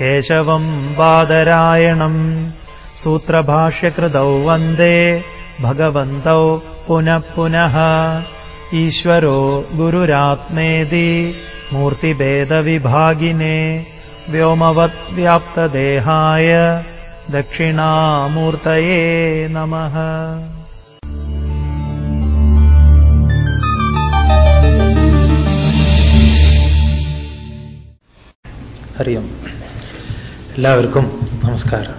केशवम् बादरायणम् सूत्रभाष्यकृतौ वन्दे भगवन्तौ पुनः पुनः। ईश्वरो गुरुरात्मेदि मूर्तिभेदविभागिने व्योमवद्व्याप्तदेहाय दक्षिणामूर्तये नमः। हरि ओम्। എല്ലാവർക്കും നമസ്കാരം.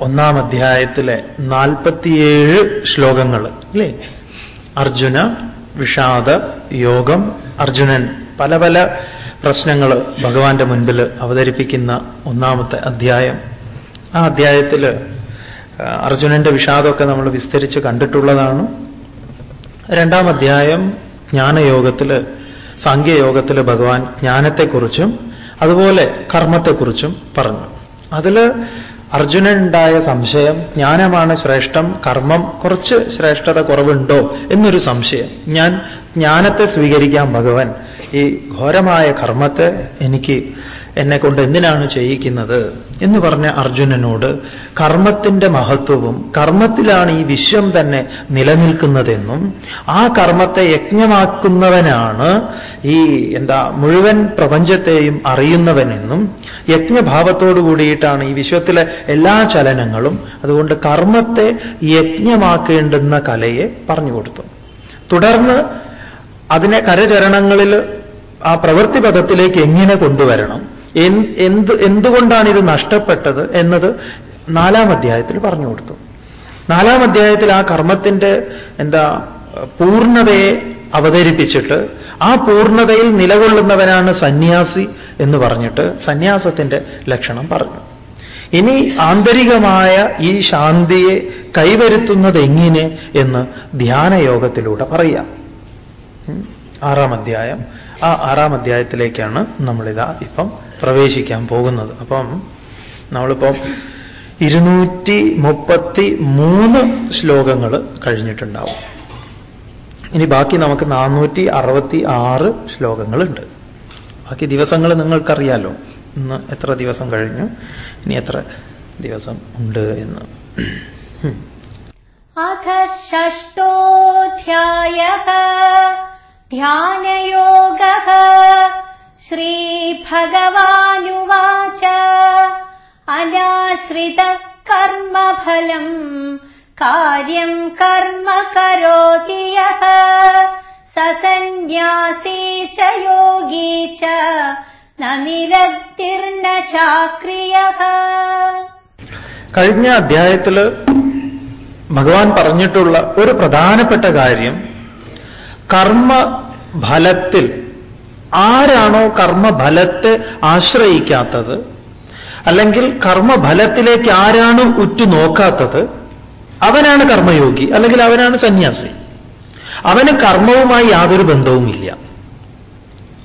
ഒന്നാം അധ്യായത്തിലെ നാൽപ്പത്തിയേഴ് ശ്ലോകങ്ങൾ അല്ലേ? അർജുന വിഷാദ യോഗം അർജുനൻ പല പല പ്രശ്നങ്ങൾ ഭഗവാന്റെ മുൻപിൽ അവതരിപ്പിക്കുന്ന ഒന്നാമത്തെ അധ്യായം. ആ അധ്യായത്തിൽ അർജുനന്റെ വിഷാദമൊക്കെ നമ്മൾ വിസ്തരിച്ച് കണ്ടിട്ടുള്ളതാണ്. രണ്ടാം അധ്യായം ജ്ഞാനയോഗത്തിൽ സാഖ്യയോഗത്തിൽ ഭഗവാൻ ജ്ഞാനത്തെക്കുറിച്ചും അതുപോലെ കർമ്മത്തെക്കുറിച്ചും പറഞ്ഞു. അതിൽ അർജുനനുണ്ടായ സംശയം ജ്ഞാനമാണ് ശ്രേഷ്ഠം കർമ്മം കുറച്ച് ശ്രേഷ്ഠത കുറവുണ്ടോ എന്നൊരു സംശയം. ഞാൻ ജ്ഞാനത്തെ സ്വീകരിക്കാം ഭഗവാൻ ഈ ഘോരമായ കർമ്മത്തെ എനിക്ക് എന്നെ കൊണ്ട് എന്തിനാണ് ചെയ്യിക്കുന്നത് എന്ന് പറഞ്ഞ അർജുനനോട് കർമ്മത്തിന്റെ മഹത്വവും കർമ്മത്തിലാണ് ഈ വിശ്വം തന്നെ നിലനിൽക്കുന്നതെന്നും ആ കർമ്മത്തെ യജ്ഞമാക്കുന്നവനാണ് ഈ എന്താ മുഴുവൻ പ്രപഞ്ചത്തെയും അറിയുന്നവനെന്നും യജ്ഞഭാവത്തോടു കൂടിയിട്ടാണ് ഈ വിശ്വത്തിലെ എല്ലാ ചലനങ്ങളും അതുകൊണ്ട് കർമ്മത്തെ യജ്ഞമാക്കേണ്ടുന്ന കലയെ പറഞ്ഞു കൊടുത്തു. തുടർന്ന് അതിനെ കരചരണങ്ങളിൽ ആ പ്രവൃത്തി പദത്തിലേക്ക് എങ്ങനെ കൊണ്ടുവരണം? എന്ത് എന്തുകൊണ്ടാണ് ഇത് നഷ്ടപ്പെട്ടത് എന്നത് നാലാം അധ്യായത്തിൽ പറഞ്ഞു കൊടുത്തു. നാലാം അധ്യായത്തിൽ ആ കർമ്മത്തിന്റെ എന്താ പൂർണതയെ അവതരിപ്പിച്ചിട്ട് ആ പൂർണതയിൽ നിലകൊള്ളുന്നവനാണ് സന്യാസി എന്ന് പറഞ്ഞിട്ട് സന്യാസത്തിന്റെ ലക്ഷണം പറഞ്ഞു. ഇനി ആന്തരികമായ ഈ ശാന്തിയെ കൈവരുത്തുന്നത് എങ്ങനെ എന്ന് ധ്യാനയോഗത്തിലൂടെ പറയാം. ആറാം അധ്യായം. ആ ആറാം അധ്യായത്തിലേക്കാണ് നമ്മളിതാ ഇപ്പം പ്രവേശിക്കാൻ പോകുന്നത്. അപ്പം നമ്മളിപ്പം ഇരുന്നൂറ്റി മുപ്പത്തി മൂന്ന് ശ്ലോകങ്ങൾ കഴിഞ്ഞിട്ടുണ്ടാവും. ഇനി ബാക്കി നമുക്ക് നാനൂറ്റി അറുപത്തി ആറ് ശ്ലോകങ്ങളുണ്ട്. ബാക്കി ദിവസങ്ങൾ നിങ്ങൾക്കറിയാലോ. ഇന്ന് എത്ര ദിവസം കഴിഞ്ഞു? ഇനി എത്ര ദിവസം ഉണ്ട് എന്ന്. അഥ ഷഷ്ടോധ്യായ ധ്യാനയോഗ श्रीभगवानुवाच अनाश्रितः कर्मफलम् कार्यम् कर्म करोति यः स सन्न्यासी च योगी च न निरक्तिर्न चाक्रियः കഴിഞ്ഞ അധ്യായത്തിൽ ഭഗവാൻ പറഞ്ഞിട്ടുള്ള ഒരു പ്രധാനപ്പെട്ട കാര്യം കർമ്മഫലത്തിൽ ആരാണോ കർമ്മഫലത്തെ ആശ്രയിക്കാത്തത് അല്ലെങ്കിൽ കർമ്മഫലത്തിലേക്ക് ആരാണ് ഉറ്റുനോക്കാത്തത് അവനാണ് കർമ്മയോഗി അല്ലെങ്കിൽ അവനാണ് സന്യാസി. അവന് കർമ്മവുമായി യാതൊരു ബന്ധവുമില്ല.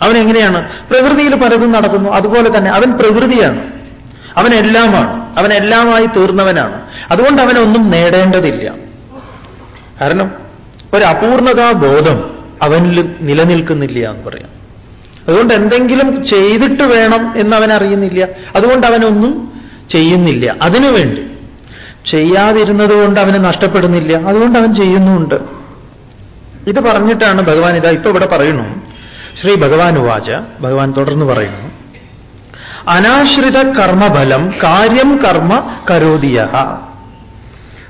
അവനെങ്ങനെയാണ് പ്രകൃതിയിൽ പലതും നടക്കുന്നു. അതുപോലെ തന്നെ അവൻ പ്രകൃതിയാണ്. അവനെല്ലാമാണ് അവനെല്ലാമായി തീർന്നവനാണ്. അതുകൊണ്ട് അവനൊന്നും നേടേണ്ടതില്ല. കാരണം ഒരു അപൂർണതാ ബോധം അവനിൽ നിലനിൽക്കുന്നില്ല എന്ന് പറയാം. അതുകൊണ്ട് എന്തെങ്കിലും ചെയ്തിട്ട് വേണം എന്ന് അവൻ അറിയുന്നില്ല. അതുകൊണ്ട് അവനൊന്നും ചെയ്യുന്നില്ല. അതിനുവേണ്ടി ചെയ്യാതിരുന്നത് കൊണ്ട് അവന് നഷ്ടപ്പെടുന്നില്ല. അതുകൊണ്ട് അവൻ ചെയ്യുന്നുമുണ്ട് ഇത് പറഞ്ഞിട്ടാണ് ഭഗവാൻ ഇതാ ഇപ്പൊ ഇവിടെ പറയുന്നു. ശ്രീ ഭഗവാൻ ഉവാച ഭഗവാൻ തുടർന്ന് പറയുന്നു. അനാശ്രിത കർമ്മഫലം കാര്യം കർമ്മ കരോതിയ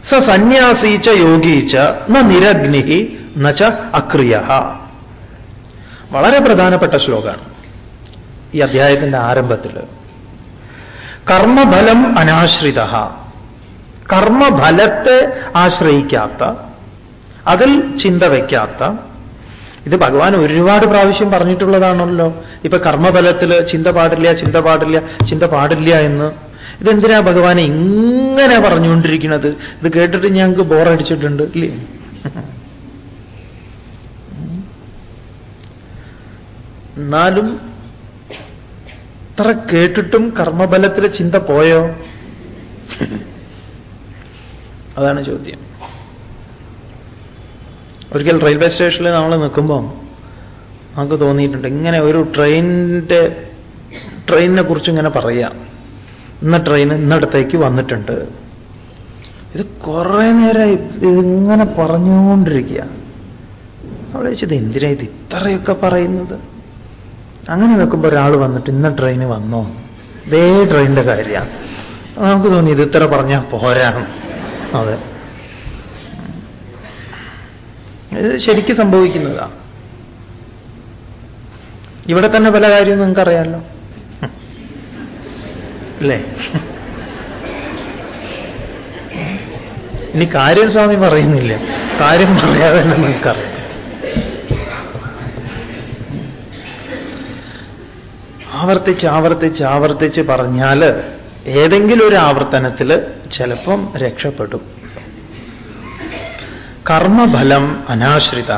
സ യോഗീച്ച ച യോഗീ ച ന നിരഗ്നി നച്ച അക്രിയ വളരെ പ്രധാനപ്പെട്ട ശ്ലോകമാണ് ഈ അധ്യായത്തിന്റെ ആരംഭത്തിൽ. കർമ്മഫലം അനാശ്രിത. കർമ്മഫലത്തെ ആശ്രയിക്കാത്ത അതിൽ ചിന്ത വയ്ക്കാത്ത. ഇത് ഭഗവാൻ ഒരുപാട് പ്രാവശ്യം പറഞ്ഞിട്ടുള്ളതാണല്ലോ. ഇപ്പൊ കർമ്മഫലത്തിൽ ചിന്ത പാടില്ല ചിന്ത പാടില്ല ചിന്ത പാടില്ല എന്ന്. ഇതെന്തിനാ ഭഗവാൻ ഇങ്ങനെ പറഞ്ഞുകൊണ്ടിരിക്കുന്നത്? ഇത് കേട്ടിട്ട് ഞങ്ങൾക്ക് ബോറടിച്ചിട്ടുണ്ട് ഇല്ലേ? എന്നാലും ഇത്ര കേട്ടിട്ടും കർമ്മബലത്തിലെ ചിന്ത പോയോ? അതാണ് ചോദ്യം. ഒരിക്കൽ റെയിൽവേ സ്റ്റേഷനിൽ നമ്മൾ നിൽക്കുമ്പോൾ നമുക്ക് തോന്നിയിട്ടുണ്ട് ഇങ്ങനെ ഒരു ട്രെയിനിന്റെ ട്രെയിനിനെ കുറിച്ച് ഇങ്ങനെ പറയാം. ഇന്ന ട്രെയിൻ ഇന്നടത്തേക്ക് വന്നിട്ടുണ്ട്. ഇത് കുറേ നേരമായി ഇതിങ്ങനെ പറഞ്ഞുകൊണ്ടിരിക്കുക. അവിടെ വെച്ചത് എന്തിനാ ഇത് ഇത്രയൊക്കെ പറയുന്നത്? അങ്ങനെ വെക്കുമ്പോൾ ഒരാൾ വന്നിട്ട് ഇന്ന ട്രെയിൻ വന്നോ? ഇതേ ട്രെയിനിന്റെ കാര്യമാണ് നമുക്ക് തോന്നി ഇത് ഇത്ര പറഞ്ഞാൽ പോരാണ് അതെ. ഇത് ശരിക്കും സംഭവിക്കുന്നതാ. ഇവിടെ തന്നെ പല കാര്യവും നിങ്ങൾക്കറിയാമല്ലോ അല്ലേ? ഇനി കാര്യം സ്വാമി പറയുന്നില്ല. കാര്യം പറയാതെ തന്നെ നിങ്ങൾക്കറിയാം. ആവർത്തിച്ച് ആവർത്തിച്ച് ആവർത്തിച്ച് പറഞ്ഞാൽ ഏതെങ്കിലും ഒരു ആവർത്തനത്തിൽ ചിലപ്പം രക്ഷപ്പെടും. കർമ്മഫലം അനാശ്രിത.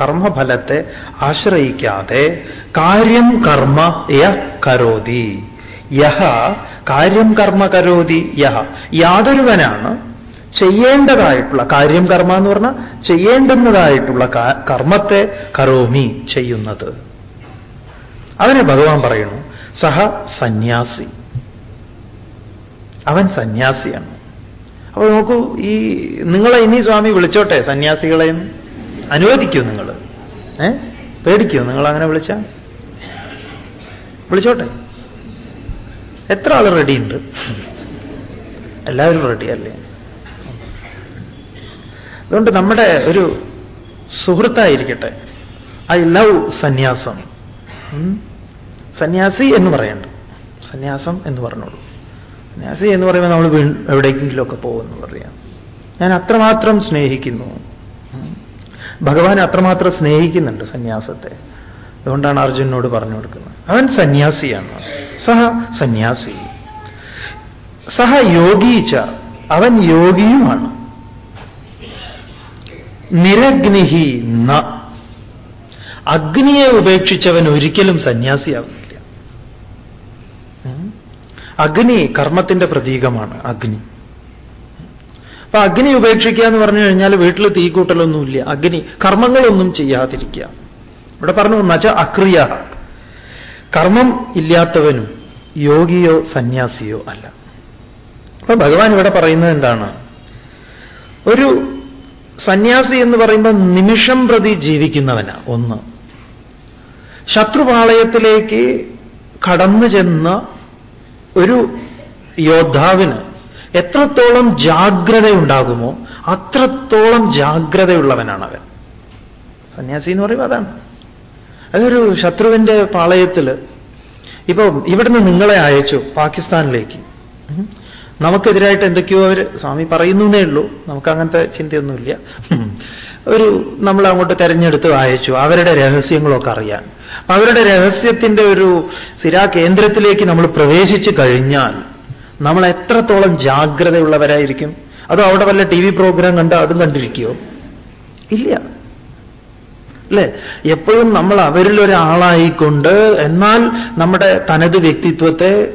കർമ്മഫലത്തെ ആശ്രയിക്കാതെ കാര്യം കർമ്മ യ കരോതി. യഹ കാര്യം കർമ്മ കരോതി യഹ. യാതൊരുവനാണ് ചെയ്യേണ്ടതായിട്ടുള്ള കാര്യം കർമ്മ എന്ന് പറഞ്ഞാൽ ചെയ്യേണ്ടുന്നതായിട്ടുള്ള കർമ്മത്തെ കരോമി ചെയ്യുന്നത്. അവനെ ഭഗവാൻ പറയുന്നു സഹ സന്യാസി. അവൻ സന്യാസിയാണ്. അപ്പൊ നോക്കൂ ഈ നിങ്ങളെ ഇനി സ്വാമി വിളിച്ചോട്ടെ സന്യാസികളെയും അനുവദിക്കൂ നിങ്ങൾ ഏ? പേടിക്കൂ നിങ്ങൾ അങ്ങനെ വിളിച്ച? വിളിച്ചോട്ടെ. എത്ര ആൾ റെഡിയുണ്ട്? എല്ലാവരും റെഡിയല്ലേ? അതുകൊണ്ട് നമ്മുടെ ഒരു സുഹൃത്തായിരിക്കട്ടെ. ഐ ലവ് സന്യാസം. സന്യാസി എന്ന് പറയണ്ട. സന്യാസം എന്ന് പറഞ്ഞോളൂ. സന്യാസി എന്ന് പറയുമ്പോൾ നമ്മൾ എവിടേക്കെങ്കിലുമൊക്കെ പോകുമെന്ന് പറയാം. ഞാൻ അത്രമാത്രം സ്നേഹിക്കുന്നു. ഭഗവാൻ അത്രമാത്രം സ്നേഹിക്കുന്നുണ്ട് സന്യാസത്തെ. അതുകൊണ്ടാണ് അർജുനോട് പറഞ്ഞു കൊടുക്കുന്നത്. അവൻ സന്യാസിയാണ്. സഹ സന്യാസി. സഹ യോഗീച്ച അവൻ യോഗിയുമാണ്. നിരഗ്നിഹി ന. അഗ്നിയെ ഉപേക്ഷിച്ചവൻ ഒരിക്കലും സന്യാസിയാവില്ല. അഗ്നി കർമ്മത്തിന്റെ പ്രതീകമാണ് അഗ്നി. അപ്പൊ അഗ്നി ഉപേക്ഷിക്കുക എന്ന് പറഞ്ഞു കഴിഞ്ഞാൽ വീട്ടിൽ തീക്കൂട്ടലൊന്നുമില്ല. അഗ്നി കർമ്മങ്ങളൊന്നും ചെയ്യാതിരിക്കുക. ഇവിടെ പറഞ്ഞു എന്നാച്ച അക്രിയ. കർമ്മം ഇല്ലാത്തവനും യോഗിയോ സന്യാസിയോ അല്ല. അപ്പൊ ഭഗവാൻ ഇവിടെ പറയുന്നത് എന്താണ്? ഒരു സന്യാസി എന്ന് പറയുമ്പോൾ നിമിഷം പ്രതി ജീവിക്കുന്നവനാ ഒന്ന്. ശത്രുപാളയത്തിലേക്ക് കടന്നു ചെന്ന ഒരു യോദ്ധാവിന് എത്രത്തോളം ജാഗ്രതയുണ്ടാകുമോ അത്രത്തോളം ജാഗ്രതയുള്ളവനാണ് അവൻ സന്യാസി എന്ന് പറയുമ്പോൾ അതാണ്. അതൊരു ശത്രുവിന്റെ പാളയത്തിൽ ഇപ്പൊ ഇവിടുന്ന് നിങ്ങളെ അയച്ചു പാകിസ്ഥാനിലേക്ക്. നമുക്കെതിരായിട്ട് എന്തൊക്കെയോ അവർ സ്വാമി പറയുന്നേ ഉള്ളൂ. നമുക്ക് അങ്ങനത്തെ ചിന്തയൊന്നുമില്ല ഒരു നമ്മൾ അങ്ങോട്ട് തെരഞ്ഞെടുത്ത് വായിച്ചു. അവരുടെ രഹസ്യങ്ങളൊക്കെ അറിയാൻ. അവരുടെ രഹസ്യത്തിന്റെ ഒരു കേന്ദ്രത്തിലേക്ക് നമ്മൾ പ്രവേശിച്ചു കഴിഞ്ഞാൽ നമ്മൾ എത്രത്തോളം ജാഗ്രതയുള്ളവരായിരിക്കും? അതോ അവിടെ വല്ല ടി വി പ്രോഗ്രാം കണ്ട അതും കണ്ടിരിക്കുകയോ ഇല്ല. അല്ലേ? എപ്പോഴും നമ്മൾ അവരിലൊരാളായിക്കൊണ്ട് എന്നാൽ നമ്മുടെ തനത് വ്യക്തിത്വത്തെ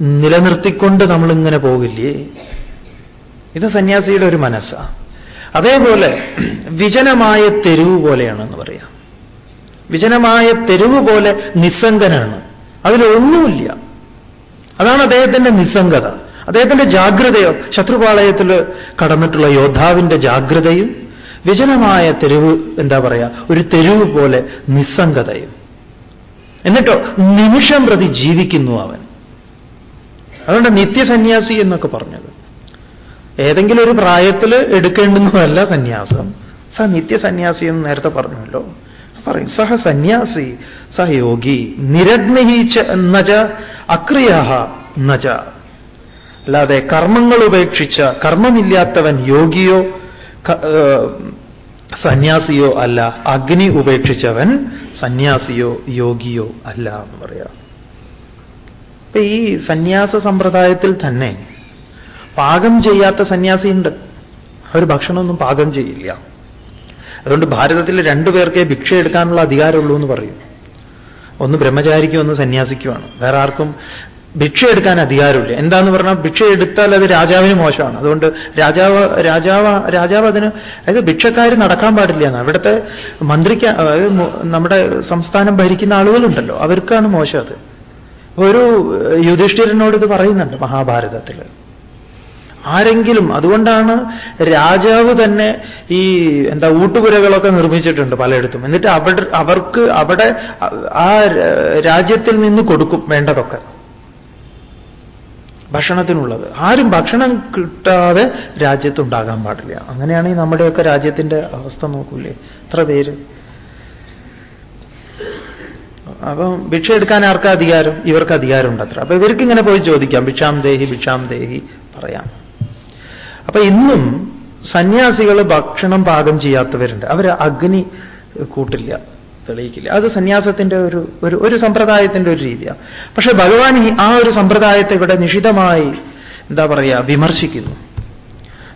നിലനിർത്തിക്കൊണ്ട് നമ്മളിങ്ങനെ പോകില്ലേ? ഇത് സന്യാസിയുടെ ഒരു മനസ്സാ. അതേപോലെ വിജനമായ തെരുവ് പോലെയാണെന്ന് പറയാം. വിജനമായ തെരുവ് പോലെ നിസ്സംഗനാണ്. അതിലൊന്നുമില്ല. അതാണ് അദ്ദേഹത്തിന്റെ നിസ്സംഗത. അദ്ദേഹത്തിന്റെ ജാഗ്രതയോ ശത്രുപാളയത്തിൽ കടന്നിട്ടുള്ള യോദ്ധാവിന്റെ ജാഗ്രതയും വിജനമായ തെരുവ് എന്താ പറയുക ഒരു തെരുവ് പോലെ നിസ്സംഗതയും. എന്നിട്ടോ നിമിഷം പ്രതി ജീവിക്കുന്നു അവൻ. അതുകൊണ്ട് നിത്യസന്യാസി എന്നൊക്കെ പറഞ്ഞത്. ഏതെങ്കിലും ഒരു പ്രായത്തിൽ എടുക്കേണ്ടുന്നതല്ല സന്യാസം. സ നിത്യസന്യാസി എന്ന് നേരത്തെ പറഞ്ഞല്ലോ. പറയും സഹ സന്യാസി സഹ യോഗി നിരഗ്നഹീച്ച നജ അക്രിയ നജ. അല്ലാതെ കർമ്മങ്ങൾ ഉപേക്ഷിച്ച കർമ്മമില്ലാത്തവൻ യോഗിയോ സന്യാസിയോ അല്ല അഗ്നി ഉപേക്ഷിച്ചവൻ സന്യാസിയോ യോഗിയോ അല്ല എന്ന് പറയാം. അപ്പൊ ഈ സന്യാസ സമ്പ്രദായത്തിൽ തന്നെ പാകം ചെയ്യാത്ത സന്യാസിയുണ്ട്. അവർ ഭക്ഷണമൊന്നും പാകം ചെയ്യില്ല. അതുകൊണ്ട് ഭാരതത്തിൽ രണ്ടുപേർക്കേ ഭിക്ഷ എടുക്കാനുള്ള അധികാരമുള്ളൂ എന്ന് പറയും. ഒന്ന് ബ്രഹ്മചാരിക്കും ഒന്ന് സന്യാസിക്കുമാണ് വേറെ ആർക്കും ഭിക്ഷ എടുക്കാൻ അധികാരമില്ല. എന്താന്ന് പറഞ്ഞാൽ ഭിക്ഷ എടുത്താൽ അത് രാജാവിന് മോശമാണ്. അതുകൊണ്ട് രാജാവ് രാജാവ് രാജാവ് അതിന് അതായത് ഭിക്ഷക്കാർ നടക്കാൻ പാടില്ല എന്നാണ്. ഇവിടുത്തെ മന്ത്രിക്ക് നമ്മുടെ സംസ്ഥാനം ഭരിക്കുന്ന ആളുകളുണ്ടല്ലോ. അവർക്കാണ് മോശം അത്. ഒരു യുധിഷ്ഠിരനോട് ഇത് പറയുന്നുണ്ട് മഹാഭാരതത്തിൽ ആരെങ്കിലും അതുകൊണ്ടാണ് രാജാവ് തന്നെ ഈ എന്താ ഊട്ടുപുരകളൊക്കെ നിർമ്മിച്ചിട്ടുണ്ട് പലയിടത്തും. എന്നിട്ട് അവിടെ അവർക്ക് അവിടെ ആ രാജ്യത്തിൽ നിന്ന് കൊടുക്കും വേണ്ടതൊക്കെ. ഭക്ഷണത്തിനുള്ളത്. ആരും ഭക്ഷണം കിട്ടാതെ രാജ്യത്തുണ്ടാകാൻ പാടില്ല. അങ്ങനെയാണെങ്കിൽ നമ്മുടെയൊക്കെ രാജ്യത്തിന്റെ അവസ്ഥ നോക്കൂലേ? എത്ര പേര്? അപ്പം ഭിക്ഷ എടുക്കാൻ ആർക്കാ അധികാരം? ഇവർക്ക് അധികാരമുണ്ട് അത്ര. അപ്പൊ ഇവർക്ക് ഇങ്ങനെ പോയി ചോദിക്കാം. ഭിക്ഷാം ദേഹി ഭിക്ഷാം ദേഹി പറയാം. അപ്പൊ ഇന്നും സന്യാസികൾ ഭക്ഷണം പാകം ചെയ്യാത്തവരുണ്ട്. അവർ അഗ്നി കൂട്ടില്ല തെളിയിക്കില്ല. അത് സന്യാസത്തിന്റെ ഒരു ഒരു ഒരു സമ്പ്രദായത്തിന്റെ ഒരു രീതിയാണ് പക്ഷെ ഭഗവാൻ ആ ഒരു സമ്പ്രദായത്തെ ഇവിടെ നിഷിതമായി എന്താ പറയുക വിമർശിക്കുന്നു.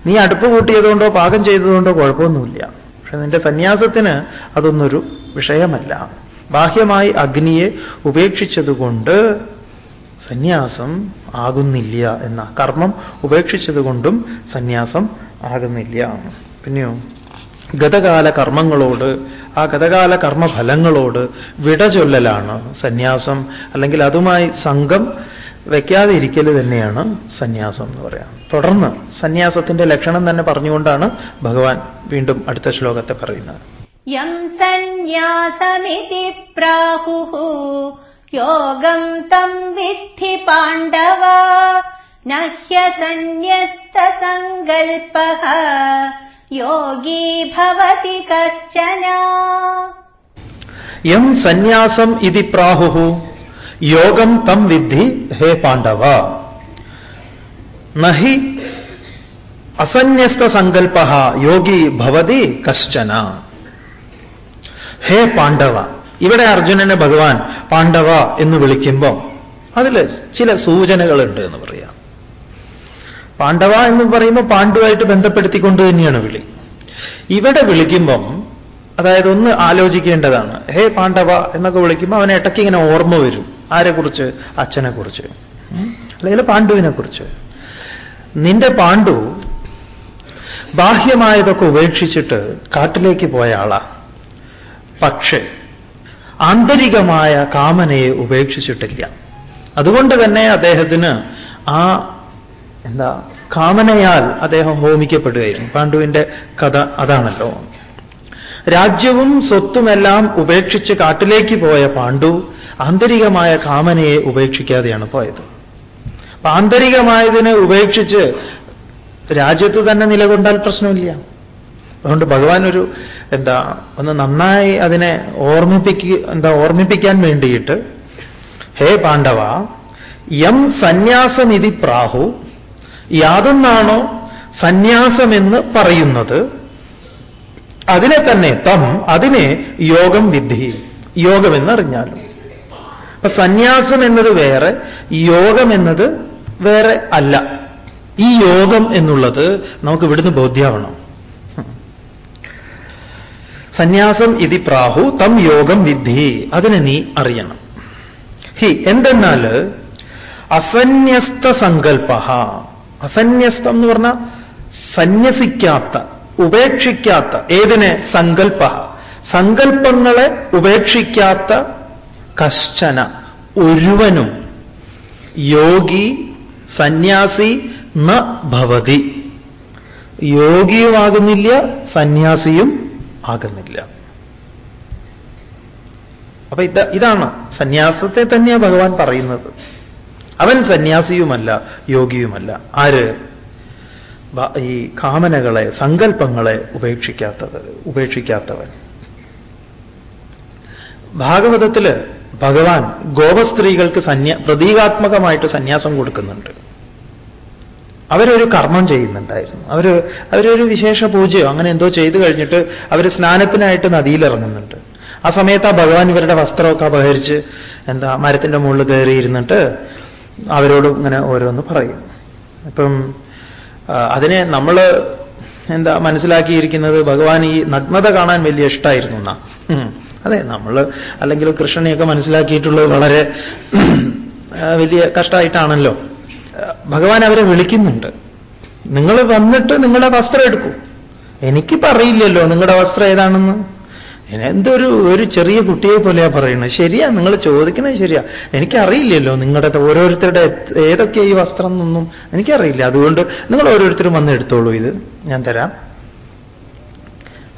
നീ അടുപ്പ് കൂട്ടിയതുകൊണ്ടോ പാകം ചെയ്തതുകൊണ്ടോ കുഴപ്പമൊന്നുമില്ല. പക്ഷെ നിന്റെ സന്യാസത്തിന് അതൊന്നൊരു വിഷയമല്ല. ബാഹ്യമായി അഗ്നിയെ ഉപേക്ഷിച്ചതുകൊണ്ട് സന്യാസം ആകുന്നില്ല എന്ന കർമ്മം ഉപേക്ഷിച്ചതുകൊണ്ടും സന്യാസം ആകുന്നില്ല. പിന്നെയോ ഗതകാല കർമ്മങ്ങളോട് ആ ഗതകാല കർമ്മഫലങ്ങളോട് വിട ചൊല്ലലാണ് സന്യാസം. അല്ലെങ്കിൽ അതുമായി സംഘം വയ്ക്കാതെ ഇരിക്കൽ തന്നെയാണ് സന്യാസം എന്ന് പറയാം. തുടർന്ന് സന്യാസത്തിന്റെ ലക്ഷണം തന്നെ പറഞ്ഞുകൊണ്ടാണ് ഭഗവാൻ വീണ്ടും അടുത്ത ശ്ലോകത്തെ പറയുന്നത്. യോഗം തം വിദ്ധി പാണ്ഡവ നഹ്യസന്യസ്തസങ്കൽപ്പഃ യോഗീ ഭവതി കശ്ചന യം സന്യാസം ഇതി പ്രാഹു യോഗം തം വിദ്ധി ഹേ പാണ്ഡവ നഹി അസന്യസ്തസങ്കൽപ്പ യോഗി ഭവതി കശ്ചന ഹേ പാണ്ഡവ ഇവിടെ അർജുനനെ ഭഗവാൻ പാണ്ഡവ എന്ന് വിളിക്കുമ്പോൾ അതിൽ ചില സൂചനകളുണ്ട് എന്ന് പറയാം. പാണ്ഡവ എന്ന് പറയുമ്പോൾ പാണ്ഡുവായിട്ട് ബന്ധപ്പെടുത്തിക്കൊണ്ട് തന്നെയാണ് വിളി. ഇവിടെ വിളിക്കുമ്പം അതായത് ഒന്ന് ആലോചിക്കേണ്ടതാണ്. ഹേ പാണ്ഡവ എന്നൊക്കെ വിളിക്കുമ്പോൾ അവനെ ഇടയ്ക്ക് ഇങ്ങനെ ഓർമ്മ വരും. ആരെക്കുറിച്ച്? അച്ഛനെക്കുറിച്ച്. അല്ലെങ്കിൽ പാണ്ഡുവിനെക്കുറിച്ച്. നിന്റെ പാണ്ഡു ബാഹ്യമായതൊക്കെ ഉപേക്ഷിച്ചിട്ട് കാട്ടിലേക്ക് പോയ ആളാ. പക്ഷേ ആന്തരികമായ കാമനയെ ഉപേക്ഷിച്ചിട്ടില്ല. അതുകൊണ്ട് തന്നെ അദ്ദേഹത്തിന് ആ എന്താ കാമനയാൽ അദ്ദേഹം ഹോമിക്കപ്പെടുകയായിരുന്നു. പാണ്ഡുവിന്റെ കഥ അതാണല്ലോ. രാജ്യവും സ്വത്തുമെല്ലാം ഉപേക്ഷിച്ച് കാട്ടിലേക്ക് പോയ പാണ്ഡു ആന്തരികമായ കാമനയെ ഉപേക്ഷിക്കാതെയാണ് പോയത്. അപ്പൊ ആന്തരികമായതിനെ ഉപേക്ഷിച്ച് രാജ്യത്ത് തന്നെ നിലകൊണ്ടാൽ പ്രശ്നമില്ല. അതുകൊണ്ട് ഭഗവാൻ ഒരു എന്താ ഒന്ന് നന്നായി അതിനെ ഓർമ്മിപ്പിക്കുക എന്താ ഓർമ്മിപ്പിക്കാൻ വേണ്ടിയിട്ട് ഹേ പാണ്ഡവ യം സന്യാസമിതി പ്രാഹു യാതൊന്നാണോ സന്യാസമെന്ന് പറയുന്നത്? അതിനെ തന്നെ തം അതിനെ യോഗം വിദ്ധി യോഗമെന്നറിഞ്ഞാലും. അപ്പൊ സന്യാസം എന്നത് വേറെ യോഗം എന്നത് വേറെ അല്ല. ഈ യോഗം എന്നുള്ളത് നമുക്ക് ഇവിടുന്ന് ബോധ്യാവണം. സന്യാസം ഇതി പ്രാഹു തം യോഗം വിദ്ധി. അതിനെ നീ അറിയണം. ഹി എന്തെന്നാൽ അസന്യസ്ത സങ്കല്പ അസന്യസ്തം എന്ന് പറഞ്ഞാൽ സന്യസിക്കാത്ത ഉപേക്ഷിക്കാത്ത ഏതിനെ? സങ്കല്പ സങ്കല്പങ്ങളെ ഉപേക്ഷിക്കാത്ത കശ്ചന ഒരുവനും യോഗി സന്യാസി ന ഭവതി. യോഗിയുമാകുന്നില്ല സന്യാസിയും ആകുന്നില്ല. അപ്പൊ ഇത് ഇതാണ് സന്യാസത്തെ തന്നെയാണ് ഭഗവാൻ പറയുന്നത്. അവൻ സന്യാസിയുമല്ല യോഗിയുമല്ല. ആര്? ഈ കാമനകളെ സങ്കല്പങ്ങളെ ഉപേക്ഷിക്കാത്തത് ഉപേക്ഷിക്കാത്തവൻ. ഭാഗവതത്തിൽ ഭഗവാൻ ഗോപസ്ത്രീകൾക്ക് സന്യാ പ്രതീകാത്മകമായിട്ട് സന്യാസം കൊടുക്കുന്നുണ്ട്. അവരൊരു കർമ്മം ചെയ്യുന്നുണ്ടായിരുന്നു. അവർ അവരൊരു വിശേഷ പൂജയോ അങ്ങനെ എന്തോ ചെയ്തു കഴിഞ്ഞിട്ട് അവർ സ്നാനത്തിനായിട്ട് നദിയിലിറങ്ങുന്നുണ്ട്. ആ സമയത്ത് ആ ഭഗവാൻ ഇവരുടെ വസ്ത്രമൊക്കെ അപഹരിച്ച് എന്താ മരത്തിന്റെ മുകളിൽ കയറി ഇരുന്നിട്ട് അവരോട് ഇങ്ങനെ ഓരോന്ന് പറയും. അപ്പം അതിനെ നമ്മൾ എന്താ മനസ്സിലാക്കിയിരിക്കുന്നത് ഭഗവാൻ ഈ നഗ്നത കാണാൻ വലിയ ഇഷ്ടമായിരുന്നു എന്നാ. അതെ നമ്മൾ അല്ലെങ്കിൽ കൃഷ്ണനെയൊക്കെ മനസ്സിലാക്കിയിട്ടുള്ളത് വളരെ വലിയ കഷ്ടമായിട്ടാണല്ലോ ഭഗവാൻ അവരെ വിളിക്കുന്നുണ്ട്. നിങ്ങൾ വന്നിട്ട് നിങ്ങളുടെ വസ്ത്രം എടുക്കൂ. എനിക്ക് പറയില്ലല്ലോ നിങ്ങളുടെ വസ്ത്രം ഏതാണെന്ന്. എന്തൊരു ഒരു ചെറിയ കുട്ടിയെ പോലെയാ പറയുന്നത്. ശരിയാ നിങ്ങൾ ചോദിക്കുന്നത് ശരിയാ. എനിക്കറിയില്ലല്ലോ നിങ്ങളുടെ ഓരോരുത്തരുടെ ഏതൊക്കെ ഈ വസ്ത്രം എന്നൊന്നും എനിക്കറിയില്ല. അതുകൊണ്ട് നിങ്ങൾ ഓരോരുത്തരും വന്ന് എടുത്തോളൂ ഇത്. ഞാൻ തരാം.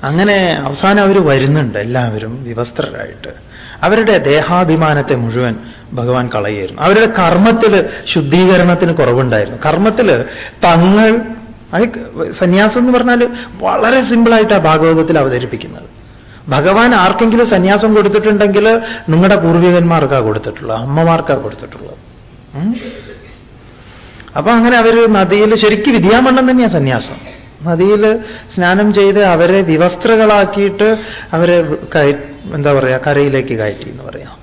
അങ്ങനെ അവസാനം അവർ വരുന്നുണ്ട് എല്ലാവരും വിവസ്ത്രരായിട്ട്. അവരുടെ ദേഹാഭിമാനത്തെ മുഴുവൻ ഭഗവാൻ കളയായിരുന്നു അവരുടെ കർമ്മത്തിൽ ശുദ്ധീകരണത്തിന് കുറവുണ്ടായിരുന്നു. കർമ്മത്തിൽ തങ്ങൾ സന്യാസം എന്ന് പറഞ്ഞാൽ വളരെ സിമ്പിളായിട്ടാണ് ഭാഗവതത്തിൽ അവതരിപ്പിക്കുന്നത്. ഭഗവാൻ ആർക്കെങ്കിലും സന്യാസം കൊടുത്തിട്ടുണ്ടെങ്കിൽ നിങ്ങളുടെ പൂർവികന്മാർക്കാണ് കൊടുത്തിട്ടുള്ളത് അമ്മമാർക്കാണ് കൊടുത്തിട്ടുള്ളത്? അപ്പൊ അങ്ങനെ അവർ നദിയിൽ ശരിക്കും വിദ്യാമണ്ണം തന്നെയാണ് സന്യാസം. നദിയിൽ സ്നാനം ചെയ്ത് അവരെ വിവസ്ത്രകളാക്കിയിട്ട് അവരെ എന്താ പറയുക കരയിലേക്ക് കയറ്റി എന്ന് പറയാം.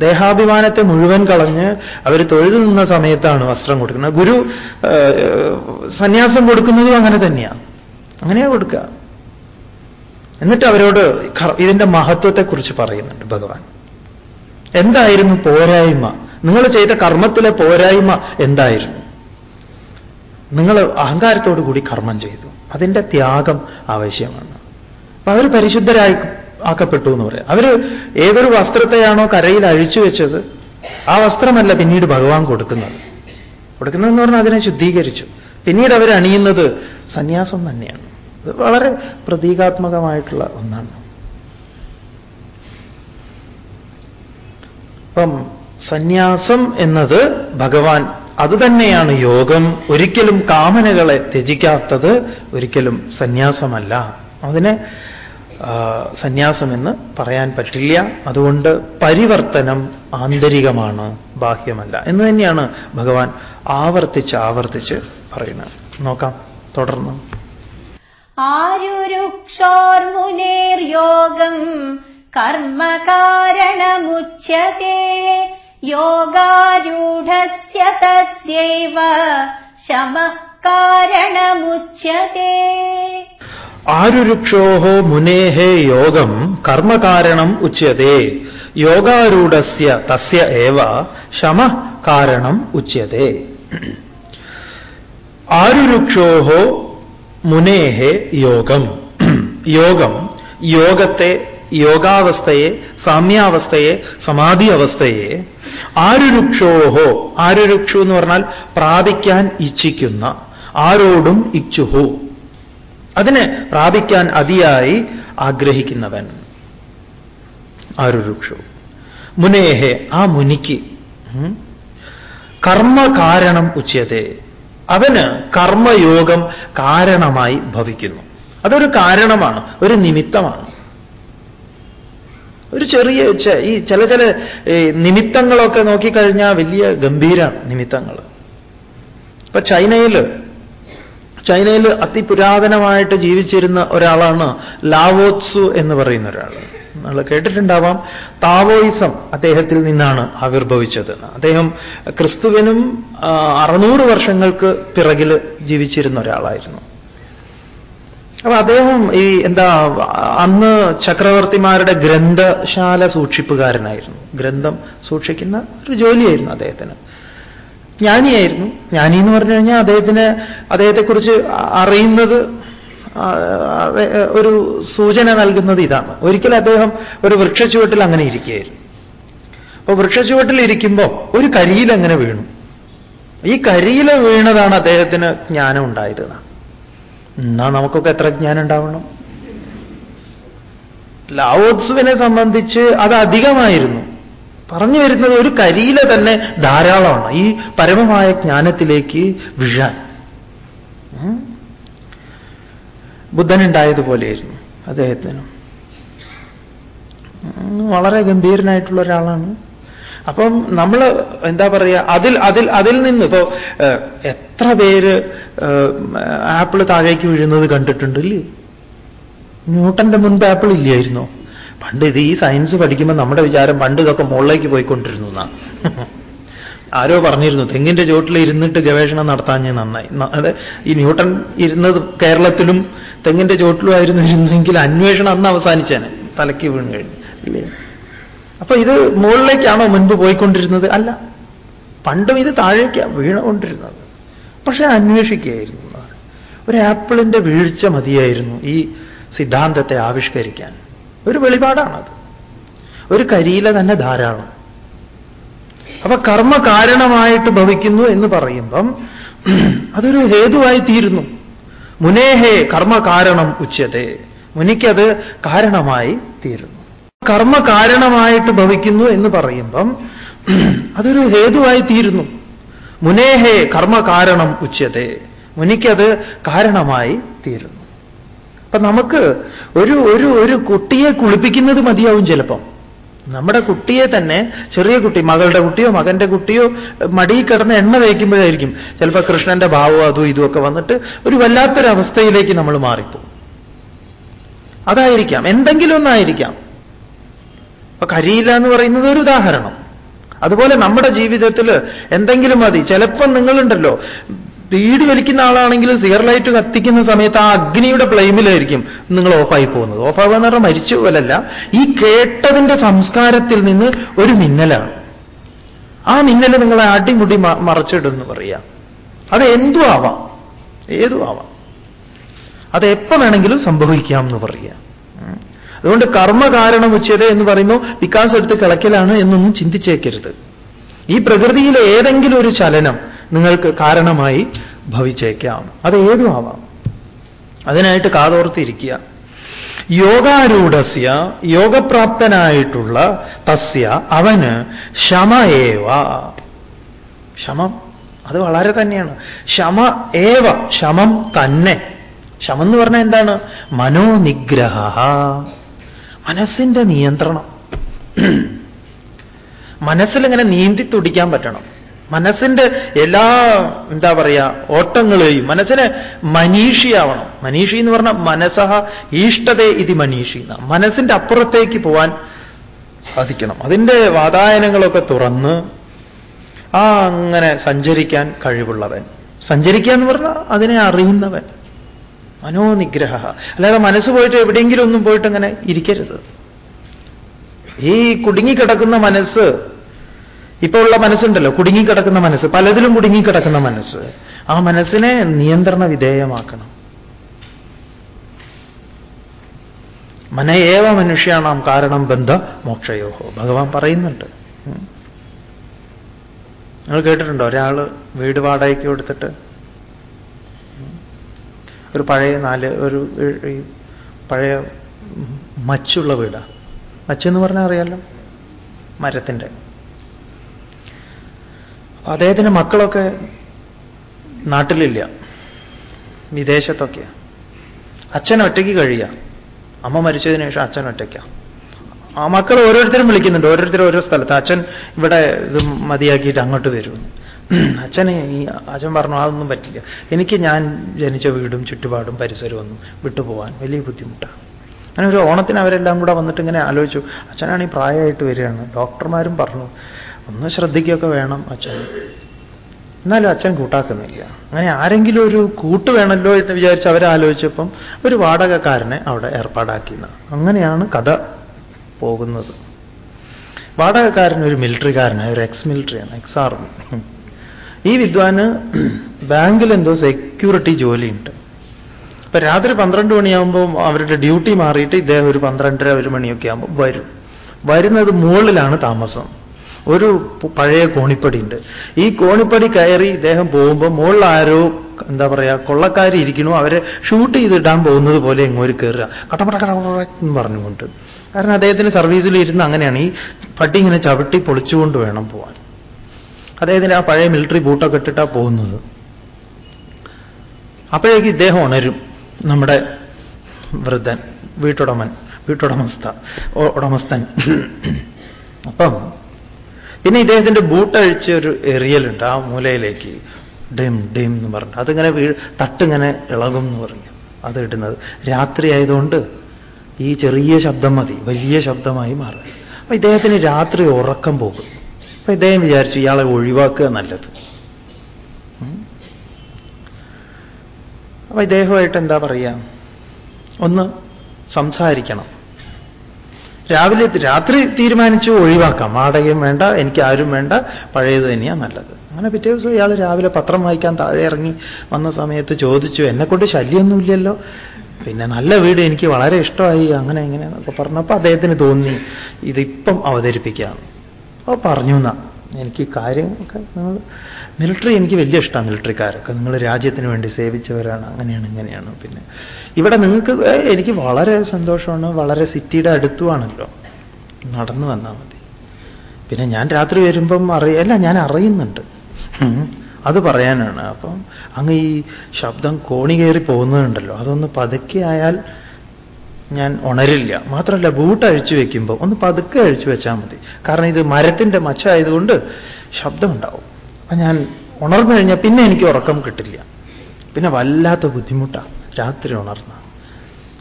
ദേഹാഭിമാനത്തെ മുഴുവൻ കളഞ്ഞ് അവർ തൊഴിൽ നിന്ന സമയത്താണ് വസ്ത്രം കൊടുക്കുന്നത്. ഗുരു സന്യാസം കൊടുക്കുന്നതും അങ്ങനെ തന്നെയാണ് അങ്ങനെയാ കൊടുക്കുക. എന്നിട്ട് അവരോട് ഇതിന്റെ മഹത്വത്തെക്കുറിച്ച് പറയുന്നുണ്ട് ഭഗവാൻ. എന്തായിരുന്നു പോരായ്മ? നിങ്ങൾ ചെയ്ത കർമ്മത്തിലെ പോരായ്മ എന്തായിരുന്നു? നിങ്ങൾ അഹങ്കാരത്തോടു കൂടി കർമ്മം ചെയ്തു. അതിന്റെ ത്യാഗം ആവശ്യമാണ്. അപ്പൊ അവർ പരിശുദ്ധരായി ആക്കപ്പെട്ടു എന്ന് പറയാം. അവർ ഏതൊരു വസ്ത്രത്തെയാണോ കരയിൽ അഴിച്ചു വെച്ചത് ആ വസ്ത്രമല്ല പിന്നീട് ഭഗവാൻ കൊടുക്കുന്നത്. കൊടുക്കുന്നതെന്ന് പറഞ്ഞാൽ അതിനെ ശുദ്ധീകരിച്ചു. പിന്നീട് അവർ അണിയുന്നത് സന്യാസം തന്നെയാണ്. അത് വളരെ പ്രതീകാത്മകമായിട്ടുള്ള ഒന്നാണ്. അപ്പം സന്യാസം എന്നത് ഭഗവാൻ അതുതന്നെയാണ് യോഗം ഒരിക്കലും കാമനകളെ ത്യജിക്കാത്തത് ഒരിക്കലും സന്യാസമല്ല. അതിനെ സന്യാസമെന്ന് പറയാൻ പറ്റില്ല. അതുകൊണ്ട് പരിവർത്തനം ആന്തരികമാണ് ബാഹ്യമല്ല. എന്ന് തന്നെയാണ് ഭഗവാൻ ആവർത്തിച്ച് ആവർത്തിച്ച് പറയുന്നത്. നോക്കാം തുടർന്ന്. ആരുരുക്ഷോർമുനേർയോഗം കർമ്മകാരണമുച്യത്തെ യോഗാരൂഢസ്യ തസ്യൈവ ശമഃ കാരണമുച്യത്തെ ആരുരുക്ഷോഹോ മുനേഹേ യോഗം കർമ്മകാരണം ഉച്യത്തെ യോഗാരൂഢസ്യ തസ്യ ഏവ ശമ കാരണം ഉച്യത്തെ ആരുരുക്ഷോഹോ മുനേഹേ യോഗം. യോഗം യോഗത്തെ യോഗാവസ്ഥയെ സാമ്യാവസ്ഥയെ സമാധി അവസ്ഥയെ ആരുരുക്ഷോഹോ ആരുരുക്ഷു എന്ന് പറഞ്ഞാൽ പ്രാപിക്കാൻ ഇച്ഛിക്കുന്ന ആരോടും ഇച്ഛുഹു. അതിനെ പ്രാപിക്കാൻ അതിയായി ആഗ്രഹിക്കുന്നവൻ ആരുരുക്ഷു. മുനേഹെ ആ മുനിക്ക് കർമ്മകാരണം ഉച്ചതേ അവന് കർമ്മയോഗം കാരണമായി ഭവിക്കുന്നു. അതൊരു കാരണമാണ് ഒരു നിമിത്തമാണ്. ഒരു ചെറിയ ഈ ചില ചില നിമിത്തങ്ങളൊക്കെ നോക്കിക്കഴിഞ്ഞാൽ വലിയ ഗംഭീര നിമിത്തങ്ങൾ ഇപ്പൊ ചൈനയിൽ ചൈനയിൽ അതിപുരാതനമായിട്ട് ജീവിച്ചിരുന്ന ഒരാളാണ് ലാവോത്സു എന്ന് പറയുന്ന ഒരാൾ. നമ്മൾ കേട്ടിട്ടുണ്ടാവാം താവോയിസം അദ്ദേഹത്തിൽ നിന്നാണ് ആവിർഭവിച്ചത്. അദ്ദേഹം ക്രിസ്തുവിനും അറുന്നൂറ് വർഷങ്ങൾക്ക് പിറകിൽ ജീവിച്ചിരുന്ന ഒരാളായിരുന്നു. അപ്പൊ അദ്ദേഹം ഈ എന്താ അന്ന് ചക്രവർത്തിമാരുടെ ഗ്രന്ഥശാല സൂക്ഷിപ്പുകാരനായിരുന്നു. ഗ്രന്ഥം സൂക്ഷിക്കുന്ന ഒരു ജോലിയായിരുന്നു അദ്ദേഹത്തിന്. ജ്ഞാനിയായിരുന്നു. ജ്ഞാനി എന്ന് പറഞ്ഞു കഴിഞ്ഞാൽ അദ്ദേഹത്തിന് അദ്ദേഹത്തെക്കുറിച്ച് അറിയുന്നത് ഒരു സൂചന നൽകുന്നത് ഇതാണ്. ഒരിക്കൽ അദ്ദേഹം ഒരു വൃക്ഷച്ചുവട്ടിൽ അങ്ങനെ ഇരിക്കുകയായിരുന്നു. അപ്പൊ വൃക്ഷച്ചുവട്ടിൽ ഇരിക്കുമ്പോൾ ഒരു കരിയിൽ അങ്ങനെ വീണു. ഈ കരിയിൽ വീണതാണ് അദ്ദേഹത്തിന് ജ്ഞാനം ഉണ്ടായത് എന്നാ. നമുക്കൊക്കെ എത്ര ജ്ഞാനം ഉണ്ടാവണം? ലാവോത്സുവിനെ സംബന്ധിച്ച് അത് അധികമായിരുന്നു. പറഞ്ഞു വരുന്നത് ഒരു കരിയില തന്നെ ധാരാളമാണ്. ഈ പരമമായ ജ്ഞാനത്തിലേക്ക് വിഴാൻ? ബുദ്ധനുണ്ടായതുപോലെയായിരുന്നു അദ്ദേഹത്തിന്. വളരെ ഗംഭീരനായിട്ടുള്ള ഒരാളാണ്. അപ്പം നമ്മൾ എന്താ പറയുക അതിൽ അതിൽ അതിൽ നിന്ന് ഇപ്പോ എത്ര പേര് ആപ്പിൾ താഴേക്ക് വീഴുന്നത് കണ്ടിട്ടുണ്ട് ഇല്ലേ ന്യൂട്ടന്റെ മുൻപ് ആപ്പിൾ ഇല്ലായിരുന്നോ? പണ്ട് ഇത് ഈ സയൻസ് പഠിക്കുമ്പോൾ നമ്മുടെ വിചാരം പണ്ട് ഇതൊക്കെ മുകളിലേക്ക് പോയിക്കൊണ്ടിരുന്നു എന്നാ. ആരോ പറഞ്ഞിരുന്നു തെങ്ങിന്റെ ചോട്ടിൽ ഇരുന്നിട്ട് ഗവേഷണം നടത്താൻ ഞാൻ നന്നായി. അത് ഈ ന്യൂട്ടൺ ഇരുന്നത് കേരളത്തിലും തെങ്ങിന്റെ ചോട്ടിലുമായിരുന്നു ഇരുന്നെങ്കിൽ അന്വേഷണം അന്ന് അവസാനിച്ചേനെ. തലയ്ക്ക് വീണ് കഴിഞ്ഞു. ഇല്ലേ? അപ്പൊ ഇത് മുകളിലേക്കാണോ മുൻപ് പോയിക്കൊണ്ടിരുന്നത്? അല്ല. പണ്ടും ഇത് താഴേക്കാണ് വീണുകൊണ്ടിരുന്നത്. പക്ഷെ അന്വേഷിക്കുകയായിരുന്നു. ഒരു ആപ്പിളിന്റെ വീഴ്ച മതിയായിരുന്നു ഈ സിദ്ധാന്തത്തെ ആവിഷ്കരിക്കാൻ. ഒരു വെളിപാടാണത്. ഒരു കരിയില തന്നെ ധാരാളം. അപ്പൊ കർമ്മ കാരണമായിട്ട് ഭവിക്കുന്നു എന്ന് പറയുമ്പം അതൊരു ഹേതുവായി തീരുന്നു മുനേഹേ കർമ്മ കാരണം ഉച്ചതേ. മുനിക്കത് കാരണമായി തീരുന്നു. കർമ്മ കാരണമായിട്ട് ഭവിക്കുന്നു എന്ന് പറയുമ്പം അതൊരു ഹേതുവായി തീരുന്നു. മുനേഹേ കർമ്മ കാരണം ഉച്ചതേ മുനിക്കത് കാരണമായി തീരുന്നു. അപ്പൊ നമുക്ക് ഒരു ഒരു ഒരു കുട്ടിയെ കുളിപ്പിക്കുന്നത് മതിയാവും ചിലപ്പം. നമ്മുടെ കുട്ടിയെ തന്നെ ചെറിയ കുട്ടി മകളുടെ കുട്ടിയോ മകന്റെ കുട്ടിയോ മടിയിൽ കിടന്ന് എണ്ണ തേക്കുമ്പോഴായിരിക്കും ചിലപ്പോൾ കൃഷ്ണന്റെ ഭാവവും അതും ഇതുമൊക്കെ വന്നിട്ട് ഒരു വല്ലാത്തൊരവസ്ഥയിലേക്ക് നമ്മൾ മാറിപ്പോകും. അതായിരിക്കാം. എന്തെങ്കിലും ഒന്നായിരിക്കാം. അപ്പൊ കരിയില്ല എന്ന് പറയുന്നത് ഒരു ഉദാഹരണം. അതുപോലെ നമ്മുടെ ജീവിതത്തിൽ എന്തെങ്കിലും മതി. ചിലപ്പം നിങ്ങളുണ്ടല്ലോ വീട് വലിക്കുന്ന ആളാണെങ്കിലും സിയർ ലൈറ്റ് കത്തിക്കുന്ന സമയത്ത് ആ അഗ്നിയുടെ ഫ്ലെയിമിലായിരിക്കും നിങ്ങൾ ഓഫായി പോകുന്നത്. ഓഫാവുക എന്ന് പറഞ്ഞാൽ മരിച്ചു പോലല്ല. ഈ കേട്ടതിന്റെ സംസ്കാരത്തിൽ നിന്ന് ഒരു മിന്നലാണ്. ആ മിന്നൽ നിങ്ങളെ അടിമുടി മറച്ചിടുന്നു പറയാം അത് എന്തു ആവാം. ഏതു ആവാം. അത് എപ്പോ വേണമെങ്കിലും സംഭവിക്കാം എന്ന് പറയാം ഉം. കർമ്മ കാരണം ഉച്ചത് എന്ന് പറയുമ്പോൾ വികാസം എടുത്ത് കിളക്കലാണ് എന്നൊന്നും ചിന്തിച്ചേക്കരുത്. ഈ പ്രകൃതിയിലെ ഏതെങ്കിലും ഒരു ചലനം നിങ്ങൾക്ക് കാരണമായി ഭവിച്ചേക്കാം. അത് ഏതും ആവാം അതിനായിട്ട് കാതോർത്തിരിക്കുക. യോഗാരൂഢസ്യ യോഗപ്രാപ്തനായിട്ടുള്ള തസ്യ അവന് ശമയേവ ശമം അത് വളരെ തന്നെയാണ്. ശമ ഏവ ശമം തന്നെ. ശമം എന്ന് പറഞ്ഞാൽ എന്താണ്? മനോനിഗ്രഹ. മനസ്സിന്റെ നിയന്ത്രണം. മനസ്സിലിങ്ങനെ നീന്തി തുടിക്കാൻ പറ്റണം. മനസ്സിന്റെ എല്ലാ എന്താ പറയാ ഓട്ടങ്ങളെയും മനസ്സിനെ മനീഷിയാവണം. മനീഷി എന്ന് പറഞ്ഞാൽ മനസ്സഹ ഈഷ്ടതേ ഇതി മനീഷി. മനസ്സിന്റെ അപ്പുറത്തേക്ക് പോവാൻ സാധിക്കണം. അതിന്റെ വാതായനങ്ങളൊക്കെ തുറന്ന് ആ അങ്ങനെ സഞ്ചരിക്കാൻ കഴിവുള്ളവൻ. സഞ്ചരിക്കുക എന്ന് പറഞ്ഞാൽ അതിനെ അറിയുന്നവൻ. മനോനിഗ്രഹ. അല്ലാതെ മനസ്സ് പോയിട്ട് എവിടെയെങ്കിലും ഒന്നും പോയിട്ട് അങ്ങനെ ഇരിക്കരുത്. ഈ കുടുങ്ങിക്കിടക്കുന്ന മനസ്സ് ഇപ്പൊ ഉള്ള മനസ്സുണ്ടല്ലോ കുടുങ്ങിക്കിടക്കുന്ന മനസ്സ് പലതിലും കുടുങ്ങിക്കിടക്കുന്ന മനസ്സ്. ആ മനസ്സിനെ നിയന്ത്രണ വിധേയമാക്കണം. മനയേവ മനുഷ്യാണാം കാരണം ബന്ധ മോക്ഷയോഹോ. ഭഗവാൻ പറയുന്നുണ്ട്. നിങ്ങൾ കേട്ടിട്ടുണ്ടോ? ഒരാൾ വീട് വാടകയ്ക്ക് കൊടുത്തിട്ട്. ഒരു പഴയ നാല് ഒരു ഈ പഴയ മച്ചുള്ള വീടാണ് മച്ചെന്ന് പറഞ്ഞാൽ അറിയാലോ? മരത്തിന്റെ അദ്ദേഹത്തിന്റെ മക്കളൊക്കെ നാട്ടിലില്ല. വിദേശത്തൊക്കെയാ അച്ഛൻ ഒറ്റയ്ക്ക് കഴിയുക അമ്മ മരിച്ചതിന് ശേഷം അച്ഛൻ ഒറ്റയ്ക്കാ. ആ മക്കൾ ഓരോരുത്തരും വിളിക്കുന്നുണ്ട്. ഓരോരുത്തരും ഓരോ സ്ഥലത്ത്. അച്ഛൻ ഇവിടെ ഇത് മതിയാക്കിയിട്ട് അങ്ങോട്ട് വരും. അച്ഛനെ ഈ അച്ഛൻ പറഞ്ഞു അതൊന്നും പറ്റില്ല. എനിക്ക് ഞാൻ ജനിച്ച വീടും ചുറ്റുപാടും പരിസരവും ഒന്നും വിട്ടുപോകാൻ വലിയ ബുദ്ധിമുട്ടാണ് അങ്ങനെ ഒരു ഓണത്തിന് അവരെല്ലാം കൂടെ വന്നിട്ട് ഇങ്ങനെ ആലോചിച്ചു. അച്ഛനാണ് ഈ പ്രായമായിട്ട് വരികയാണ്. ഡോക്ടർമാരും പറഞ്ഞു ഒന്ന് ശ്രദ്ധിക്കുകയൊക്കെ വേണം അച്ഛൻ. എന്നാലും അച്ഛൻ കൂട്ടാക്കുന്നില്ല. അങ്ങനെ ആരെങ്കിലും ഒരു കൂട്ട് വേണമല്ലോ എന്ന് വിചാരിച്ച് അവരാലോചിച്ചപ്പം ഒരു വാടകക്കാരനെ അവിടെ ഏർപ്പാടാക്കി എന്നാണ്. അങ്ങനെയാണ് കഥ പോകുന്നത്. വാടകക്കാരൻ ഒരു മിലിറ്ററിക്കാരനാണ് ഒരു എക്സ് മിലിറ്ററിയാണ് എക്സ് ആർമി ഈ വിദ്വാന് ബാങ്കിൽ എന്തോ സെക്യൂരിറ്റി ജോലിയുണ്ട്. അപ്പൊ രാത്രി പന്ത്രണ്ട് മണിയാകുമ്പോൾ അവരുടെ ഡ്യൂട്ടി മാറിയിട്ട് ഇദ്ദേഹം ഒരു പന്ത്രണ്ടര ഒരു മണിയൊക്കെ ആകുമ്പോൾ വരും. വരുന്നത് മുകളിലാണ് താമസം. ഒരു പഴയ കോണിപ്പടി ഉണ്ട് ഈ കോണിപ്പടി കയറി ഇദ്ദേഹം പോകുമ്പോൾ മുകളിൽ ആരോ എന്താ പറയാ കൊള്ളക്കാരി ഇരിക്കണു അവരെ ഷൂട്ട് ചെയ്തിടാൻ പോകുന്നത് പോലെ എങ്ങോട്ട് കയറുക കട്ടപ്പട കടപട എന്ന് പറഞ്ഞുകൊണ്ട്. കാരണം അദ്ദേഹത്തിന് സർവീസിൽ ഇരുന്ന് അങ്ങനെയാണ്. ഈ പട്ടി ഇങ്ങനെ ചവിട്ടി പൊളിച്ചുകൊണ്ട് വേണം പോവാൻ. അദ്ദേഹത്തിന് ആ പഴയ മിലിറ്ററി ബൂട്ടൊക്കെ ഇട്ടിട്ടാ പോകുന്നത്. അപ്പോഴേക്ക് ഇദ്ദേഹം ഉണരും നമ്മുടെ വൃദ്ധൻ വീട്ടുടമൻ വീട്ടുടമസ്ഥ ഉടമസ്ഥൻ. അപ്പം പിന്നെ ഇദ്ദേഹത്തിന്റെ ബൂട്ടഴിച്ച ഒരു എറിയലുണ്ട് ആ മൂലയിലേക്ക് ഡിം ഡിം എന്ന് പറഞ്ഞു അതിങ്ങനെ വീ തട്ടിങ്ങനെ ഇളകും എന്ന് പറഞ്ഞു. അത് ഇടുന്നത്. രാത്രി ആയതുകൊണ്ട് ഈ ചെറിയ ശബ്ദം മതി വലിയ ശബ്ദമായി മാറും. അപ്പൊ ഇദ്ദേഹത്തിന് രാത്രി ഉറക്കം പോകും. അപ്പൊ ഇദ്ദേഹം വിചാരിച്ചു ഇയാളെ ഒഴിവാക്കുക നല്ലത്. അപ്പൊ ഇദ്ദേഹമായിട്ട് എന്താ പറയുക ഒന്ന് സംസാരിക്കണം. രാവിലെ രാത്രി തീരുമാനിച്ചു ഒഴിവാക്കാം. വാടകയും വേണ്ട എനിക്ക് ആരും വേണ്ട പഴയത് തന്നെയാണ് നല്ലത്. അങ്ങനെ പിറ്റേ ദിവസം ഇയാൾ രാവിലെ പത്രം വായിക്കാൻ താഴെ ഇറങ്ങി വന്ന സമയത്ത് ചോദിച്ചു എന്നെക്കൊണ്ട് ശല്യമൊന്നുമില്ലല്ലോ പിന്നെ നല്ല വീട് എനിക്ക് വളരെ ഇഷ്ടമായി അങ്ങനെ ഇങ്ങനെ പറഞ്ഞപ്പോൾ അദ്ദേഹത്തിന് തോന്നി ഇതിപ്പം അവതരിപ്പിക്കാം. അപ്പോൾ പറഞ്ഞു എന്നാ എനിക്ക് കാര്യങ്ങളൊക്കെ നിങ്ങൾ മിലിറ്ററി എനിക്ക് വലിയ ഇഷ്ടമാണ് മിലിറ്ററിക്കാരൊക്കെ നിങ്ങൾ രാജ്യത്തിന് വേണ്ടി സേവിച്ചവരാണ് അങ്ങനെയാണ് ഇങ്ങനെയാണ്. പിന്നെ ഇവിടെ നിങ്ങൾക്ക് എനിക്ക് വളരെ സന്തോഷമാണ് വളരെ സിറ്റിയുടെ അടുത്തുമാണല്ലോ നടന്നു വന്നാൽ മതി. പിന്നെ ഞാൻ രാത്രി വരുമ്പം അറിയല്ല ഞാൻ അറിയുന്നുണ്ട്. അത് പറയാനാണ്. അപ്പം അങ്ങ് ഈ ശബ്ദം കോണി കയറി പോകുന്നുണ്ടല്ലോ. അതൊന്ന് പതുക്കെ ആയാൽ ഞാൻ ഉണരില്ല. മാത്രമല്ല ബൂട്ട് അഴിച്ചു വെക്കുമ്പോൾ ഒന്ന് പതുക്കെ അഴിച്ചു വെച്ചാൽ മതി. കാരണം ഇത് മരത്തിന്റെ മച്ച ആയതുകൊണ്ട് ശബ്ദമുണ്ടാവും. അപ്പൊ ഞാൻ ഉണർന്നു കഴിഞ്ഞാൽ പിന്നെ എനിക്ക് ഉറക്കം കിട്ടില്ല. പിന്നെ വല്ലാത്ത ബുദ്ധിമുട്ടാണ് രാത്രി ഉണർന്ന.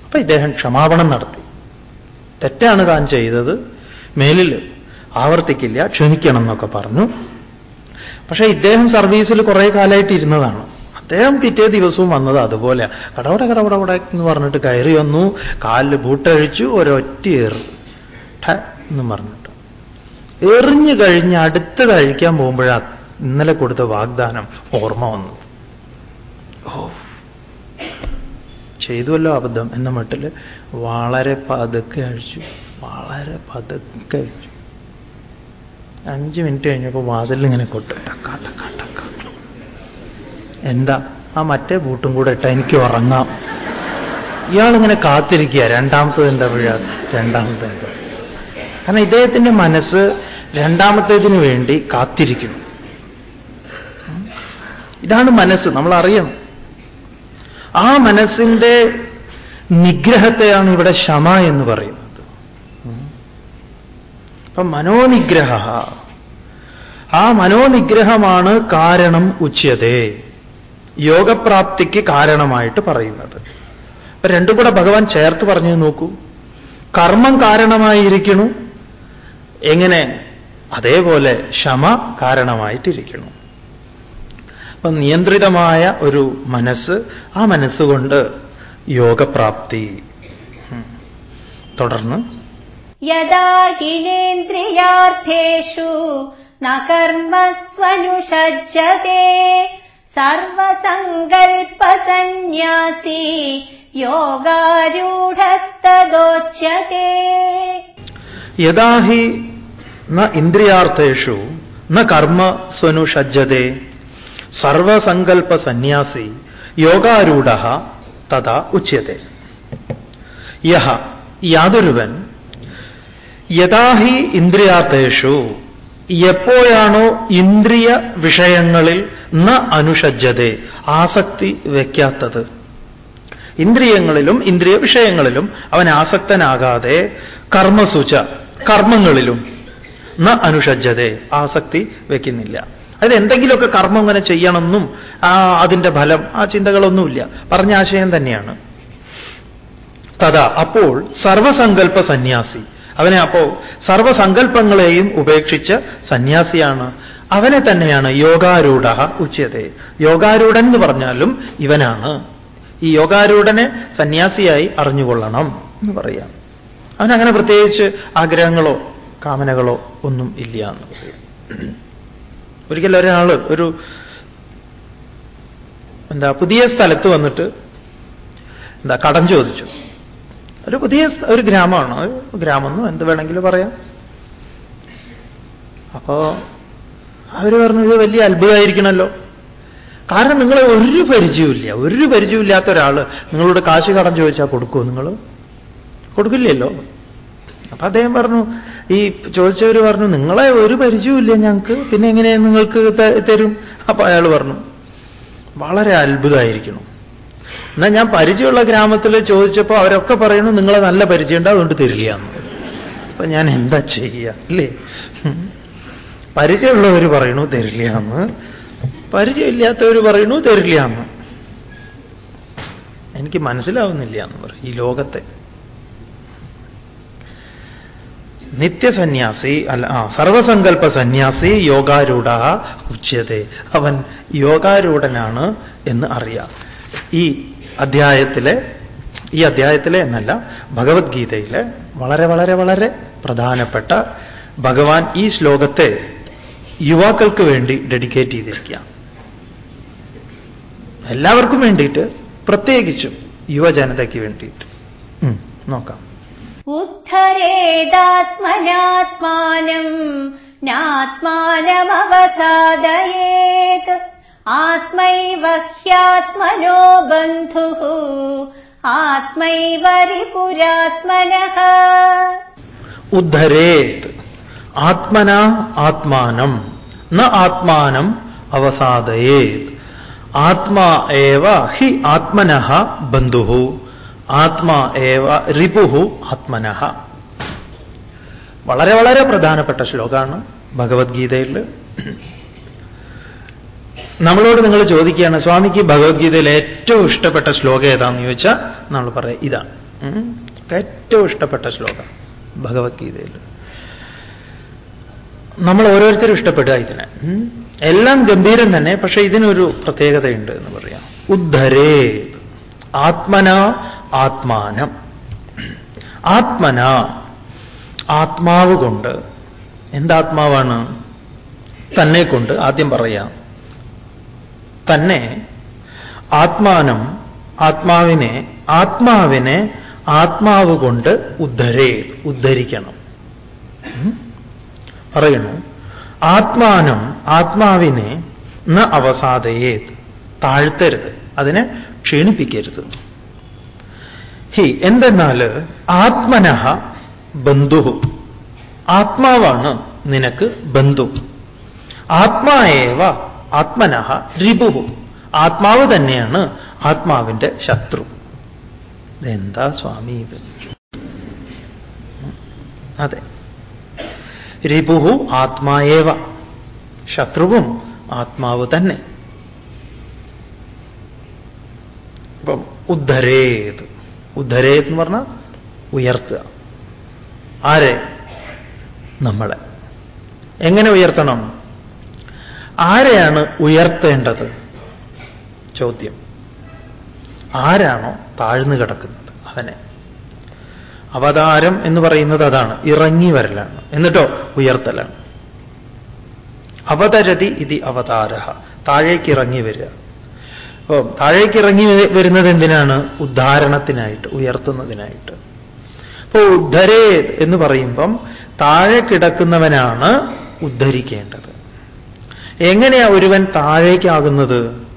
അപ്പൊ ഇദ്ദേഹം ക്ഷമാപണം നടത്തി. തെറ്റാണ് താൻ ചെയ്തത്. മേലിൽ ആവർത്തിക്കില്ല ക്ഷമിക്കണം എന്നൊക്കെ പറഞ്ഞു. പക്ഷേ ഇദ്ദേഹം സർവീസിൽ കുറേ കാലമായിട്ട് ഇരുന്നതാണ്. അദ്ദേഹം പിറ്റേ ദിവസവും വന്നത് അതുപോലെ. കടവട കടവടവട എന്ന് പറഞ്ഞിട്ട് കയറി വന്നു. കാലിൽ ബൂട്ടഴിച്ചു ഒരൊറ്റ ഏറ് എന്ന് പറഞ്ഞിട്ട്. എറിഞ്ഞു കഴിഞ്ഞ് അടുത്ത് കഴിക്കാൻ പോകുമ്പോഴാ ഇന്നലെ കൊടുത്ത വാഗ്ദാനം ഓർമ്മ വന്നത് ഓ. ചെയ്തുവല്ലോ അബദ്ധം എന്ന മട്ടിൽ വളരെ പതുക്കെ അഴിച്ചു വളരെ പതുക്കെ അഴിച്ചു അഞ്ച് മിനിറ്റ് കഴിഞ്ഞപ്പോൾ വാതിലിങ്ങനെ കൊട്ടു. ടക്കാട്ടക്കാട്ട ടക്ക ടക്ക എന്താ? ആ മറ്റേ ബൂട്ടും കൂടെ ഇട്ട എനിക്ക് ഉറങ്ങാം. ഇയാളിങ്ങനെ കാത്തിരിക്കുക. രണ്ടാമത്തത് എന്താ വീഴ രണ്ടാമത്തെ എന്താ? കാരണം ഇദ്ദേഹത്തിന്റെ മനസ്സ് രണ്ടാമത്തേതിന് വേണ്ടി കാത്തിരിക്കുന്നു. ഇതാണ് മനസ്സ്. നമ്മൾ അറിയണം ആ മനസ്സിന്റെ നിഗ്രഹത്തെയാണ് ഇവിടെ ക്ഷമ എന്ന് പറയുന്നത്. അപ്പൊ മനോനിഗ്രഹ. ആ മനോനിഗ്രഹമാണ് കാരണം ഉച്യതേ യോഗപ്രാപ്തിക്ക് കാരണമായിട്ട് പറയുന്നത്. അപ്പൊ രണ്ടും കൂടെ ഭഗവാൻ ചേർത്ത് പറഞ്ഞു നോക്കൂ. കർമ്മം കാരണമായിരിക്കണു. എങ്ങനെ? അതേപോലെ ക്ഷമ കാരണമായിട്ടിരിക്കണു. അപ്പൊ നിയന്ത്രിതമായ ഒരു മനസ്സ് ആ മനസ്സുകൊണ്ട് യോഗപ്രാപ്തി. തുടർന്ന്. യഥാഗിനേന്ദ്രിയാർത്ഥേഷു നകർമ്മസ്വനുഷജ്ജതേ സർവസങ്കൽപ്പസന്യാസി യോഗാരൂഢസ്തോച്യത്തെ യഥാ ഹി ന ഇന്ദ്രിയാർത്ഥേഷു ന കർമ്മ സ്വനു സജ്ജതേ സർവസങ്കൽപ്പ സന്യാസി യോഗാരൂഢ തഥാ ഉച്യത്തെ യഹ യാതൊരുവൻ യഥാ ഹി ഇന്ദ്രിയാർത്ഥേഷു എപ്പോഴാണോ ഇന്ദ്രിയ വിഷയങ്ങളിൽ ന അനുഷജ്ജതേ ആസക്തി വയ്ക്കാത്തത്. ഇന്ദ്രിയങ്ങളിലും ഇന്ദ്രിയ വിഷയങ്ങളിലും അവൻ ആസക്തനാകാതെ കർമ്മസൂച കർമ്മങ്ങളിലും ന അനുഷജ്ജതേ ആസക്തി വയ്ക്കുന്നില്ല. അതിൽ എന്തെങ്കിലുമൊക്കെ കർമ്മം ഇങ്ങനെ ചെയ്യണമെന്നും ആ അതിന്റെ ഫലം ആ ചിന്തകളൊന്നുമില്ല. പറഞ്ഞ ആശയം തന്നെയാണ്. തഥാ അപ്പോൾ സർവസങ്കല്പ സന്യാസി അവനെ അപ്പോ സർവസങ്കല്പങ്ങളെയും ഉപേക്ഷിച്ച് സന്യാസിയാണ്. അവനെ തന്നെയാണ് യോഗാരൂഢ ഉച്യത്തെ യോഗാരൂഢൻ എന്ന് പറഞ്ഞാലും ഇവനാണ്. ഈ യോഗാരൂഢനെ സന്യാസിയായി അറിഞ്ഞുകൊള്ളണം എന്ന് പറയാം. അവനങ്ങനെ പ്രത്യേകിച്ച് ആഗ്രഹങ്ങളോ കാമനകളോ ഒന്നും ഇല്ല എന്ന് പറയാം. ഒരിക്കൽ ഒരാൾ ഒരു എന്താ പുതിയ സ്ഥലത്ത് വന്നിട്ട് എന്താ കടം ചോദിച്ചു. ഒരു പുതിയ ഒരു ഗ്രാമമാണ്. ഒരു എന്ത് വേണമെങ്കിലും പറയാം. അപ്പോ അവർ പറഞ്ഞു ഇത് വലിയ അത്ഭുതമായിരിക്കണമല്ലോ കാരണം നിങ്ങളെ ഒരു പരിചയമില്ല ഒരു പരിചയമില്ലാത്ത ഒരാൾ നിങ്ങളോട് കാശ് കടം ചോദിച്ചാൽ കൊടുക്കുമോ നിങ്ങൾ കൊടുക്കില്ലല്ലോ. അപ്പൊ അദ്ദേഹം പറഞ്ഞു ഈ ചോദിച്ചവർ പറഞ്ഞു നിങ്ങളെ ഒരു പരിചയമില്ല ഞങ്ങൾക്ക്. പിന്നെ എങ്ങനെ നിങ്ങൾക്ക് തരും? അപ്പൊ അയാൾ പറഞ്ഞു വളരെ അത്ഭുതമായിരിക്കണം. എന്നാൽ ഞാൻ പരിചയമുള്ള ഗ്രാമത്തിൽ ചോദിച്ചപ്പോൾ അവരൊക്കെ പറയുന്നു നിങ്ങളെ നല്ല പരിചയമുണ്ട് അതുകൊണ്ട് തരില്ല അപ്പൊ ഞാൻ എന്താ ചെയ്യുക അല്ലേ? പരിചയമുള്ളവർ പറയണു തരില്ല എന്ന് പരിചയമില്ലാത്തവർ പറയണു തരില്ല എന്ന് എനിക്ക് മനസ്സിലാവുന്നില്ല എന്ന് പറയും ഈ ലോകത്തെ. നിത്യസന്യാസി അല്ല ആ സർവസങ്കല്പ സന്യാസി യോഗാരൂഢ ഉച്ചതേ അവൻ യോഗാരൂഢനാണ് എന്ന് അറിയാം. ഈ അധ്യായത്തിലെ ഈ അധ്യായത്തിലെ എന്നല്ല ഭഗവത്ഗീതയിലെ വളരെ വളരെ വളരെ പ്രധാനപ്പെട്ട ഭഗവാൻ ഈ ശ്ലോകത്തെ യുവാക്കൾക്ക് വേണ്ടി ഡെഡിക്കേറ്റ് ചെയ്തിരിക്കുക എല്ലാവർക്കും വേണ്ടിയിട്ട് പ്രത്യേകിച്ചും യുവജനതയ്ക്ക് വേണ്ടിയിട്ട്. നോക്കാം. ഉദ്ധരേതാത്മനാത്മാനം നാത്മാനമവസാദയേത്. ആത്മൈവ ഹ്യാത്മനോ ബന്ധുഃ. ആത്മൈവ റിപുരാത്മനഃ ഉദ്ധരേത്. ആത്മന ആത്മാനം. ന ആത്മാനം അവസാദയേത്. ആത്മാ ഏവ ഹി ആത്മന ബന്ധു. ആത്മാ ഏവ റിപുഹു ആത്മന. വളരെ വളരെ പ്രധാനപ്പെട്ട ശ്ലോകമാണ് ഭഗവത്ഗീതയിൽ. നമ്മളോട് നിങ്ങൾ ചോദിക്കുകയാണ് സ്വാമിക്ക് ഭഗവത്ഗീതയിൽ ഏറ്റവും ഇഷ്ടപ്പെട്ട ശ്ലോകം ഏതാണെന്ന് ചോദിച്ചാൽ നമ്മൾ പറയാം ഇതാണ് ഏറ്റവും ഇഷ്ടപ്പെട്ട ശ്ലോകം ഭഗവത്ഗീതയിൽ. നമ്മൾ ഓരോരുത്തരും ഇഷ്ടപ്പെടുക ഇതിനെ. എല്ലാം ഗംഭീരം തന്നെ പക്ഷേ ഇതിനൊരു പ്രത്യേകതയുണ്ട് എന്ന് പറയാം. ഉദ്ധരേ. ആത്മന ആത്മാനം. ആത്മന ആത്മാവ് കൊണ്ട് എന്താത്മാവാണ്? തന്നെ കൊണ്ട് ആദ്യം പറയാം തന്നെ ആത്മാനം ആത്മാവിനെ ആത്മാവിനെ ആത്മാവ് കൊണ്ട് ഉദ്ധരേ ഉദ്ധരിക്കണം. പറയുന്നു ആത്മാനം ആത്മാവിനെ ന അവസാദയേത് താഴ്ത്തരുത് അതിനെ ക്ഷീണിപ്പിക്കരുത്. ഹി എന്തെന്നാൽ ആത്മനഹ ബന്ധു ആത്മാവാണ് നിനക്ക് ബന്ധു. ആത്മാവേവ ആത്മനഃ റിപുഹു ആത്മാവ് തന്നെയാണ് ആത്മാവിന്റെ ശത്രു. എന്താ സ്വാമി ഇത്? അതെ. രിപുഹു ആത്മായേവ. ശത്രുവും ആത്മാവ് തന്നെ. ഇപ്പം ഉദ്ധരേത്. ഉദ്ധരേത് എന്ന് പറഞ്ഞാൽ ഉയർത്തുക. ആരെ? നമ്മളെ. എങ്ങനെ ഉയർത്തണം? ആരെയാണ് ഉയർത്തേണ്ടത്? ചോദ്യം. ആരാണോ താഴ്ന്നു കിടക്കുന്നത് അവനെ? അവതാരം എന്ന് പറയുന്നത് അതാണ്. ഇറങ്ങി വരലാണ്. എന്നിട്ടോ ഉയർത്തലാണ്. അവതരതി ഇതി അവതാര താഴേക്ക് ഇറങ്ങി വരിക. അപ്പോൾ താഴേക്ക് ഇറങ്ങി വരുന്നത് എന്തിനാണ്? ഉദ്ധാരണത്തിനായിട്ട് ഉയർത്തുന്നതിനായിട്ട്. അപ്പോൾ ഉദ്ധരേ എന്ന് പറയുമ്പം താഴെ കിടക്കുന്നവനാണ് ഉദ്ധരിക്കേണ്ടത്. എങ്ങനെയാ ഒരുവൻ താഴേക്കാകുന്നത്?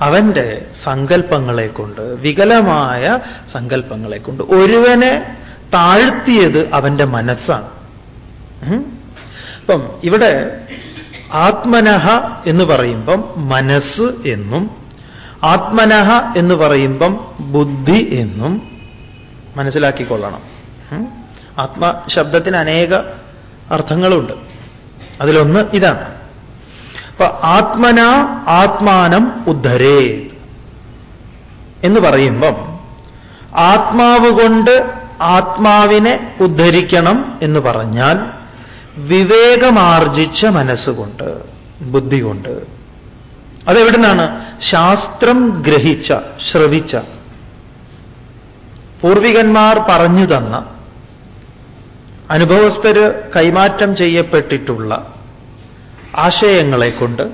അവന്റെ സങ്കല്പങ്ങളെ കൊണ്ട് വികലമായ സങ്കല്പങ്ങളെ കൊണ്ട് ഒരുവനെ താഴ്ത്തിയത് അവന്റെ മനസ്സാണ്. അപ്പം ഇവിടെ ആത്മനഹ എന്ന് പറയുമ്പം മനസ്സ് എന്നും ആത്മനഹ എന്ന് പറയുമ്പം ബുദ്ധി എന്നും മനസ്സിലാക്കിക്കൊള്ളണം. ഉം? ആത്മ ശബ്ദത്തിന് അനേക അർത്ഥങ്ങളുണ്ട്. അതിലൊന്ന് ഇതാണ്. അപ്പൊ ആത്മന ആത്മാനം ഉദ്ധരേ എന്ന് പറയുമ്പം ആത്മാവ് കൊണ്ട് ആത്മാവിനെ ഉദ്ധരിക്കണം എന്ന് പറഞ്ഞാൽ വിവേകമാർജിച്ച മനസ്സുകൊണ്ട് ബുദ്ധി കൊണ്ട്. അതെവിടുന്നാണ്? ശാസ്ത്രം ഗ്രഹിച്ച ശ്രവിച്ച പൂർവികന്മാർ പറഞ്ഞു തന്ന അനുഭവസ്ഥര് കൈമാറ്റം ചെയ്യപ്പെട്ടിട്ടുള്ള ആശയങ്ങളെ കൊണ്ട്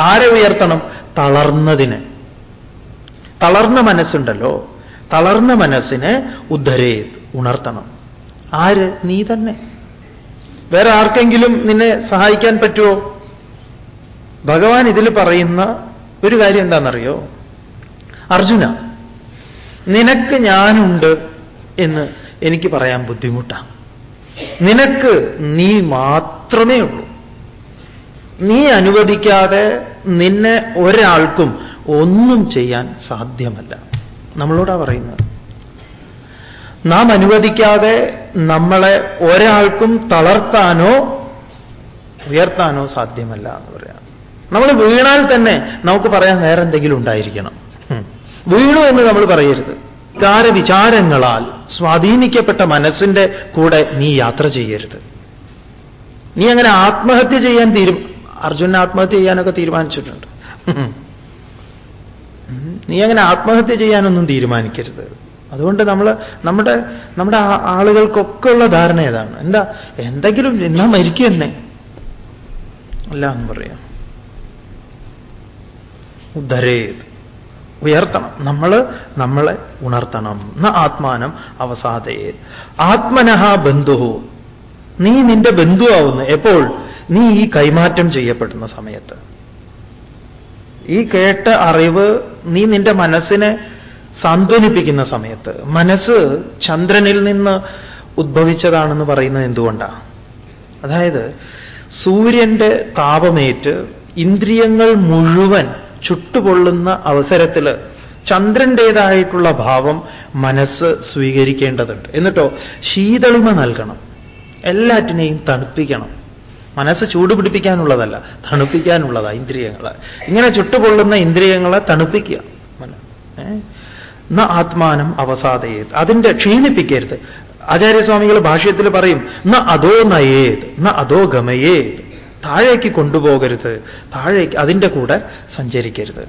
ആരെ ഉയർത്തണം? തളർന്നതിന്. തളർന്ന മനസ്സുണ്ടല്ലോ. തളർന്ന മനസ്സിനെ ഉദ്ധരേ ഉണർത്തണം. ആര്? നീ തന്നെ. വേറെ ആർക്കെങ്കിലും നിന്നെ സഹായിക്കാൻ പറ്റുമോ ഭഗവാൻ ഇതിൽ പറയുന്ന ഒരു കാര്യം എന്താണെന്നറിയോ? അർജുന നിനക്ക് ഞാനുണ്ട് എന്ന് എനിക്ക് പറയാൻ ബുദ്ധിമുട്ടാണ് നിനക്ക് നീ മാത്രമേ ഉള്ളൂ. നീ അനുവദിക്കാതെ നിന്നെ ഒരാൾക്കും ഒന്നും ചെയ്യാൻ സാധ്യമല്ല. നമ്മളോടാ പറയുന്നത്? നാം അനുവദിക്കാതെ നമ്മളെ ഒരാൾക്കും തളർത്താനോ ഉയർത്താനോ സാധ്യമല്ല എന്ന് പറയാം. നമ്മൾ വീണാൽ തന്നെ നമുക്ക് പറയാൻ വേറെ എന്തെങ്കിലും ഉണ്ടായിരിക്കണം. വീണു എന്ന് നമ്മൾ പറയരുത്. വികാര വിചാരങ്ങളാൽ സ്വാധീനിക്കപ്പെട്ട മനസ്സിന്റെ കൂടെ നീ യാത്ര ചെയ്യരുത്. നീ അങ്ങനെ ആത്മഹത്യ ചെയ്യാൻ തീരും അർജുനൻ ആത്മഹത്യ ചെയ്യാനൊക്കെ തീരുമാനിച്ചിട്ടുണ്ട്. നീ അങ്ങനെ ആത്മഹത്യ ചെയ്യാനൊന്നും തീരുമാനിക്കരുത്. അതുകൊണ്ട് നമ്മൾ നമ്മുടെ നമ്മുടെ ആളുകൾക്കൊക്കെ ഉള്ള ധാരണ ഏതാണ്? എന്താ എന്തെങ്കിലും എന്നാ മരിക്കും എന്നെ. അല്ല എന്ന് പറയാം. ഉദ്ധരേത്. ഉയർത്തണം. നമ്മൾ നമ്മളെ ഉണർത്തണം. ന ആത്മാനം അവസാദയെ ആത്മനഹ ബന്ധു നീ നിന്റെ ബന്ധുവാവുന്നു. എപ്പോൾ? നീ ഈ കൈമാറ്റം ചെയ്യപ്പെടുന്ന സമയത്ത്. ഈ കേട്ട അറിവ് നീ നിന്റെ മനസ്സിനെ സാന്ത്വനിപ്പിക്കുന്ന സമയത്ത്. മനസ്സ് ചന്ദ്രനിൽ നിന്ന് ഉദ്ഭവിച്ചതാണെന്ന് പറയുന്നത് എന്തുകൊണ്ടാണ് അതായത് സൂര്യന്റെ താപമേറ്റ് ഇന്ദ്രിയങ്ങൾ മുഴുവൻ ചുട്ടുപൊള്ളുന്ന അവസരത്തിൽ ചന്ദ്രന്റേതായിട്ടുള്ള ഭാവം മനസ്സ് സ്വീകരിക്കേണ്ടതുണ്ട്. എന്നിട്ടോ ശീതളിമ നൽകണം. എല്ലാറ്റിനെയും തണുപ്പിക്കണം. മനസ്സ് ചൂടുപിടിപ്പിക്കാനുള്ളതല്ല തണുപ്പിക്കാനുള്ളതാ ഇന്ദ്രിയങ്ങളെ. ഇങ്ങനെ ചുട്ടുപൊള്ളുന്ന ഇന്ദ്രിയങ്ങളെ തണുപ്പിക്കുക. ന ആത്മാനം അവസാദയേത്. അതിന്റെ ക്ഷീണിപ്പിക്കരുത്. ആചാര്യസ്വാമികൾ ഭാഷ്യത്തിൽ പറയും ന അതോ നയേത് ന അതോ ഗമയേത്. താഴേക്ക് കൊണ്ടുപോകരുത്. താഴേക്ക് അതിന്റെ കൂടെ സഞ്ചരിക്കരുത്.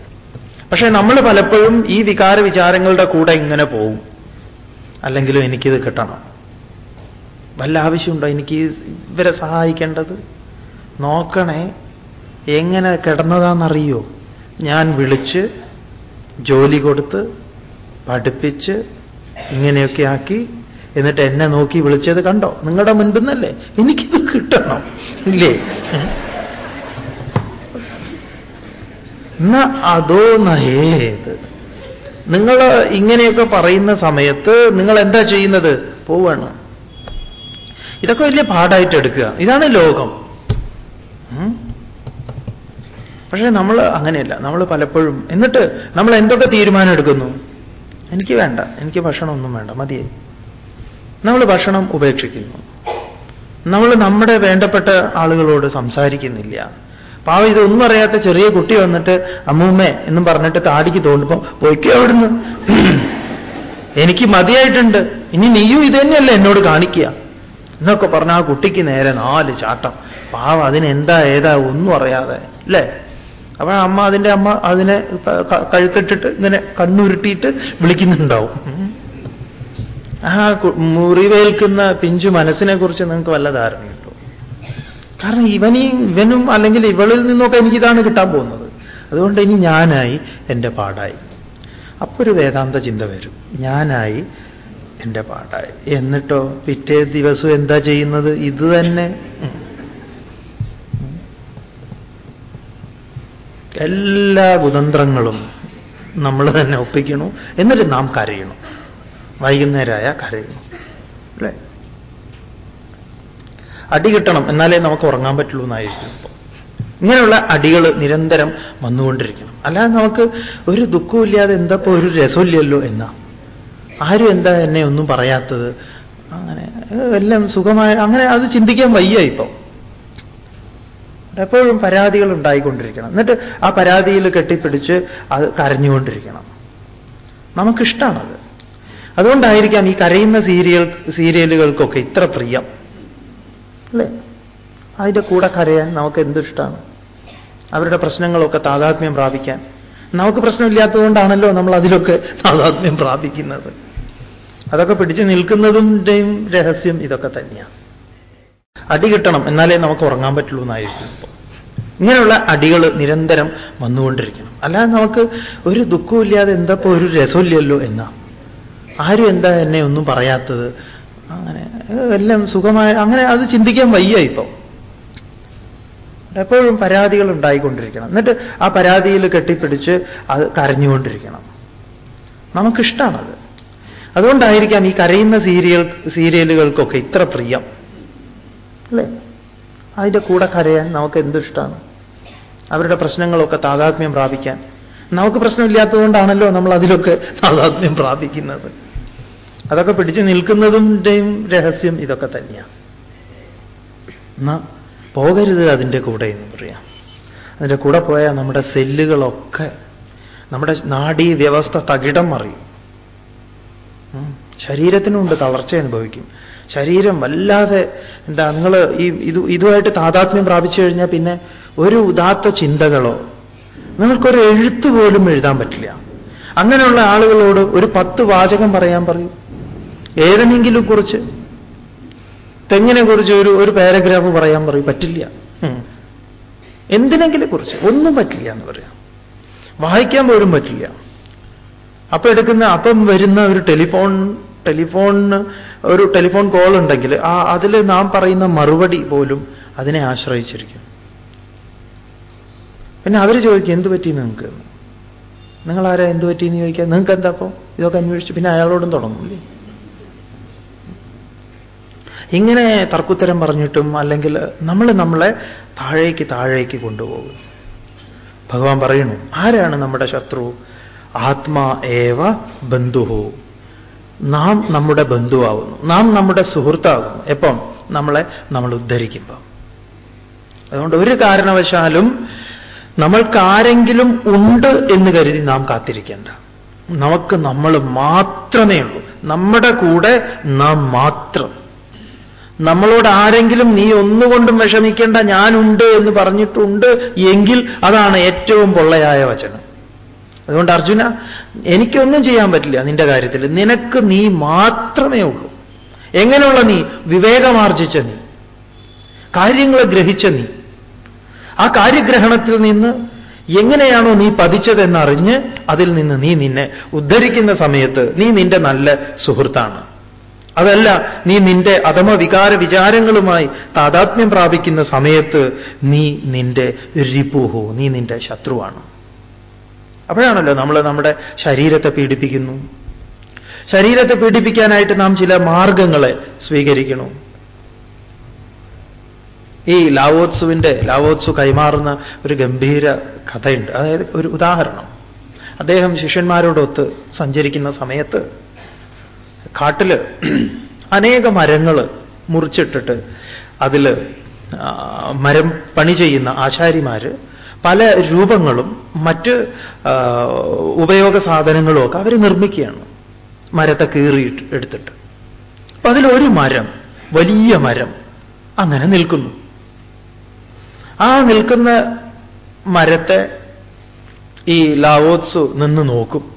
പക്ഷേ നമ്മൾ പലപ്പോഴും ഈ വികാര വിചാരങ്ങളുടെ കൂടെ ഇങ്ങനെ പോവും. അല്ലെങ്കിലും എനിക്കിത് കിട്ടണം. വല്ല ആവശ്യമുണ്ടോ എനിക്ക് ഇവരെ സഹായിക്കേണ്ടത്? നോക്കണേ എങ്ങനെ കിടന്നതാണെന്നറിയോ ഞാൻ വിളിച്ച് ജോലി കൊടുത്ത് പഠിപ്പിച്ച് ഇങ്ങനെയൊക്കെ ആക്കി എന്നിട്ട് എന്നെ നോക്കി വിളിച്ചത് കണ്ടോ? നിങ്ങളുടെ മുൻപിൽ നിന്നല്ലേ എനിക്കിത് കിട്ടണം. ഇല്ലേ? അതോ നയേത്. നിങ്ങൾ ഇങ്ങനെയൊക്കെ പറയുന്ന സമയത്ത് നിങ്ങൾ എന്താ ചെയ്യുന്നത്? പോവാണ്. ഇതൊക്കെ വലിയ പാടായിട്ട് എടുക്കുക. ഇതാണ് ലോകം. പക്ഷെ നമ്മൾ അങ്ങനെയല്ല. നമ്മൾ പലപ്പോഴും എന്നിട്ട് നമ്മൾ എന്തൊക്കെ തീരുമാനം എടുക്കുന്നു? എനിക്ക് വേണ്ട. എനിക്ക് ഭക്ഷണമൊന്നും വേണ്ട. മതിയെ നമ്മൾ ഭക്ഷണം ഉപേക്ഷിക്കുന്നു. നമ്മൾ നമ്മുടെ വേണ്ടപ്പെട്ട ആളുകളോട് സംസാരിക്കുന്നില്ല. പാവം ഇതൊന്നും അറിയാത്ത ചെറിയ കുട്ടി വന്നിട്ട് അമ്മൂമ്മേ എന്നും പറഞ്ഞിട്ട് താടിക്ക് തോന്നുമ്പോൾ പോയിക്കോ അവിടുന്ന്. എനിക്ക് മതിയായിട്ടുണ്ട്. ഇനി നീയും ഇത് തന്നെയല്ലേ എന്നോട് കാണിക്കുക. എന്നൊക്കെ പറഞ്ഞ ആ കുട്ടിക്ക് നേരെ നാല് ചാട്ടം. പാവം അതിനെന്താ ഏതാ ഒന്നും അറിയാതെ. അല്ലേ? അപ്പൊ അമ്മ അതിന്റെ അമ്മ അതിനെ കഴുത്തിട്ടിട്ട് ഇങ്ങനെ കണ്ണുരുട്ടിയിട്ട് വിളിക്കുന്നുണ്ടാവും. ആ മുറിവേൽക്കുന്ന പിഞ്ചു മനസ്സിനെ കുറിച്ച് നിങ്ങൾക്ക് വല്ല ധാരണയുണ്ടോ കാരണം ഇവനി ഇവനും അല്ലെങ്കിൽ ഇവളിൽ നിന്നൊക്കെ എനിക്കിതാണ് കിട്ടാൻ പോകുന്നത്. അതുകൊണ്ട് ഇനി ഞാനായി എന്റെ പാടായി. അപ്പൊ ഒരു വേദാന്ത ചിന്ത വരും. ഞാനായി എന്റെ പാടായി. എന്നിട്ടോ പിറ്റേ ദിവസം എന്താ ചെയ്യുന്നത്? ഇത് തന്നെ. എല്ലാ കുതന്ത്രങ്ങളും നമ്മൾ തന്നെ ഒപ്പിക്കണു. എന്നിട്ട് നാം കരയണം. വൈകുന്നേരമായ കരയുന്നു അല്ലേ? അടി കിട്ടണം എന്നാലേ നമുക്ക് ഉറങ്ങാൻ പറ്റുള്ളൂ എന്നായിരിക്കും ഇപ്പൊ. ഇങ്ങനെയുള്ള അടികൾ നിരന്തരം വന്നുകൊണ്ടിരിക്കണം. അല്ലാതെ നമുക്ക് ഒരു ദുഃഖമില്ലാതെ ഇല്ലാതെ എന്തപ്പോ ഒരു രസമില്ലല്ലോ എന്നാ. ആരും എന്താ എന്നെ ഒന്നും പറയാത്തത്? അങ്ങനെ എല്ലാം സുഖമായ അങ്ങനെ അത് ചിന്തിക്കാൻ വയ്യ ഇപ്പം. എപ്പോഴും പരാതികൾ ഉണ്ടായിക്കൊണ്ടിരിക്കണം. എന്നിട്ട് ആ പരാതിയിൽ കെട്ടിപ്പിടിച്ച് അത് കരഞ്ഞുകൊണ്ടിരിക്കണം. നമുക്കിഷ്ടമാണത് അതുകൊണ്ടായിരിക്കാം ഈ കരയുന്ന സീരിയൽ സീരിയലുകൾക്കൊക്കെ ഇത്ര പ്രിയം. അല്ലേ? അതിന്റെ കൂടെ കരയാൻ നമുക്ക് എന്തിഷ്ടമാണ് അവരുടെ പ്രശ്നങ്ങളൊക്കെ താതാത്മ്യം പ്രാപിക്കാൻ. നമുക്ക് പ്രശ്നമില്ലാത്തതുകൊണ്ടാണല്ലോ നമ്മൾ അതിലൊക്കെ താതാത്മ്യം പ്രാപിക്കുന്നത്. അതൊക്കെ പിടിച്ചു നിൽക്കുന്നതിന്റെയും രഹസ്യം ഇതൊക്കെ തന്നെയാണ് അടി കിട്ടണം എന്നാലേ നമുക്ക് ഉറങ്ങാൻ പറ്റുള്ളൂ എന്നായിരിക്കും ഇപ്പോൾ ഇങ്ങനെയുള്ള അടികൾ നിരന്തരം വന്നുകൊണ്ടിരിക്കണം. അല്ലാതെ നമുക്ക് ഒരു ദുഃഖമില്ലാതെ എന്താ ഇപ്പൊ ഒരു രസമില്ലല്ലോ എന്നാ. ആരും എന്താ എന്നെ ഒന്നും പറയാത്തത്? അങ്ങനെ എല്ലാം സുഖമായ അങ്ങനെ അത് ചിന്തിക്കാൻ വയ്യ ഇപ്പം. എപ്പോഴും പരാതികൾ ഉണ്ടായിക്കൊണ്ടിരിക്കണം. എന്നിട്ട് ആ പരാതിയിൽ കെട്ടിപ്പിടിച്ച് അത് കരഞ്ഞുകൊണ്ടിരിക്കണം. നമുക്കിഷ്ടമാണത് അതുകൊണ്ടായിരിക്കാം ഈ കരയുന്ന സീരിയൽ സീരിയലുകൾക്കൊക്കെ ഇത്ര പ്രിയം. അല്ലേ? അതിന്റെ കൂടെ കരയാൻ നമുക്ക് എന്തിഷ്ടമാണ് അവരുടെ പ്രശ്നങ്ങളൊക്കെ താതാത്മ്യം പ്രാപിക്കാൻ. നമുക്ക് പ്രശ്നമില്ലാത്തതുകൊണ്ടാണല്ലോ നമ്മൾ അതിലൊക്കെ താതാത്മ്യം പ്രാപിക്കുന്നത്. അതൊക്കെ പിടിച്ചു നിൽക്കുന്നതിന്റെയും രഹസ്യം ഇതൊക്കെ തന്നെയാണ് എന്നാ പോകരുത് അതിന്റെ കൂടെ എന്ന് പറയാം. അതിന്റെ കൂടെ പോയാൽ നമ്മുടെ സെല്ലുകളൊക്കെ നമ്മുടെ നാഡീ വ്യവസ്ഥ തകിടം മറിയും. ശരീരത്തിനുണ്ട് തളർച്ച അനുഭവിക്കും. ശരീരം വല്ലാതെ എന്താ നിങ്ങൾ ഈ ഇത് ഇതുമായിട്ട് താതാത്മ്യം പ്രാപിച്ചു കഴിഞ്ഞാൽ പിന്നെ ഒരു ഉദാത്ത ചിന്തകളോ നിങ്ങൾക്കൊരു എഴുത്ത് പോലും എഴുതാൻ പറ്റില്ല. അങ്ങനെയുള്ള ആളുകളോട് ഒരു പത്ത് വാചകം പറയാൻ പറയും. ഏതെങ്കിലും കുറിച്ച് തെങ്ങിനെ കുറിച്ച് ഒരു ഒരു പാരഗ്രാഫ് പറയാൻ പറയും പറ്റില്ല. എന്തിനെങ്കിലും കുറിച്ച് ഒന്നും പറ്റില്ല എന്ന് പറയാം. വായിക്കാൻ പോലും പറ്റില്ല. അപ്പൊ എടുക്കുന്ന അപ്പം വരുന്ന ഒരു ടെലിഫോൺ ടെലിഫോണിന് ഒരു ടെലിഫോൺ കോൾ ഉണ്ടെങ്കിൽ ആ അതിൽ നാം പറയുന്ന മറുപടി പോലും അതിനെ ആശ്രയിച്ചിരിക്കും. പിന്നെ അവർ ചോദിക്കും എന്ത് പറ്റി നിങ്ങൾക്ക് നിങ്ങൾ ആരാ എന്ത് പറ്റിയെന്ന് ചോദിക്കാം നിങ്ങൾക്ക് എന്താ അപ്പോൾ ഇതൊക്കെ അന്വേഷിച്ചു പിന്നെ അയാളോടും തുടങ്ങൂല്ലേ ഇങ്ങനെ തർക്കുത്തരം പറഞ്ഞിട്ടും അല്ലെങ്കിൽ നമ്മൾ നമ്മളെ താഴേക്ക് താഴേക്ക് കൊണ്ടുപോകും. ഭഗവാൻ പറയുന്നു ആരാണ് നമ്മുടെ ശത്രു? ആത്മാ ഏവ ബന്ധുഹു. നാം നമ്മുടെ ബന്ധുവാകുന്നു. നാം നമ്മുടെ സുഹൃത്താകുന്നു. എപ്പം? നമ്മളെ നമ്മൾ ഉദ്ധരിക്കുമ്പോൾ അതുകൊണ്ട് ഒരു കാരണവശാലും നമ്മൾക്കാരെങ്കിലും ഉണ്ട് എന്ന് കരുതി നാം കാത്തിരിക്കേണ്ട. നമുക്ക് നമ്മൾ മാത്രമേ ഉള്ളൂ. നമ്മുടെ കൂടെ നാം മാത്രം. നമ്മളോട് ആരെങ്കിലും നീ ഒന്നുകൊണ്ടും വിഷമിക്കേണ്ട ഞാനുണ്ട് എന്ന് പറഞ്ഞിട്ടുണ്ട് എങ്കിൽ അതാണ് ഏറ്റവും പൊള്ളയായ വചനം. അതുകൊണ്ട് അർജുന എനിക്കൊന്നും ചെയ്യാൻ പറ്റില്ല നിന്റെ കാര്യത്തിൽ. നിനക്ക് നീ മാത്രമേ ഉള്ളൂ. എങ്ങനെയുള്ള നീ? വിവേകമാർജിച്ച നീ. കാര്യങ്ങളെ ഗ്രഹിച്ച നീ. ആ കാര്യഗ്രഹണത്തിൽ നിന്ന് എങ്ങനെയാണോ നീ പതിച്ചതെന്നറിഞ്ഞ് അതിൽ നിന്ന് നീ നിന്നെ ഉദ്ധരിക്കുന്ന സമയത്ത് നീ നിന്റെ നല്ല സുഹൃത്താണ്. അതല്ല നീ നിന്റെ അധമ വികാര വിചാരങ്ങളുമായി താതാത്മ്യം പ്രാപിക്കുന്ന സമയത്ത് നീ നിന്റെ രിപുഹു നീ നിന്റെ ശത്രുവാണ്. അപ്പോഴാണല്ലോ നമ്മൾ നമ്മുടെ ശരീരത്തെ പീഡിപ്പിക്കുന്നു. ശരീരത്തെ പീഡിപ്പിക്കാനായിട്ട് നാം ചില മാർഗങ്ങളെ സ്വീകരിക്കണം. ഈ ലാവോത്സുവിന്റെ ലാവോത്സു കൈമാറുന്ന ഒരു ഗംഭീര കഥയുണ്ട്. അതായത് ഒരു ഉദാഹരണം. അദ്ദേഹം ശിഷ്യന്മാരോടൊത്ത് സഞ്ചരിക്കുന്ന സമയത്ത് കാട്ടിൽ അനേക മരങ്ങൾ മുറിച്ചിട്ടിട്ട് അതിൽ മരം പണി ചെയ്യുന്ന ആശാരിമാർ പല രൂപങ്ങളും മറ്റ് ഉപയോഗ സാധനങ്ങളും ഒക്കെ അവർ നിർമ്മിക്കുകയാണ്. മരത്തെ കീറി എടുത്തിട്ട്. അപ്പൊ അതിലൊരു മരം വലിയ മരം അങ്ങനെ നിൽക്കുന്നു. ആ നിൽക്കുന്ന മരത്തെ ഈ ലാവോത്സു നിന്ന് നോക്കും.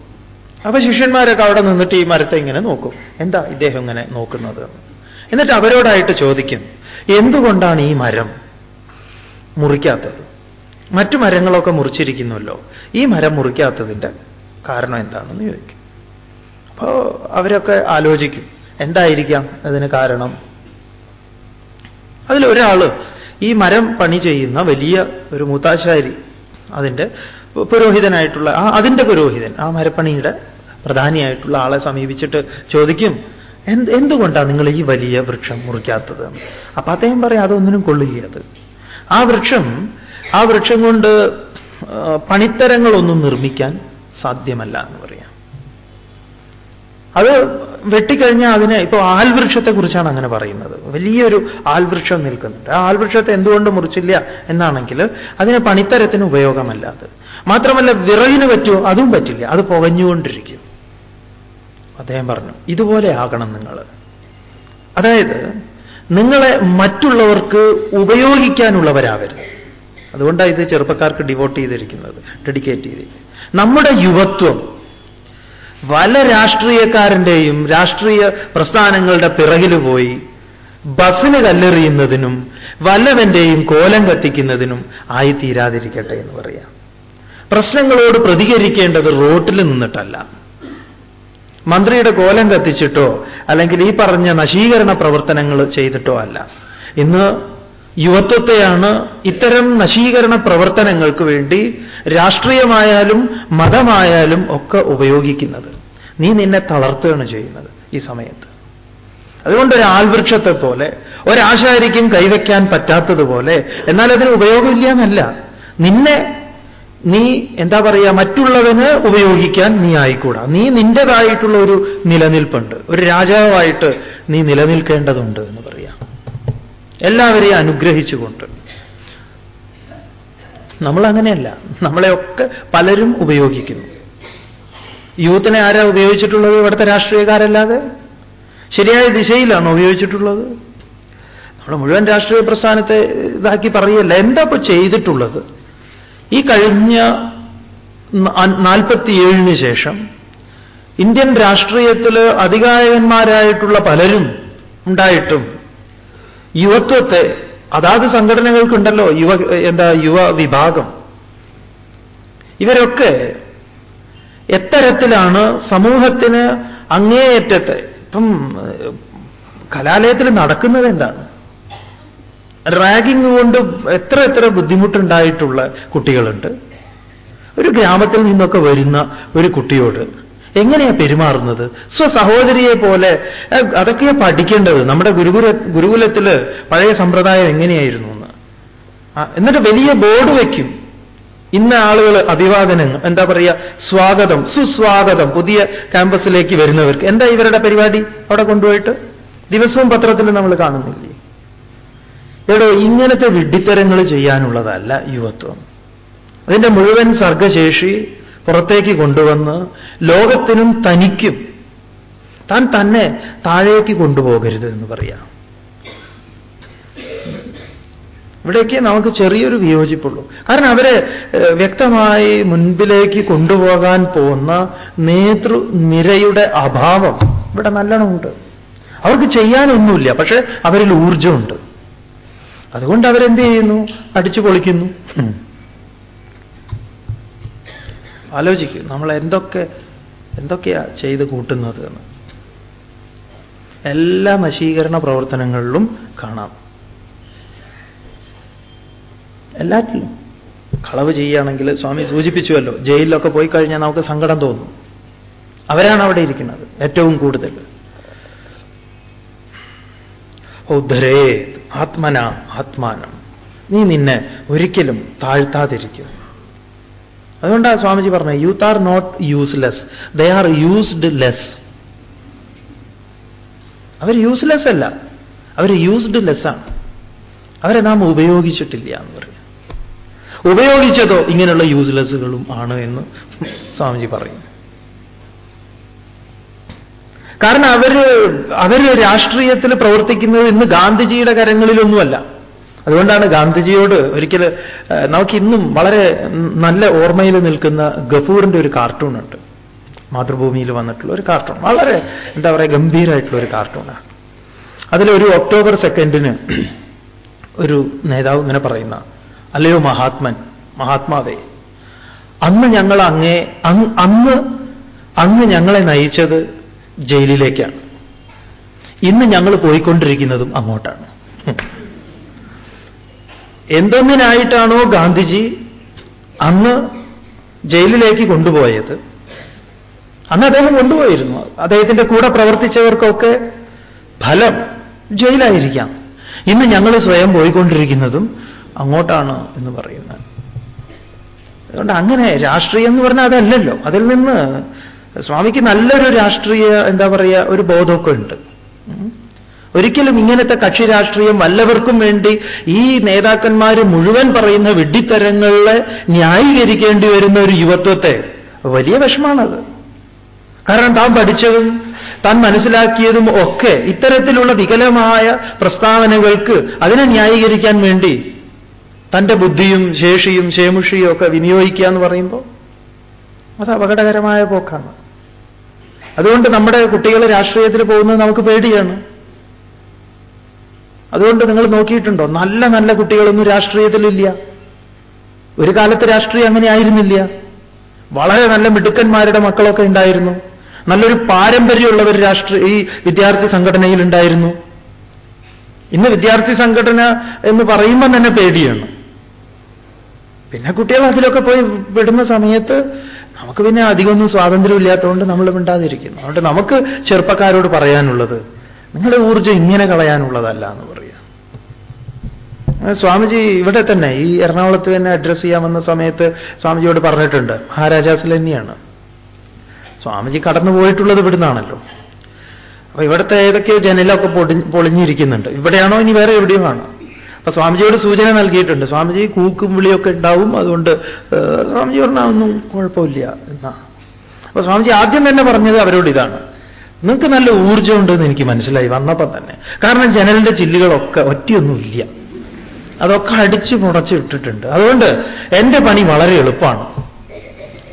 അപ്പൊ ശിഷ്യന്മാരൊക്കെ അവിടെ നിന്നിട്ട് ഈ മരത്തെ ഇങ്ങനെ നോക്കും. എന്താ ഇദ്ദേഹം ഇങ്ങനെ നോക്കുന്നത്? എന്നിട്ട് അവരോടായിട്ട് ചോദിക്കും എന്തുകൊണ്ടാണ് ഈ മരം മുറിക്കാത്തത്? മറ്റു മരങ്ങളൊക്കെ മുറിച്ചിരിക്കുന്നുവല്ലോ. ഈ മരം മുറിക്കാത്തതിന്റെ കാരണം എന്താണെന്ന് ചോദിക്കും. അപ്പോ അവരൊക്കെ ആലോചിക്കും എന്തായിരിക്കാം അതിന് കാരണം? അതിലൊരാൾ ഈ മരം പണി ചെയ്യുന്ന വലിയ ഒരു മുത്താശാരി അതിന്റെ പുരോഹിതനായിട്ടുള്ള ആ അതിന്റെ പുരോഹിതൻ ആ മരപ്പണിയുടെ പ്രധാനിയായിട്ടുള്ള ആളെ സമീപിച്ചിട്ട് ചോദിക്കും എന്ത് എന്തുകൊണ്ടാണ് നിങ്ങൾ ഈ വലിയ വൃക്ഷം മുറിക്കാത്തത്? അപ്പൊ അദ്ദേഹം പറയാം അതൊന്നിനും കൊള്ളില്ല അത്. ആ വൃക്ഷം ആ വൃക്ഷം കൊണ്ട് പണിത്തരങ്ങളൊന്നും നിർമ്മിക്കാൻ സാധ്യമല്ല എന്ന് പറയാം. അത് വെട്ടിക്കഴിഞ്ഞാൽ അതിനെ ഇപ്പോൾ ആൽവൃക്ഷത്തെക്കുറിച്ചാണ് അങ്ങനെ പറയുന്നത്. വലിയൊരു ആൽവൃക്ഷം നിൽക്കുന്നുണ്ട്. ആ ആൽവൃക്ഷത്തെ എന്തുകൊണ്ട് മുറിച്ചില്ല എന്നാണെങ്കിൽ അതിന് പണിത്തരത്തിന് ഉപയോഗമല്ല അത്. മാത്രമല്ല വിറകിന് പറ്റുമോ? അതും പറ്റില്ല. അത് പുകഞ്ഞുകൊണ്ടിരിക്കും. അദ്ദേഹം പറഞ്ഞു ഇതുപോലെ ആകണം നിങ്ങൾ. അതായത് നിങ്ങളെ മറ്റുള്ളവർക്ക് ഉപയോഗിക്കാനുള്ളവരാവരുത്. അതുകൊണ്ടാണ് ഇത് ചെറുപ്പക്കാർക്ക് ഡിവോട്ട് ചെയ്തിരിക്കുന്നത് ഡെഡിക്കേറ്റ് ചെയ്തിരിക്കുന്നത്. നമ്മുടെ യുവത്വം പല രാഷ്ട്രീയക്കാരന്റെയും രാഷ്ട്രീയ പ്രസ്ഥാനങ്ങളുടെ പിറകിൽ പോയി ബസ്സിന് കല്ലെറിയുന്നതിനും വല്ലവന്റെയും കോലം കത്തിക്കുന്നതിനും ആയിത്തീരാതിരിക്കട്ടെ എന്ന് പറയാം. പ്രശ്നങ്ങളോട് പ്രതികരിക്കേണ്ടത് റോട്ടിൽ നിന്നിട്ടല്ല. മന്ത്രിയുടെ കോലം കത്തിച്ചിട്ടോ അല്ലെങ്കിൽ ഈ പറഞ്ഞ നശീകരണ പ്രവർത്തനങ്ങൾ ചെയ്തിട്ടോ അല്ല. ഇന്ന് യുവത്വത്തെയാണ് ഇത്തരം നശീകരണ പ്രവർത്തനങ്ങൾക്ക് വേണ്ടി രാഷ്ട്രീയമായാലും മതമായാലും ഒക്കെ ഉപയോഗിക്കുന്നത്. നീ നിന്നെ തളർത്തുകയാണ് ചെയ്യുന്നത് ഈ സമയത്ത്. അതുകൊണ്ട് ഒരു ആൽവൃക്ഷത്തെ പോലെ ഒരാശാരിക്കും കൈവയ്ക്കാൻ പറ്റാത്തതുപോലെ എന്നാൽ അതിന് ഉപയോഗമില്ല എന്നല്ല. നിന്നെ നീ എന്താ പറയുക മറ്റുള്ളവന് ഉപയോഗിക്കാൻ നീ ആയിക്കൂടാ. നീ നിന്റേതായിട്ടുള്ള ഒരു നിലനിൽപ്പുണ്ട്. ഒരു രാജാവായിട്ട് നീ നിലനിൽക്കേണ്ടതുണ്ട് എന്ന് പറയാം. എല്ലാവരെയും അനുഗ്രഹിച്ചുകൊണ്ട്. നമ്മൾ അങ്ങനെയല്ല നമ്മളെയൊക്കെ പലരും ഉപയോഗിക്കുന്നു. യൂത്തിനെ ആരാ ഉപയോഗിച്ചിട്ടുള്ളത്? ഇവിടുത്തെ രാഷ്ട്രീയക്കാരല്ലാതെ? ശരിയായ ദിശയിലാണ് ഉപയോഗിച്ചിട്ടുള്ളത്? നമ്മൾ മുഴുവൻ രാഷ്ട്രീയ പ്രസ്ഥാനത്തെ ഇതാക്കി പറയല്ല എന്താ ഇപ്പൊ ചെയ്തിട്ടുള്ളത്? ഈ കഴിഞ്ഞ നാൽപ്പത്തിയേഴിന് ശേഷം ഇന്ത്യൻ രാഷ്ട്രീയത്തിൽ അധികായകന്മാരായിട്ടുള്ള പലരും ഉണ്ടായിട്ടും യുവത്വത്തെ അതാത് സംഘടനകൾക്കുണ്ടല്ലോ യുവ എന്താ യുവ വിഭാഗം. ഇവരൊക്കെ എത്തരത്തിലാണ് സമൂഹത്തിന് അങ്ങേയറ്റത്തെ ഇപ്പം കലാലയത്തിൽ നടക്കുന്നത് എന്താണ്? റാഗിങ് കൊണ്ട് എത്ര എത്ര ബുദ്ധിമുട്ടുണ്ടായിട്ടുള്ള കുട്ടികളുണ്ട്. ഒരു ഗ്രാമത്തിൽ നിന്നൊക്കെ വരുന്ന ഒരു കുട്ടിയോട് എങ്ങനെയാ പെരുമാറുന്നത്? സ്വസഹോദരിയെ പോലെ അതൊക്കെയാ പഠിക്കേണ്ടത്. നമ്മുടെ ഗുരുകുല ഗുരുകുലത്തിൽ പഴയ സമ്പ്രദായം എങ്ങനെയായിരുന്നു എന്ന്. എന്നിട്ട് വലിയ ബോർഡ് വയ്ക്കും ഇന്ന ആളുകൾ അഭിവാദനങ്ങൾ എന്താ പറയുക സ്വാഗതം സുസ്വാഗതം പുതിയ ക്യാമ്പസിലേക്ക് വരുന്നവർക്ക്. എന്താ ഇവരുടെ പരിപാടി അവിടെ കൊണ്ടുപോയിട്ട്? ദിവസവും പത്രത്തിൽ നമ്മൾ കാണുന്നില്ലേ? എടോ ഇങ്ങനത്തെ വിഡ്ഢിത്തരങ്ങൾ ചെയ്യാനുള്ളതല്ല യുവത്വം. അതിന്റെ മുഴുവൻ സർഗശേഷി പുറത്തേക്ക് കൊണ്ടുവന്ന് ലോകത്തിനും തനിക്കും താൻ തന്നെ താഴേക്ക് കൊണ്ടുപോകരുത് എന്ന് പറയാം. ഇവിടേക്ക് നമുക്ക് ചെറിയൊരു വിയോജിപ്പുള്ളൂ. കാരണം അവരെ വ്യക്തമായി മുൻപിലേക്ക് കൊണ്ടുപോകാൻ പോകുന്ന നേതൃനിരയുടെ അഭാവം ഇവിടെ നല്ലോണമുണ്ട്. അവർക്ക് ചെയ്യാനൊന്നുമില്ല പക്ഷേ അവരിൽ ഊർജമുണ്ട് അതുകൊണ്ട് അവരെന്ത് ചെയ്യുന്നു അടിച്ചു പൊളിക്കുന്നു. ആലോചിക്കും നമ്മൾ എന്തൊക്കെ എന്തൊക്കെയാ ചെയ്ത് കൂട്ടുന്നത് എന്ന്. എല്ലാ നശീകരണ പ്രവർത്തനങ്ങളിലും കാണാം. എല്ലാറ്റിലും. കളവ് ചെയ്യുകയാണെങ്കിൽ സ്വാമി സൂചിപ്പിച്ചുവല്ലോ ജയിലിലൊക്കെ പോയി കഴിഞ്ഞാൽ നമുക്ക് സങ്കടം തോന്നും. അവരാണ് അവിടെ ഇരിക്കുന്നത് ഏറ്റവും കൂടുതൽ. ഉദ്ധരേ ആത്മന ആത്മാനം. നീ നിന്നെ ഒരിക്കലും താഴ്ത്താതിരിക്കും. അതുകൊണ്ടാണ് സ്വാമിജി പറഞ്ഞത് youth are not useless they are used less our useless അല്ല. അവർ യൂസ്ഡ് ലെസ്സാണ് അവരെ നാം ഉപയോഗിച്ചിട്ടില്ല എന്ന് പറയും. ഉപയോഗിച്ചതോ ഇങ്ങനെയുള്ള യൂസ്ലെസ്സുകളും ആണ് എന്ന് സ്വാമിജി പറയും കാരണം അവർ അവർ രാഷ്ട്രീയത്തിൽ പ്രവർത്തിക്കുന്നത് ഇന്ന് ഗാന്ധിജിയുടെ കരങ്ങളിലൊന്നുമല്ല. അതുകൊണ്ടാണ് ഗാന്ധിജിയോട് ഒരിക്കൽ നമുക്ക് ഇന്നും വളരെ നല്ല ഓർമ്മയിൽ നിൽക്കുന്ന ഗഫൂറിന്റെ ഒരു കാർട്ടൂൺ ഉണ്ട് മാതൃഭൂമിയിൽ വന്നിട്ടുള്ള ഒരു കാർട്ടൂൺ. വളരെ എന്താ പറയുക ഗംഭീരമായിട്ടുള്ള ഒരു കാർട്ടൂണാണ്. അതിലൊരു ഒക്ടോബർ സെക്കൻഡിന് ഒരു നേതാവ് ഇങ്ങനെ പറയുന്ന അല്ലയോ മഹാത്മൻ മഹാത്മാവേ അന്ന് ഞങ്ങൾ അങ്ങേ അന്ന് അന്ന് ഞങ്ങളെ നയിച്ചത് ജയിലിലേക്കാണ്. ഇന്ന് ഞങ്ങൾ പോയിക്കൊണ്ടിരിക്കുന്നതും അങ്ങോട്ടാണ്. എന്തൊന്നിനായിട്ടാണോ ഗാന്ധിജി അന്ന് ജയിലിലേക്ക് കൊണ്ടുപോയത്? അന്ന് അദ്ദേഹം കൊണ്ടുപോയിരുന്നു. അദ്ദേഹത്തിന്റെ കൂടെ പ്രവർത്തിച്ചവർക്കൊക്കെ ഫലം ജയിലായിരിക്കാം. ഇന്ന് ഞങ്ങൾ സ്വയം പോയിക്കൊണ്ടിരിക്കുന്നതും അങ്ങോട്ടാണ് എന്ന് പറയുന്നത്. അതുകൊണ്ട് അങ്ങനെ രാഷ്ട്രീയം എന്ന് പറഞ്ഞാൽ അതല്ലല്ലോ. അതിൽ നിന്ന് സ്വാമിക്ക് നല്ലൊരു രാഷ്ട്രീയ എന്താ പറയുക ഒരു ബോധമൊക്കെ ഉണ്ട്. ഒരിക്കലും ഇങ്ങനത്തെ കക്ഷി രാഷ്ട്രീയം വല്ലവർക്കും വേണ്ടി ഈ നേതാക്കന്മാർ മുഴുവൻ പറയുന്ന വിഡ്ഢിത്തരങ്ങളെ ന്യായീകരിക്കേണ്ടി വരുന്ന ഒരു യുവത്വത്തെ വലിയ വിഷമാണത്. കാരണം താൻ പഠിച്ചതും താൻ മനസ്സിലാക്കിയതും ഒക്കെ ഇത്തരത്തിലുള്ള വികലമായ പ്രസ്താവനകൾക്ക് അതിനെ ന്യായീകരിക്കാൻ വേണ്ടി തന്റെ ബുദ്ധിയും ശേഷിയും ശേമുഷിയും ഒക്കെ വിനിയോഗിക്കുക എന്ന് പറയുമ്പോൾ അത് അപകടകരമായ പോക്കാണ്. അതുകൊണ്ട് നമ്മുടെ കുട്ടികൾ രാഷ്ട്രീയത്തിൽ പോകുന്നത് നമുക്ക് പേടിയാണ്. അതുകൊണ്ട് നിങ്ങൾ നോക്കിയിട്ടുണ്ടോ? നല്ല നല്ല കുട്ടികളൊന്നും രാഷ്ട്രീയത്തിലില്ല. ഒരു കാലത്ത് രാഷ്ട്രീയം അങ്ങനെ ആയിരുന്നില്ല. വളരെ നല്ല മിടുക്കന്മാരുടെ മക്കളൊക്കെ ഉണ്ടായിരുന്നു. നല്ലൊരു പാരമ്പര്യമുള്ളവർ രാഷ്ട്രീയ ഈ വിദ്യാർത്ഥി സംഘടനയിൽ ഉണ്ടായിരുന്നു. ഇന്ന് വിദ്യാർത്ഥി സംഘടന എന്ന് പറയുമ്പോൾ തന്നെ പേടിയാണ്. പിന്നെ കുട്ടികൾ അതിലൊക്കെ പോയി വിടുന്ന സമയത്ത് നമുക്ക് പിന്നെ അധികമൊന്നും സ്വാതന്ത്ര്യമില്ലാത്തതുകൊണ്ട് നമ്മൾ മിണ്ടാതിരിക്കുന്നു. അതുകൊണ്ട് നമുക്ക് ചെറുപ്പക്കാരോട് പറയാനുള്ളത് നിങ്ങളുടെ ഊർജം ഇങ്ങനെ കളയാനുള്ളതല്ല എന്ന് പറയാം. സ്വാമിജി ഇവിടെ തന്നെ ഈ എറണാകുളത്ത് തന്നെ അഡ്രസ് ചെയ്യാമെന്ന സമയത്ത് സ്വാമിജിയോട് പറഞ്ഞിട്ടുണ്ട് മഹാരാജാസിൽ തന്നെയാണ് സ്വാമിജി കടന്നു പോയിട്ടുള്ളത് ഇവിടുന്നാണല്ലോ. അപ്പൊ ഇവിടുത്തെ ഏതൊക്കെയോ ജനലൊക്കെ പൊടി പൊളിഞ്ഞിരിക്കുന്നുണ്ട്. ഇവിടെയാണോ ഇനി വേറെ എവിടെയുമാണോ അപ്പൊ സ്വാമിജിയോട് സൂചന നൽകിയിട്ടുണ്ട്. സ്വാമിജി കൂക്കും വിളിയൊക്കെ ഉണ്ടാവും. അതുകൊണ്ട് സ്വാമിജി പറഞ്ഞാൽ ഒന്നും കുഴപ്പമില്ല എന്നാ. അപ്പൊ സ്വാമിജി ആദ്യം തന്നെ പറഞ്ഞത് അവരോട് ഇതാണ്. നിങ്ങൾക്ക് നല്ല ഊർജമുണ്ടെന്ന് എനിക്ക് മനസ്സിലായി വന്നപ്പം തന്നെ. കാരണം ജനലിന്റെ ചില്ലുകളൊക്കെ ഒറ്റയൊന്നുമില്ല. അതൊക്കെ അടിച്ചു മുടച്ച് ഇട്ടിട്ടുണ്ട്. അതുകൊണ്ട് എന്റെ പണി വളരെ എളുപ്പമാണ്.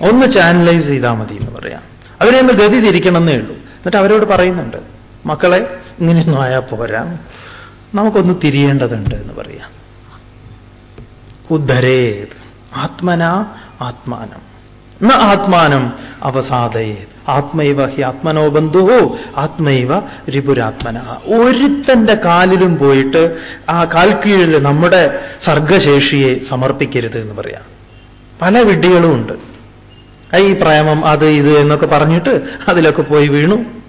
ഒന്ന് ചാനലൈസ് ചെയ്താൽ മതി എന്ന് പറയാം. അവരെ ഒന്ന് ഗതി തിരിക്കണമെന്നേ ഉള്ളൂ. എന്നിട്ട് അവരോട് പറയുന്നുണ്ട് മക്കളെ ഇങ്ങനെയൊന്നും ആയാൽ പോരാ. നമുക്കൊന്ന് തിരിയേണ്ടതുണ്ട് എന്ന് പറയാം. ഉദ്ധരേത്. ആത്മന ആത്മാനം. ന ആത്മാനം അവസാദയേത്. ആത്മൈവ ഹി ആത്മനോ ബന്ധുവോ ആത്മൈവ രിപുരാത്മന. ഒരുത്തന്റെ കാലിലും പോയിട്ട് ആ കാൽക്കീഴിൽ നമ്മുടെ സർഗശേഷിയെ സമർപ്പിക്കരുത് എന്ന് പറയാം. പല വിഡ്ഢികളും ഉണ്ട്. ഈ പ്രേമം അത് ഇത് എന്നൊക്കെ പറഞ്ഞിട്ട് അതിലൊക്കെ പോയി വീണു.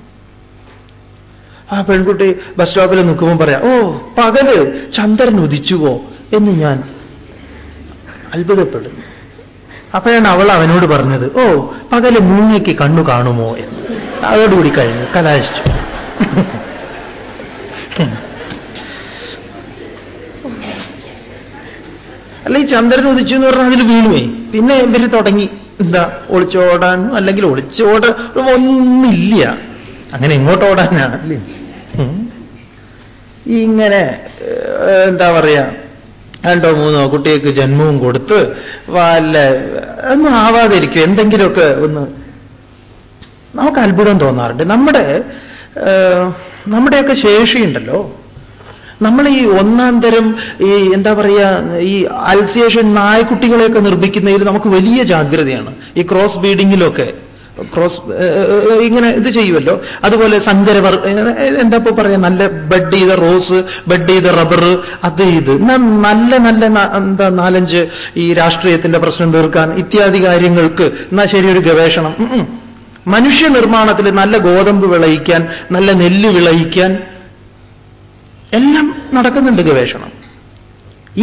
ആ പെൺകുട്ടി ബസ് സ്റ്റോപ്പിൽ നിൽക്കുമ്പോൾ പറയാം ഓ പകൽ ചന്ദ്രൻ ഉദിച്ചുവോ? എന്ന് ഞാൻ അത്ഭുതപ്പെടുന്നു. അപ്പോഴാണ് അവൾ അവനോട് പറഞ്ഞത് ഓ പകൽ മൂങ്ങയ്ക്ക് കണ്ണു കാണുമോ? എന്ന്. അതോടുകൂടി കഴിഞ്ഞു കലാശിച്ചു. അല്ല ഈ ചന്ദ്രൻ ഉദിച്ചു എന്ന് പറഞ്ഞാൽ അതിൽ വീണുവേ. പിന്നെ ഇവർ തുടങ്ങി? എന്താ ഒളിച്ചോടാനും അല്ലെങ്കിൽ ഒളിച്ചോട ഒന്നുമില്ല അങ്ങനെ ഇങ്ങോട്ട് ഓടാനാണ് അല്ലേ. ഇങ്ങനെ എന്താ പറയാ രണ്ടോ മൂന്നോ കുട്ടികൾക്ക് ജന്മവും കൊടുത്ത് വല്ല ഒന്നും ആവാതിരിക്കും എന്തെങ്കിലുമൊക്കെ ഒന്ന് നമുക്ക് അത്ഭുതം തോന്നാറുണ്ട്. നമ്മുടെ നമ്മുടെയൊക്കെ ശേഷിയുണ്ടല്ലോ. നമ്മൾ ഈ ഒന്നാം തരം ഈ എന്താ പറയുക ഈ അൽസിയേഷൻ നായ്ക്കുട്ടികളെയൊക്കെ നിർമ്മിക്കുന്നതിൽ നമുക്ക് വലിയ ജാഗ്രതയാണ്. ഈ ക്രോസ് ബീഡിങ്ങിലൊക്കെ ക്രോസ് ഇങ്ങനെ ഇത് ചെയ്യുമല്ലോ അതുപോലെ സഞ്ചര എന്താ ഇപ്പൊ പറയാ? നല്ല ബെഡ് ചെയ്ത റോസ് ബെഡ് ചെയ്ത റബ്ബർ അത് ഇത്. നല്ല നല്ല എന്താ നാലഞ്ച് ഈ രാഷ്ട്രീയത്തിന്റെ പ്രശ്നം തീർക്കാൻ ഇത്യാദി കാര്യങ്ങൾക്ക് എന്നാ ശരിയൊരു ഗവേഷണം. മനുഷ്യ നിർമ്മാണത്തിൽ നല്ല ഗോതമ്പ് വിളയിക്കാൻ നല്ല നെല്ല് വിളയിക്കാൻ എല്ലാം നടക്കുന്നുണ്ട് ഗവേഷണം.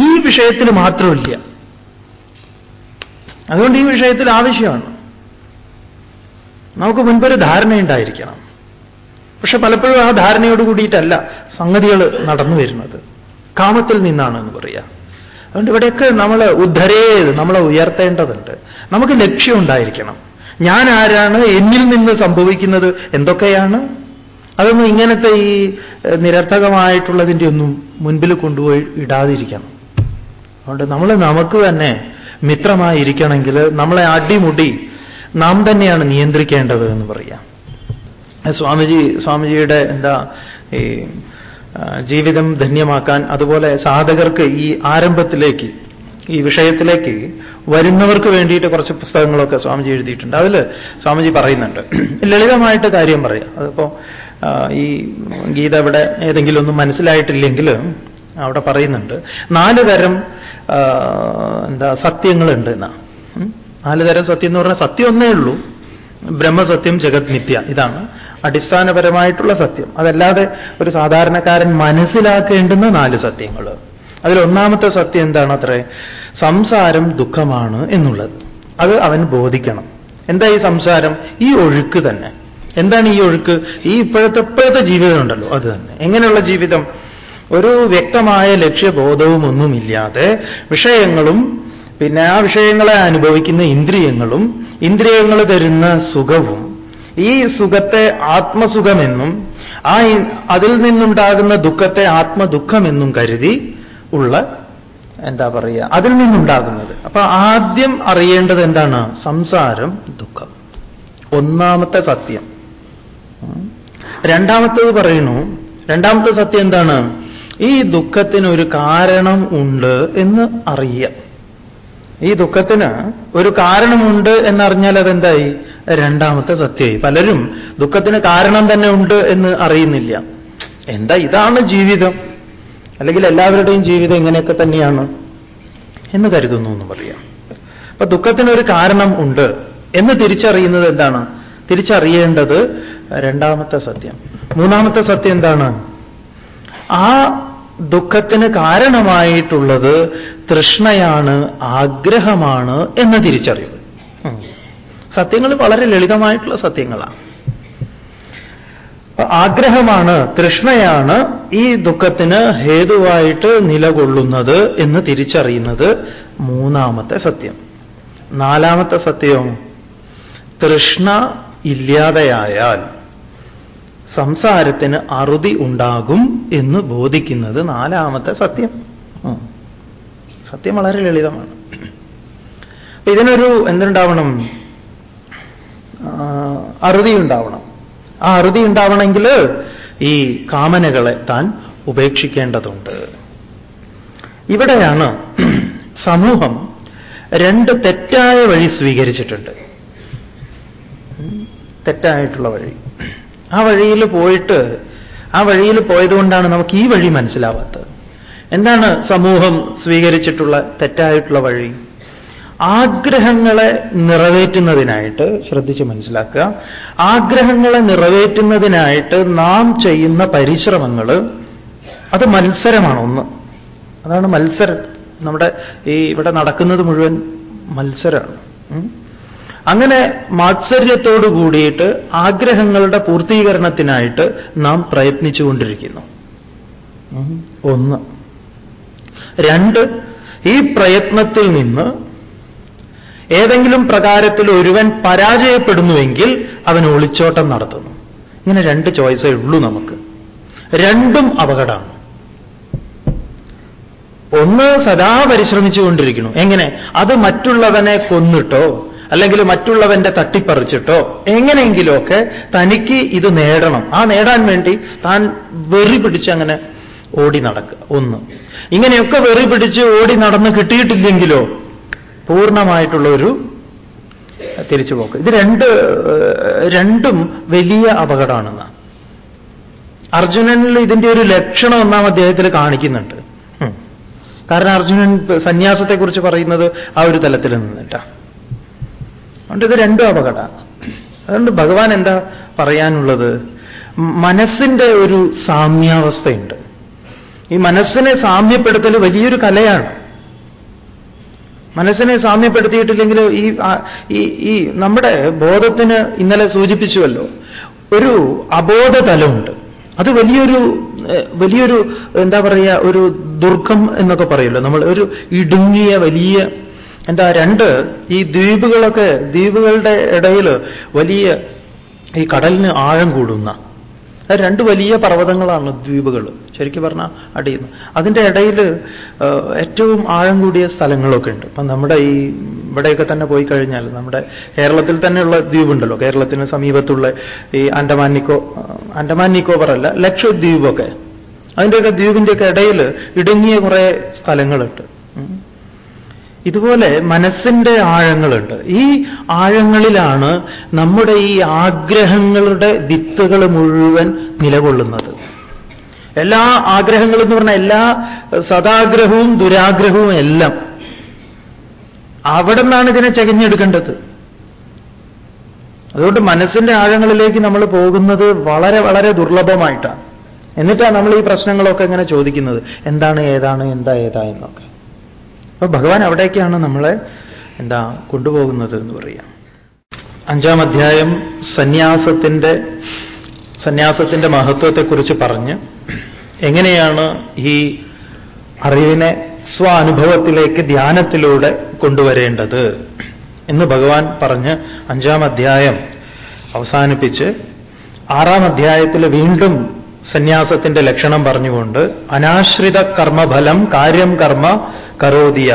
ഈ വിഷയത്തിൽ മാത്രമില്ല. അതുകൊണ്ട് ഈ വിഷയത്തിൽ ആവശ്യമാണ്. നമുക്ക് മുൻപൊരു ധാരണയുണ്ടായിരിക്കണം. പക്ഷെ പലപ്പോഴും ആ ധാരണയോട് കൂടിയിട്ടല്ല സംഗതികൾ നടന്നു വരുന്നത്. കാമത്തിൽ നിന്നാണ് എന്ന് പറയാം. അതുകൊണ്ട് ഇവിടെയൊക്കെ നമ്മൾ ഉദ്ധരേത് നമ്മളെ ഉയർത്തേണ്ടതുണ്ട്. നമുക്ക് ലക്ഷ്യം ഉണ്ടായിരിക്കണം. ഞാൻ ആരാണ് എന്നിൽ നിന്ന് സംഭവിക്കുന്നത് എന്തൊക്കെയാണ്? അതൊന്നും ഇങ്ങനത്തെ ഈ നിരർത്ഥകമായിട്ടുള്ളതിന്റെ ഒന്നും മുൻപിൽ കൊണ്ടുപോയി ഇടാതിരിക്കണം. അതുകൊണ്ട് നമ്മൾ നമുക്ക് തന്നെ മിത്രമായിരിക്കണമെങ്കിൽ നമ്മളെ അടിമുടി നാം തന്നെയാണ് നിയന്ത്രിക്കേണ്ടത് എന്ന് പറയാം. സ്വാമിജി സ്വാമിജിയുടെ എന്താ ഈ ജീവിതം ധന്യമാക്കാൻ അതുപോലെ സാധകർക്ക് ഈ ആരംഭത്തിലേക്ക് ഈ വിഷയത്തിലേക്ക് വരുന്നവർക്ക് വേണ്ടിയിട്ട് കുറച്ച് പുസ്തകങ്ങളൊക്കെ സ്വാമിജി എഴുതിയിട്ടുണ്ട്. അതിൽ സ്വാമിജി പറയുന്നുണ്ട്. ലളിതമായിട്ട് കാര്യം പറയാം. അതിപ്പോ ഈ ഗീത ഇവിടെ ഏതെങ്കിലും ഒന്നും മനസ്സിലായിട്ടില്ലെങ്കിൽ അവിടെ പറയുന്നുണ്ട് നാല് തരം എന്താ സത്യങ്ങളുണ്ട് എന്നാ? നാല് തരം സത്യം എന്ന് പറഞ്ഞാൽ സത്യം ഒന്നേ ഉള്ളൂ. ബ്രഹ്മസത്യം ജഗത് നിത്യ ഇതാണ് അടിസ്ഥാനപരമായിട്ടുള്ള സത്യം. അതല്ലാതെ ഒരു സാധാരണക്കാരൻ മനസ്സിലാക്കേണ്ടുന്ന നാല് സത്യങ്ങൾ. അതിൽ ഒന്നാമത്തെ സത്യം എന്താണ് അത്രേ? സംസാരം ദുഃഖമാണ് എന്നുള്ളത്. അത് അവൻ ബോധിക്കണം. എന്താ ഈ സംസാരം? ഈ ഒഴുക്ക് തന്നെ. എന്താണ് ഈ ഒഴുക്ക്? ഈ ഇപ്പോഴത്തെ ഇപ്പോഴത്തെ ജീവിതം ഉണ്ടല്ലോ അത് തന്നെ. എങ്ങനെയുള്ള ജീവിതം? ഒരു വ്യക്തമായ ലക്ഷ്യബോധവും ഒന്നുമില്ലാതെ വിഷയങ്ങളും പിന്നെ ആ വിഷയങ്ങളെ അനുഭവിക്കുന്ന ഇന്ദ്രിയങ്ങളും ഇന്ദ്രിയങ്ങൾ തരുന്ന സുഖവും. ഈ സുഖത്തെ ആത്മസുഖമെന്നും ആ അതിൽ നിന്നുണ്ടാകുന്ന ദുഃഖത്തെ ആത്മദുഃഖമെന്നും കരുതി ഉള്ള എന്താ പറയുക അതിൽ നിന്നുണ്ടാകുന്നത്. അപ്പൊ ആദ്യം അറിയേണ്ടത് എന്താണ്? സംസാരം ദുഃഖം. ഒന്നാമത്തെ സത്യം. രണ്ടാമത്തത് പറയുന്നു രണ്ടാമത്തെ സത്യം എന്താണ്? ഈ ദുഃഖത്തിനൊരു കാരണം ഉണ്ട് എന്ന് അറിയുക ഈ ദുഃഖത്തിന് ഒരു കാരണമുണ്ട് എന്നറിഞ്ഞാൽ അതെന്തായി? രണ്ടാമത്തെ സത്യമായി. പലരും ദുഃഖത്തിന് കാരണം തന്നെ ഉണ്ട് എന്ന് അറിയുന്നില്ല. എന്താ ഇതാണ് ജീവിതം? അല്ലെങ്കിൽ എല്ലാവരുടെയും ജീവിതം ഇങ്ങനെയൊക്കെ തന്നെയാണ് എന്ന് കരുതുന്നു എന്ന് പറയാം. അപ്പൊ ദുഃഖത്തിനൊരു കാരണം ഉണ്ട് എന്ന് തിരിച്ചറിയുന്നത് എന്താണ്? തിരിച്ചറിയേണ്ടത് രണ്ടാമത്തെ സത്യം. മൂന്നാമത്തെ സത്യം എന്താണ്? ആ ദുഃഖത്തിന് കാരണമായിട്ടുള്ളത് തൃഷ്ണയാണ് ആഗ്രഹമാണ് എന്ന തിരിച്ചറിവ്. സത്യങ്ങൾ വളരെ ലളിതമായിട്ടുള്ള സത്യങ്ങളാണ്. ആഗ്രഹമാണ് തൃഷ്ണയാണ് ഈ ദുഃഖത്തിന് ഹേതുവായിട്ട് നിലകൊള്ളുന്നത് എന്ന് തിരിച്ചറിയുന്നത് മൂന്നാമത്തെ സത്യം. നാലാമത്തെ സത്യവും തൃഷ്ണ ഇല്ലാതെയായാൽ സംസാരത്തിന് അറുതി ഉണ്ടാകും എന്ന് ബോധിക്കുന്നത് നാലാമത്തെ സത്യം. സത്യം വളരെ ലളിതമാണ്. ഇതിനൊരു എന്തുണ്ടാവണം? അറുതി ഉണ്ടാവണം. ആ അറുതി ഉണ്ടാവണമെങ്കിൽ ഈ കാമനകളെ താൻ ഉപേക്ഷിക്കേണ്ടതുണ്ട്. ഇവിടെയാണ് സമൂഹം രണ്ട് തെറ്റായ വഴി സ്വീകരിച്ചിട്ടുണ്ട്. തെറ്റായിട്ടുള്ള വഴി. ആ വഴിയിൽ പോയിട്ട് ആ വഴിയിൽ പോയതുകൊണ്ടാണ് നമുക്ക് ഈ വഴി മനസ്സിലാവാത്തത്. എന്താണ് സമൂഹം സ്വീകരിച്ചിട്ടുള്ള തെറ്റായിട്ടുള്ള വഴി? ആഗ്രഹങ്ങളെ നിറവേറ്റുന്നതിനായിട്ട് ശ്രദ്ധിച്ച് മനസ്സിലാക്കുക ആഗ്രഹങ്ങളെ നിറവേറ്റുന്നതിനായിട്ട് നാം ചെയ്യുന്ന പരിശ്രമങ്ങൾ അത് മത്സരമാണ് ഒന്ന്. അതാണ് മത്സരം. നമ്മുടെ ഈ ഇവിടെ നടക്കുന്നത് മുഴുവൻ മത്സരമാണ്. അങ്ങനെ മാത്സര്യത്തോടു കൂടിയിട്ട് ആഗ്രഹങ്ങളുടെ പൂർത്തീകരണത്തിനായിട്ട് നാം പ്രയത്നിച്ചുകൊണ്ടിരിക്കുന്നു. ഒന്ന്. രണ്ട് ഈ പ്രയത്നത്തിൽ നിന്ന് ഏതെങ്കിലും പ്രകാരത്തിൽ ഒരുവൻ പരാജയപ്പെടുന്നുവെങ്കിൽ അവൻ ഒളിച്ചോട്ടം നടത്തുന്നു. ഇങ്ങനെ രണ്ട് ചോയ്സേ ഉള്ളൂ നമുക്ക്. രണ്ടും അപകടമാണ്. ഒന്ന് സദാ പരിശ്രമിച്ചുകൊണ്ടിരിക്കുന്നു. എങ്ങനെ? അത് മറ്റുള്ളവനെ കൊന്നിട്ടോ അല്ലെങ്കിൽ മറ്റുള്ളവന്റെ തട്ടിപ്പറിച്ചിട്ടോ എങ്ങനെയെങ്കിലുമൊക്കെ തനിക്ക് ഇത് നേടണം. ആ നേടാൻ വേണ്ടി താൻ വെറി പിടിച്ച് അങ്ങനെ ഓടി നടക്കുക ഒന്ന്. ഇങ്ങനെയൊക്കെ വെറി പിടിച്ച് ഓടി നടന്ന് കിട്ടിയിട്ടില്ലെങ്കിലോ പൂർണമായിട്ടുള്ള ഒരു തിരിച്ചുപോക്ക് ഇത് രണ്ട് രണ്ടും വലിയ അപകടമാണെന്ന്. അർജുനനിൽ ഇതിന്റെ ഒരു ലക്ഷണം ഒന്നാം അദ്ദേഹത്തിൽ കാണിക്കുന്നുണ്ട്. കാരണം അർജുനൻ സന്യാസത്തെക്കുറിച്ച് പറയുന്നത് ആ ഒരു തലത്തിൽ നിന്നിട്ടാ. അതുകൊണ്ട് ഇത് രണ്ടും അപകടമാണ് അതുകൊണ്ട് ഭഗവാൻ എന്താ പറയാനുള്ളത്? മനസ്സിന്റെ ഒരു സാമ്യാവസ്ഥയുണ്ട്. ഈ മനസ്സിനെ സാമ്യപ്പെടുത്തൽ വലിയൊരു കലയാണ്. മനസ്സിനെ സാമ്യപ്പെടുത്തിയിട്ടില്ലെങ്കിൽ ഈ ഈ നമ്മുടെ ബോധത്തിന് ഇന്നലെ സൂചിപ്പിച്ചുവല്ലോ ഒരു അബോധതലമുണ്ട്. അത് വലിയൊരു വലിയൊരു എന്താ പറയുക ഒരു ദുർഗം എന്നൊക്കെ പറയുമല്ലോ നമ്മൾ ഒരു ഇടുങ്ങിയ വലിയ എന്താ രണ്ട് ഈ ദ്വീപുകളൊക്കെ ദ്വീപുകളുടെ ഇടയിൽ വലിയ ഈ കടലിന് ആഴം കൂടുന്ന. രണ്ട് വലിയ പർവതങ്ങളാണ് ദ്വീപുകൾ ശരിക്കും പറഞ്ഞാൽ അടിയുന്നു. അതിന്റെ ഇടയിൽ ഏറ്റവും ആഴം കൂടിയ സ്ഥലങ്ങളൊക്കെ ഉണ്ട്. അപ്പം നമ്മുടെ ഈ ഇവിടെയൊക്കെ തന്നെ പോയി കഴിഞ്ഞാൽ നമ്മുടെ കേരളത്തിൽ തന്നെയുള്ള ദ്വീപുണ്ടല്ലോ. കേരളത്തിന് സമീപത്തുള്ള ഈ ആൻഡമാൻ നിക്കോ ആൻഡമാൻ നിക്കോബർ അല്ല ലക്ഷദ്വീപൊക്കെ. അതിന്റെയൊക്കെ ദ്വീപിന്റെയൊക്കെ ഇടയിൽ ഇടുങ്ങിയ കുറേ സ്ഥലങ്ങളുണ്ട്. ഇതുപോലെ മനസ്സിന്റെ ആഴങ്ങളുണ്ട്. ഈ ആഴങ്ങളിലാണ് നമ്മുടെ ഈ ആഗ്രഹങ്ങളുടെ വിത്തുകൾ മുഴുവൻ നിലകൊള്ളുന്നത്. എല്ലാ ആഗ്രഹങ്ങളും എന്ന് പറഞ്ഞാൽ എല്ലാ സദാഗ്രഹവും ദുരാഗ്രഹവും എല്ലാം അവിടെ നിന്നാണ് ഇതിനെ ചകഞ്ഞെടുക്കേണ്ടത്. അതുകൊണ്ട് മനസ്സിന്റെ ആഴങ്ങളിലേക്ക് നമ്മൾ പോകുന്നത് വളരെ വളരെ ദുർലഭമായിട്ടാണ്. എന്നിട്ടാണ് നമ്മൾ ഈ പ്രശ്നങ്ങളൊക്കെ ഇങ്ങനെ ചോദിക്കുന്നത്. എന്താണ് ഏതാണ് എന്താ ഏതാ എന്നൊക്കെ. അപ്പൊ ഭഗവാൻ അവിടേക്കാണ് നമ്മളെ എന്താ കൊണ്ടുപോകുന്നത് എന്ന് പറയാം. അഞ്ചാം അധ്യായം സന്യാസത്തിന്റെ സന്യാസത്തിന്റെ മഹത്വത്തെക്കുറിച്ച് പറഞ്ഞ് എങ്ങനെയാണ് ഈ അറിവിനെ സ്വാനുഭവത്തിലേക്ക് ധ്യാനത്തിലൂടെ കൊണ്ടുവരേണ്ടത് എന്ന് ഭഗവാൻ പറഞ്ഞ് അഞ്ചാം അധ്യായം അവസാനിപ്പിച്ച് ആറാം അധ്യായത്തിൽ വീണ്ടും സന്യാസത്തിന്റെ ലക്ഷണം പറഞ്ഞുകൊണ്ട് അനാശ്രിത കർമ്മഫലം കാര്യം കർമ്മ കരോതിയ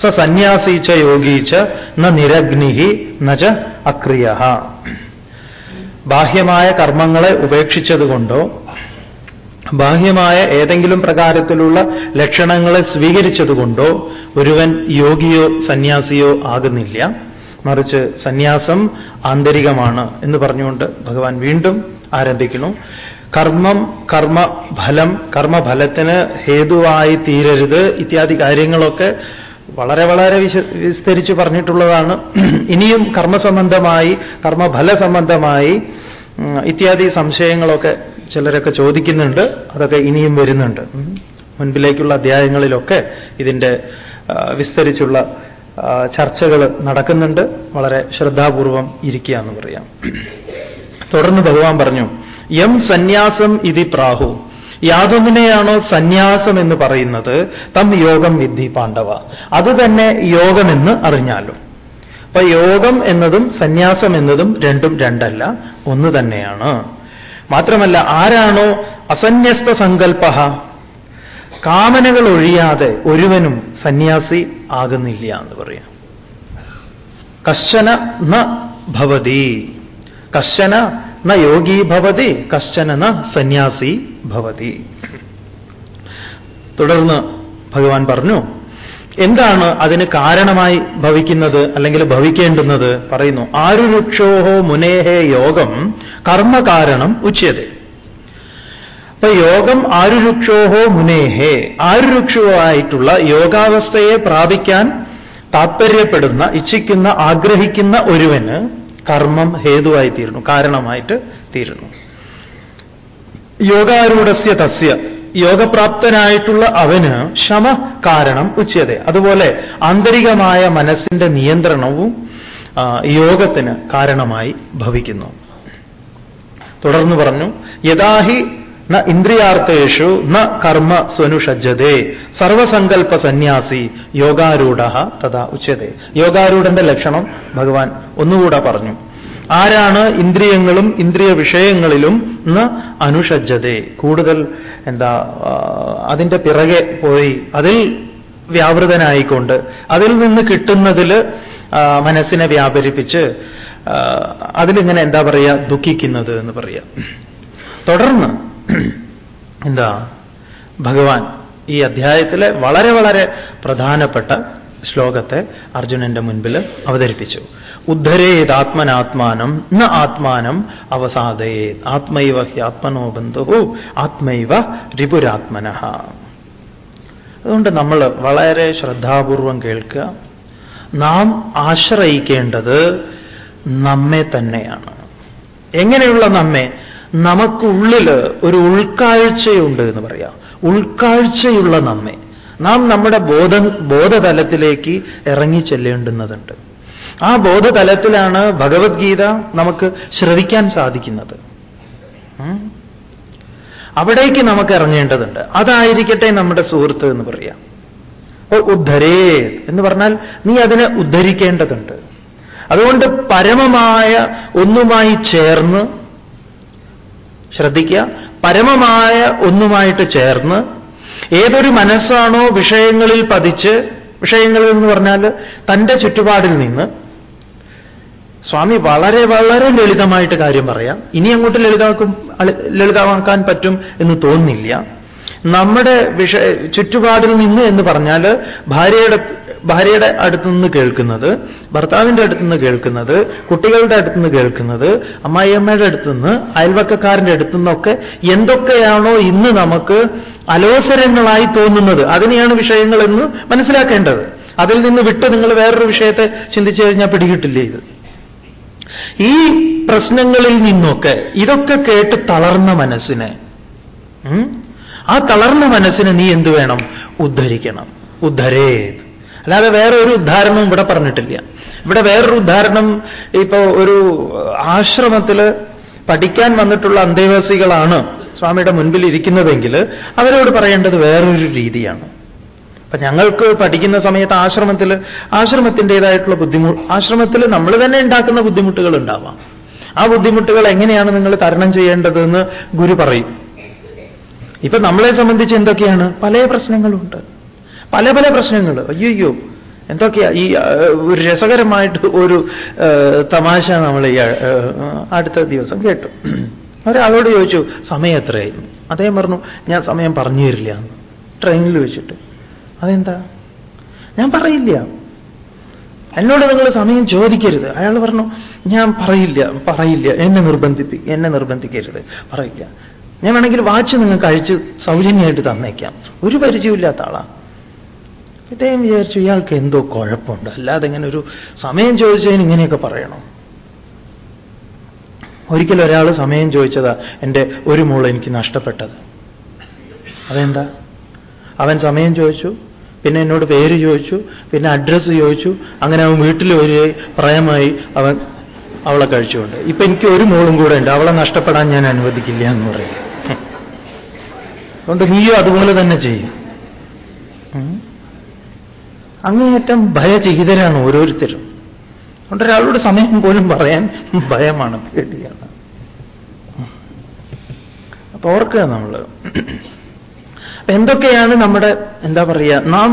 സ സന്യാസി ച യോഗി ച ന നിരഗ്നിഹി നച അക്രിയ ബാഹ്യമായ കർമ്മങ്ങളെ ഉപേക്ഷിച്ചതുകൊണ്ടോ ബാഹ്യമായ ഏതെങ്കിലും പ്രകാരത്തിലുള്ള ലക്ഷണങ്ങളെ സ്വീകരിച്ചതുകൊണ്ടോ ഒരുവൻ യോഗിയോ സന്യാസിയോ ആകുന്നില്ല. മറിച്ച് സന്യാസം ആന്തരികമാണ് എന്ന് പറഞ്ഞുകൊണ്ട് ഭഗവാൻ വീണ്ടും ആരംഭിക്കുന്നു. കർമ്മം കർമ്മഫലം കർമ്മഫലത്തിന് ഹേതുവായി തീരരുത് ഇത്യാദി കാര്യങ്ങളൊക്കെ വളരെ വളരെ വിശ വിസ്തരിച്ച് പറഞ്ഞിട്ടുള്ളതാണ്. ഇനിയും കർമ്മസംബന്ധമായി കർമ്മഫല സംബന്ധമായി ഇത്യാദി സംശയങ്ങളൊക്കെ ചിലരൊക്കെ ചോദിക്കുന്നുണ്ട്. അതൊക്കെ ഇനിയും വരുന്നുണ്ട്. മുൻപിലേക്കുള്ള അധ്യായങ്ങളിലൊക്കെ ഇതിന്റെ വിസ്തരിച്ചുള്ള ചർച്ചകൾ നടക്കുന്നുണ്ട്. വളരെ ശ്രദ്ധാപൂർവം ഇരിക്കുക എന്ന് പറയാം. തുടർന്ന് ഭഗവാൻ പറഞ്ഞു യം സന്യാസം ഇതി പ്രാഹു. യാതൊന്നിനെയാണോ സന്യാസം എന്ന് പറയുന്നത്? തം യോഗം വിദ്ധി പാണ്ഡവ. അത് തന്നെ യോഗമെന്ന് അറിഞ്ഞാലും. അപ്പൊ യോഗം എന്നതും സന്യാസം എന്നതും രണ്ടും രണ്ടല്ല ഒന്ന് തന്നെയാണ്. മാത്രമല്ല ആരാണോ അസന്യസ്ത സങ്കല്പ കാമനകൾ ഒഴിയാതെ ഒരുവനും സന്യാസി ആകുന്നില്ല എന്ന് പറയാം. കശ്ചന ന ഭവതി. കശ്ചന ന യോഗി ഭവതി കശ്ചന ന സന്യാസി ഭവതി. തുടർന്ന് ഭഗവാൻ പറഞ്ഞു എന്താണ് അതിന് കാരണമായി ഭവിക്കുന്നത് അല്ലെങ്കിൽ ഭവിക്കേണ്ടുന്നത് പറയുന്നു ആരുരുക്ഷോഹോ മുനേഹേ യോഗം കർമ്മകാരണം ഉച്ചത് അപ്പൊ യോഗം ആരുരുക്ഷോഹോ മുനേഹേ ആരുരുക്ഷുവായിട്ടുള്ള യോഗാവസ്ഥയെ പ്രാപിക്കാൻ താത്പര്യപ്പെടുന്ന ഇച്ഛിക്കുന്ന ആഗ്രഹിക്കുന്ന ഒരുവന് കർമ്മം ഹേതുവായി തീരുന്നു കാരണമായിട്ട് തീരുന്നു. യോഗാരൂഢസ്യ തസ്യ യോഗപ്രാപ്തനായിട്ടുള്ള അവന് ശമ കാരണം ഉച്ചത അതുപോലെ ആന്തരികമായ മനസ്സിന്റെ നിയന്ത്രണവും യോഗത്തിന് കാരണമായി ഭവിക്കുന്നു. തുടർന്ന് പറഞ്ഞു യഥാഹി ന ഇന്ദ്രിയാർത്ഥേഷു ന കർമ്മ സ്വനുഷജ്ജതേ സർവസങ്കല്പ സന്യാസി യോഗാരൂഢ തഥാ ഉച്ചതേ. യോഗാരൂഢന്റെ ലക്ഷണം ഭഗവാൻ ഒന്നുകൂടെ പറഞ്ഞു. ആരാണ് ഇന്ദ്രിയങ്ങളും ഇന്ദ്രിയ വിഷയങ്ങളിലും അനുഷജ്ജതേ? കൂടുതൽ എന്താ അതിന്റെ പിറകെ പോയി അതിൽ വ്യാപൃതനായിക്കൊണ്ട് അതിൽ നിന്ന് കിട്ടുന്നതിൽ മനസ്സിനെ വ്യാപരിപ്പിച്ച് അതിലിങ്ങനെ എന്താ പറയുക ദുഃഖിക്കുന്നത് എന്ന് പറയുക. തുടർന്ന് എന്താ? ഭഗവാൻ ഈ അധ്യായത്തിലെ വളരെ വളരെ പ്രധാനപ്പെട്ട ശ്ലോകത്തെ അർജുനന്റെ മുൻപിൽ അവതരിപ്പിച്ചു. ഉദ്ധരേത് ആത്മനാത്മാനം ന ആത്മാനം അവസാദയേ ആത്മൈവ ഹ്യാത്മനോ ബന്ധു ആത്മൈവ രിപുരാത്മന അതുകൊണ്ട് നമ്മൾ വളരെ ശ്രദ്ധാപൂർവം കേൾക്കുക. നാം ആശ്രയിക്കേണ്ടത് നമ്മെ തന്നെയാണ്. എങ്ങനെയുള്ള നമ്മെ? നമുക്കുള്ളിൽ ഒരു ഉൾക്കാഴ്ചയുണ്ട് എന്ന് പറയാം. ഉൾക്കാഴ്ചയുള്ള നമ്മെ. നാം നമ്മുടെ ബോധ ബോധതലത്തിലേക്ക് ഇറങ്ങി ചെല്ലേണ്ടുന്നതുണ്ട്. ആ ബോധതലത്തിലാണ് ഭഗവത്ഗീത നമുക്ക് ശ്രവിക്കാൻ സാധിക്കുന്നത്. അവിടേക്ക് നമുക്ക് ഇറങ്ങേണ്ടതുണ്ട്. അതായിരിക്കട്ടെ നമ്മുടെ സുഹൃത്ത് എന്ന് പറയാം. ഉദ്ധരേ എന്ന് പറഞ്ഞാൽ നീ അതിനെ ഉദ്ധരിക്കേണ്ടതുണ്ട്. അതുകൊണ്ട് പരമമായ ഒന്നുമായി ചേർന്ന് ശ്രദ്ധിക്കുക. പരമമായ ഒന്നുമായിട്ട് ചേർന്ന് ഏതൊരു മനസ്സാണോ വിഷയങ്ങളിൽ പതിച്ച് വിഷയങ്ങളിൽ എന്ന് പറഞ്ഞാൽ തന്റെ ചുറ്റുപാടിൽ നിന്ന് സ്വാമി വളരെ വളരെ ലളിതമായിട്ട് കാര്യം പറയാം. ഇനി അങ്ങോട്ട് ലളിതമാക്കും ലളിതമാക്കാൻ പറ്റും എന്ന് തോന്നുന്നില്ല. നമ്മുടെ വിഷ ചുറ്റുപാടിൽ നിന്ന് എന്ന് പറഞ്ഞാൽ ഭാര്യയുടെ ഭാര്യയുടെ അടുത്തു നിന്ന് കേൾക്കുന്നത് ഭർത്താവിന്റെ അടുത്തു നിന്ന് കേൾക്കുന്നത് കുട്ടികളുടെ അടുത്തു നിന്ന് കേൾക്കുന്നത് അമ്മായിയമ്മയുടെ അടുത്തു നിന്ന് അയൽവക്കക്കാരന്റെ അടുത്തു നിന്നൊക്കെ എന്തൊക്കെയാണോ ഇന്ന് നമുക്ക് അലോസരങ്ങളായി തോന്നുന്നത്. അതിനെയാണ് വിഷയങ്ങളെന്ന് മനസ്സിലാക്കേണ്ടത്. അതിൽ നിന്ന് വിട്ട് നിങ്ങൾ വേറൊരു വിഷയത്തെ ചിന്തിച്ചു കഴിഞ്ഞാൽ പിടികിട്ടില്ലേ ഇത്? ഈ പ്രശ്നങ്ങളിൽ നിന്നൊക്കെ ഇതൊക്കെ കേട്ട് തളർന്ന മനസ്സിനെ ആ തളർന്ന മനസ്സിനെ നീ എന്തു വേണം? ഉദ്ധരിക്കണം. ഉദ്ധരേത് അല്ലാതെ വേറെ ഒരു ഉദ്ധാരണവും ഇവിടെ പറഞ്ഞിട്ടില്ല. ഇവിടെ വേറൊരു ഉദ്ധാരണം ഇപ്പോ ഒരു ആശ്രമത്തിൽ പഠിക്കാൻ വന്നിട്ടുള്ള അന്തേവാസികളാണ് സ്വാമിയുടെ മുൻപിൽ ഇരിക്കുന്നതെങ്കിൽ അവരോട് പറയേണ്ടത് വേറൊരു രീതിയാണ്. അപ്പൊ ഞങ്ങൾക്ക് പഠിക്കുന്ന സമയത്ത് ആശ്രമത്തിൽ ആശ്രമത്തിന്റെതായിട്ടുള്ള ബുദ്ധിമുട്ട് ആശ്രമത്തിൽ നമ്മൾ തന്നെ ഉണ്ടാക്കുന്ന ബുദ്ധിമുട്ടുകൾ ഉണ്ടാവാം. ആ ബുദ്ധിമുട്ടുകൾ എങ്ങനെയാണ് നിങ്ങൾ തരണം ചെയ്യേണ്ടതെന്ന് ഗുരു പറയും. ഇപ്പൊ നമ്മളെ സംബന്ധിച്ച് എന്തൊക്കെയാണ്? പല പ്രശ്നങ്ങളുണ്ട്. പല പല പ്രശ്നങ്ങൾ അയ്യോ എന്തൊക്കെയാ? ഈ ഒരു രസകരമായിട്ട് ഒരു തമാശ നമ്മൾ ഈ അടുത്ത ദിവസം കേട്ടു. ഒരാളോട് ചോദിച്ചു സമയം എത്രയായിരുന്നു? അദ്ദേഹം പറഞ്ഞു ഞാൻ സമയം പറഞ്ഞു തരില്ല. ട്രെയിനിൽ വെച്ചിട്ട്. അതെന്താ? ഞാൻ പറയില്ല. എന്നോട് നിങ്ങൾ സമയം ചോദിക്കരുത്. അയാൾ പറഞ്ഞു ഞാൻ പറയില്ല പറയില്ല. എന്നെ നിർബന്ധിപ്പി എന്നെ നിർബന്ധിക്കരുത്. പറയില്ല. ഞാൻ വേണമെങ്കിൽ വാച്ച് നിങ്ങൾക്ക് അഴിച്ച് സൗജന്യമായിട്ട് തന്നേക്കാം. ഒരു പരിചയമില്ലാത്ത ആളാണ് ഇദ്ദേഹം വിചാരിച്ചു ഇയാൾക്ക് എന്തോ കുഴപ്പമുണ്ട്. അല്ലാതെ ഇങ്ങനെ ഒരു സമയം ചോദിച്ചതിന് ഇങ്ങനെയൊക്കെ പറയണോ? ഒരിക്കലും ഒരാൾ സമയം ചോദിച്ചതാ എന്റെ ഒരു മോൾ എനിക്ക് നഷ്ടപ്പെട്ടത്. അതെന്താ? അവൻ സമയം ചോദിച്ചു പിന്നെ എന്നോട് പേര് ചോദിച്ചു പിന്നെ അഡ്രസ്സ് ചോദിച്ചു അങ്ങനെ അവൻ വീട്ടിൽ ഒരു പ്രായമായി അവൻ അവളെ കഴിച്ചുകൊണ്ട്. ഇപ്പൊ എനിക്ക് ഒരു മോളും കൂടെ ഉണ്ട്. അവളെ നഷ്ടപ്പെടാൻ ഞാൻ അനുവദിക്കില്ല എന്ന് പറയും. അതുകൊണ്ട് നീയോ അതുപോലെ തന്നെ ചെയ്യും. അങ്ങേയറ്റം ഭയചകിതരാണ് ഓരോരുത്തരും. അതുകൊണ്ട് ഒരാളോട് സമയം പോലും പറയാൻ ഭയമാണ് പേടിയാണ്. അപ്പൊ ഓർക്കുക നമ്മൾ എന്തൊക്കെയാണ് നമ്മുടെ എന്താ പറയുക നാം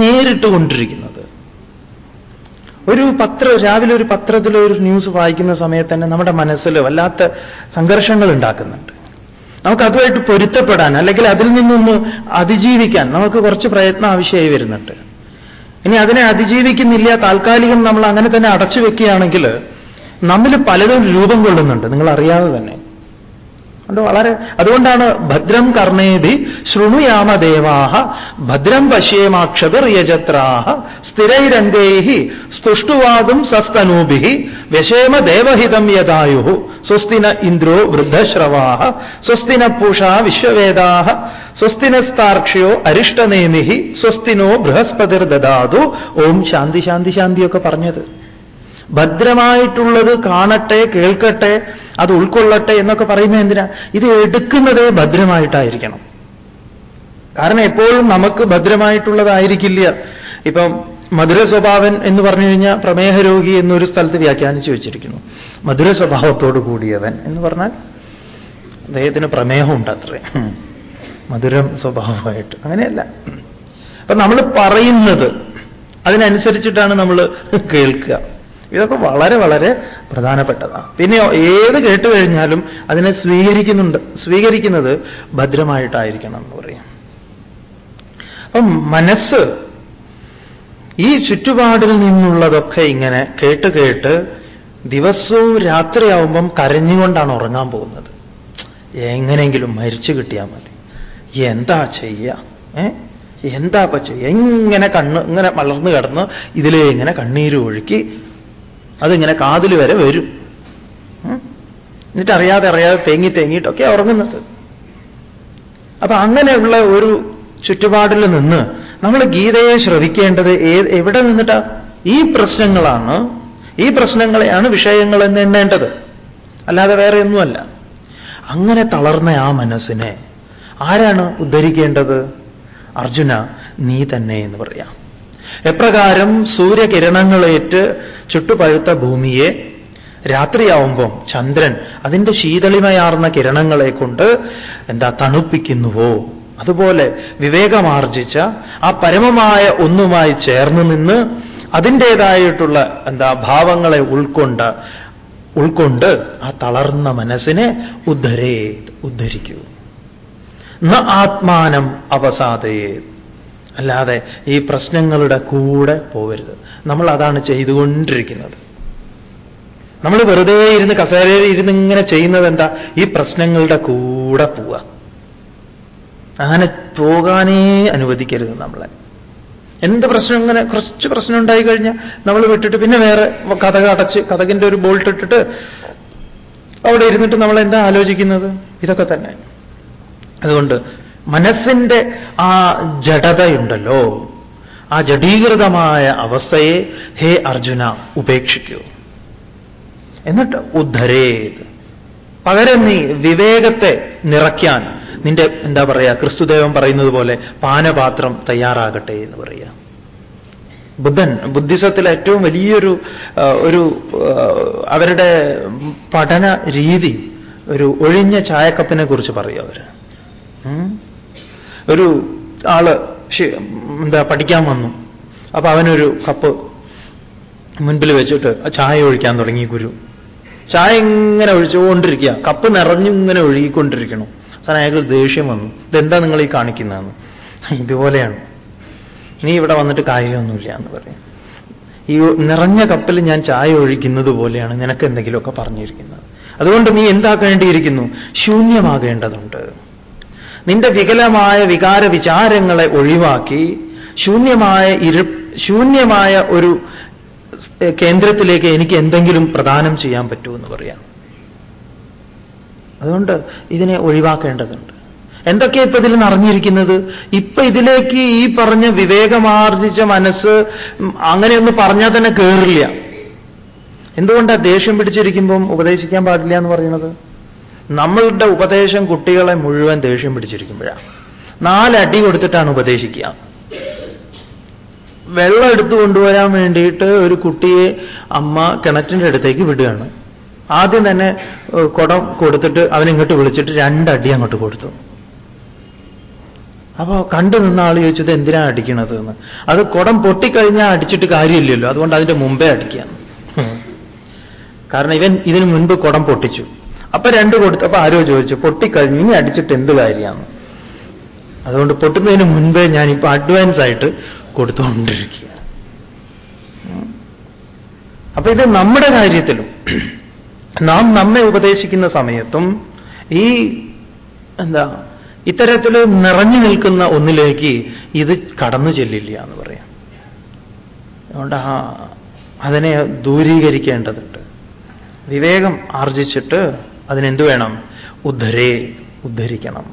നേരിട്ട് കൊണ്ടിരിക്കുന്നത് ഒരു പത്ര രാവിലെ ഒരു പത്രത്തിലോ ഒരു ന്യൂസ് വായിക്കുന്ന സമയത്ത് തന്നെ നമ്മുടെ മനസ്സിൽ വല്ലാത്ത സംഘർഷങ്ങൾ ഉണ്ടാക്കുന്നുണ്ട്. നമുക്ക് അതുമായിട്ട് പൊരുത്തപ്പെടാൻ അല്ലെങ്കിൽ അതിൽ നിന്നൊന്ന് അതിജീവിക്കാൻ നമുക്ക് കുറച്ച് പ്രയത്നം ആവശ്യമായി വരുന്നുണ്ട്. ഇനി അതിനെ അതിജീവിക്കുന്നില്ല താൽക്കാലികം നമ്മൾ അങ്ങനെ തന്നെ അടച്ചു വെക്കുകയാണെങ്കിൽ നമ്മൾ പലതും രൂപം കൊള്ളുന്നുണ്ട്. നിങ്ങൾ അറിയാതെ തന്നെ. അതുകൊണ്ട് വളരെ അതുകൊണ്ടാണ് ഭദ്രം കർണേതി ശൃണുയാമ ദേവാഹ ഭദ്രം പശ്യേമാക്ഷതർ യജത്രാഹ സ്ഥിരൈരംഗൈ സ്തുഷ്ടുവാദും സസ്തനൂഭി വ്യശേമ ദേവഹിതം യദായു സ്വസ്തിന ഇന്ദ്രോ വൃദ്ധശ്രവാഹ സ്വസ്തിന പൂഷാ വിശ്വവേദാഹ സ്വസ്തിനസ്താർക്ഷ്യോ അരിഷ്ടനേമി സ്വസ്തിനോ ബൃഹസ്പതിർ ദദാതു. ഓം ശാന്തി ശാന്തി ശാന്തിയൊക്കെ പറഞ്ഞത്. ഭദ്രമായിട്ടുള്ളത് കാണട്ടെ കേൾക്കട്ടെ അത് ഉൾക്കൊള്ളട്ടെ എന്നൊക്കെ പറയുന്നത് എന്തിനാ? ഇത് എടുക്കുന്നത് ഭദ്രമായിട്ടായിരിക്കണം. കാരണം എപ്പോഴും നമുക്ക് ഭദ്രമായിട്ടുള്ളതായിരിക്കില്ല. ഇപ്പം മധുര സ്വഭാവൻ എന്ന് പറഞ്ഞു കഴിഞ്ഞാൽ പ്രമേഹ രോഗി എന്നൊരു സ്ഥലത്ത് വ്യാഖ്യാനിച്ചു വെച്ചിരിക്കുന്നു. മധുര സ്വഭാവത്തോട് കൂടിയവൻ എന്ന് പറഞ്ഞാൽ അദ്ദേഹത്തിന് പ്രമേഹമുണ്ട് അത്രേ. മധുരം സ്വഭാവമായിട്ട്. അങ്ങനെയല്ല. അപ്പൊ നമ്മൾ പറയുന്നത് അതിനനുസരിച്ചിട്ടാണ് നമ്മൾ കേൾക്കുക. ഇതൊക്കെ വളരെ വളരെ പ്രധാനപ്പെട്ടതാണ്. പിന്നെ ഏത് കേട്ട് കഴിഞ്ഞാലും അതിനെ സ്വീകരിക്കുന്നുണ്ട് സ്വീകരിക്കുന്നത് ഭദ്രമായിട്ടായിരിക്കണം എന്ന് പറയാം. അപ്പം മനസ്സ് ഈ ചുറ്റുപാടിൽ നിന്നുള്ളതൊക്കെ ഇങ്ങനെ കേട്ട് കേട്ട് ദിവസവും രാത്രിയാവുമ്പം കരഞ്ഞുകൊണ്ടാണ് ഉറങ്ങാൻ പോകുന്നത്. എങ്ങനെയെങ്കിലും മരിച്ചു കിട്ടിയാൽ മതി. എന്താ ചെയ്യുക എന്താ ഇപ്പൊ ചെയ്യുക ഇങ്ങനെ കണ്ണ് ഇങ്ങനെ വളർന്നു കിടന്ന് ഇതിലേ ഇങ്ങനെ കണ്ണീര് ഒഴുക്കി അതിങ്ങനെ കാതിൽ വരെ വരും. എന്നിട്ട് അറിയാതെ അറിയാതെ തേങ്ങി തേങ്ങിയിട്ടൊക്കെ ഉറങ്ങുന്നത്. അപ്പൊ അങ്ങനെയുള്ള ഒരു ചുറ്റുപാടിൽ നിന്ന് നമ്മൾ ഗീതയെ ശ്രവിക്കേണ്ടത് ഏത് എവിടെ നിന്നിട്ടാ? ഈ പ്രശ്നങ്ങളാണ് ഈ പ്രശ്നങ്ങളെയാണ് വിഷയങ്ങൾ എന്ന് എണ്ണേണ്ടത്. അല്ലാതെ വേറെ ഒന്നുമല്ല. അങ്ങനെ തളർന്ന ആ മനസ്സിനെ ആരാണ് ഉദ്ധരിക്കേണ്ടത്? അർജുന നീ തന്നെ എന്ന് പറയാം. എപ്രകാരം സൂര്യകിരണങ്ങളേറ്റ് ചുട്ടുപഴുത്ത ഭൂമിയെ രാത്രിയാവുമ്പം ചന്ദ്രൻ അതിന്റെ ശീതളിമയാർന്ന കിരണങ്ങളെ കൊണ്ട് എന്താ തണുപ്പിക്കുന്നുവോ? അതുപോലെ വിവേകമാർജിച്ച ആ പരമമായ ഒന്നുമായി ചേർന്ന് നിന്ന് അതിന്റെതായിട്ടുള്ള എന്താ ഭാവങ്ങളെ ഉൾക്കൊണ്ട് ഉൾക്കൊണ്ട് ആ തളർന്ന മനസ്സിനെ ഉദ്ധരേ ഉദ്ധരിക്കൂ. ന ആത്മാനം അവസാദയേ അല്ലാതെ ഈ പ്രശ്നങ്ങളുടെ കൂടെ പോവരുത്. നമ്മൾ അതാണ് ചെയ്തുകൊണ്ടിരിക്കുന്നത്. നമ്മൾ വെറുതെ ഇരുന്ന് കസേരയിൽ ഇരുന്ന് ഇങ്ങനെ ചെയ്യുന്നത് എന്താ? ഈ പ്രശ്നങ്ങളുടെ കൂടെ പോവുക. അങ്ങനെ പോകാനേ അനുവദിക്കരുത് നമ്മളെ. എന്ത് പ്രശ്നം ഇങ്ങനെ കുറച്ച് പ്രശ്നം ഉണ്ടായി കഴിഞ്ഞാൽ നമ്മൾ വിട്ടിട്ട് പിന്നെ വേറെ കഥക അടച്ച് കഥകിന്റെ ഒരു ബോൾട്ട് ഇട്ടിട്ട് അവിടെ ഇരുന്നിട്ട് നമ്മൾ എന്താ ആലോചിക്കുന്നത്? ഇതൊക്കെ തന്നെ. അതുകൊണ്ട് മനസ്സിന്റെ ആ ജഡതയുണ്ടല്ലോ. ആ ജഡീകൃതമായ അവസ്ഥയെ ഹേ അർജുന ഉപേക്ഷിക്കൂ. എന്നിട്ട് ഉദ്ധരേത് പകരം നീ വിവേകത്തെ നിറയ്ക്കാൻ നിന്റെ എന്താ പറയുക ക്രിസ്തുദേവൻ പറയുന്നത് പോലെ പാനപാത്രം തയ്യാറാകട്ടെ എന്ന് പറയുക ബുദ്ധൻ ബുദ്ധിസത്തിൽ ഏറ്റവും വലിയൊരു ഒരു അവരുടെ പഠന രീതി ഒരു ഒഴിഞ്ഞ ചായക്കപ്പിനെ കുറിച്ച് പറയും അവർ? ഉം. ഒരു ആൾ എന്താ പഠിക്കാൻ വന്നു. അപ്പൊ അവനൊരു കപ്പ് മുൻപിൽ വെച്ചിട്ട് ചായ ഒഴിക്കാൻ തുടങ്ങി ഗുരു. ചായ ഇങ്ങനെ ഒഴിച്ചുകൊണ്ടിരിക്കുക. കപ്പ് നിറഞ്ഞു ഇങ്ങനെ ഒഴുകിക്കൊണ്ടിരിക്കണം. അയാൾക്ക് ദേഷ്യം വന്നു. ഇതെന്താ നിങ്ങൾ ഈ കാണിക്കുന്നതെന്ന്? ഇതുപോലെയാണ്. നീ ഇവിടെ വന്നിട്ട് കാര്യമൊന്നുമില്ല എന്ന് പറയും. ഈ നിറഞ്ഞ കപ്പിൽ ഞാൻ ചായ ഒഴിക്കുന്നത് പോലെയാണ് നിനക്ക് എന്തെങ്കിലുമൊക്കെ പറഞ്ഞിരിക്കുന്നത്. അതുകൊണ്ട് നീ എന്താക്കേണ്ടിയിരിക്കുന്നു? ശൂന്യമാകേണ്ടതുണ്ട്. നിന്റെ വികലമായ വികാര വിചാരങ്ങളെ ഒഴിവാക്കി ശൂന്യമായ ഇരു ശൂന്യമായ ഒരു കേന്ദ്രത്തിലേക്ക് എനിക്ക് എന്തെങ്കിലും പ്രദാനം ചെയ്യാൻ പറ്റുമെന്ന് പറയാം. അതുകൊണ്ട് ഇതിനെ ഒഴിവാക്കേണ്ടതുണ്ട്. എന്തൊക്കെ ഇപ്പൊ ഇതിൽ നിറഞ്ഞിരിക്കുന്നത്? ഇപ്പൊ ഇതിലേക്ക് ഈ പറഞ്ഞ വിവേകമാർജിച്ച മനസ്സ് അങ്ങനെയൊന്ന് പറഞ്ഞാൽ തന്നെ കേറില്ല. എന്തുകൊണ്ടാണ് ദേഷ്യം പിടിച്ചിരിക്കുമ്പം ഉപദേശിക്കാൻ പാടില്ല എന്ന് പറയുന്നത്? നമ്മളുടെ ഉപദേശം കുട്ടികളെ മുഴുവൻ ദേഷ്യം പിടിച്ചിരിക്കുമ്പോഴാണ് നാലടി കൊടുത്തിട്ടാണ് ഉപദേശിക്കുക. വെള്ളം എടുത്തു കൊണ്ടുവരാൻ വേണ്ടിയിട്ട് ഒരു കുട്ടിയെ അമ്മ കിണറ്റിന്റെ അടുത്തേക്ക് വിടുകയാണ്. ആദ്യം തന്നെ കുടം കൊടുത്തിട്ട് അവനിങ്ങോട്ട് വിളിച്ചിട്ട് രണ്ടടി അങ്ങോട്ട് കൊടുത്തു. അപ്പോൾ കണ്ടു നിന്ന ആൾ ചോദിച്ചത് എന്തിനാണ് അടിക്കണത് എന്ന്. അത് കുടം പൊട്ടിക്കഴിഞ്ഞാൽ അടിച്ചിട്ട് കാര്യമില്ലല്ലോ. അതുകൊണ്ട് അതിന്റെ മുമ്പേ അടിക്കാം കാരണം ഇവൻ ഇതിനു മുൻപ് കുടം പൊട്ടിച്ചു. അപ്പൊ രണ്ട് കൊടുത്തപ്പോ ആരോ ചോദിച്ചു പൊട്ടിക്കഴിഞ്ഞ് ഇനി അടിച്ചിട്ട് എന്ത് കാര്യമാണ്? അതുകൊണ്ട് പൊട്ടുന്നതിന് മുൻപേ ഞാനിപ്പോ അഡ്വാൻസ് ആയിട്ട് കൊടുത്തുകൊണ്ടിരിക്കുക അപ്പൊ ഇത് നമ്മുടെ കാര്യത്തിലും നാം നമ്മെ ഉപദേശിക്കുന്ന സമയത്തും ഈ എന്താ ഇത്തരത്തിൽ നിറഞ്ഞു നിൽക്കുന്ന ഒന്നിലേക്ക് ഇത് കടന്നു ചെല്ലില്ല എന്ന് പറയാം. അതുകൊണ്ട് ആ അതിനെ ദൂരീകരിക്കേണ്ടതുണ്ട്. വിവേകം ആർജിച്ചിട്ട് അതിനെന്തു വേണം? ഉദ്ധരേ ഉദ്ധരിക്കണം.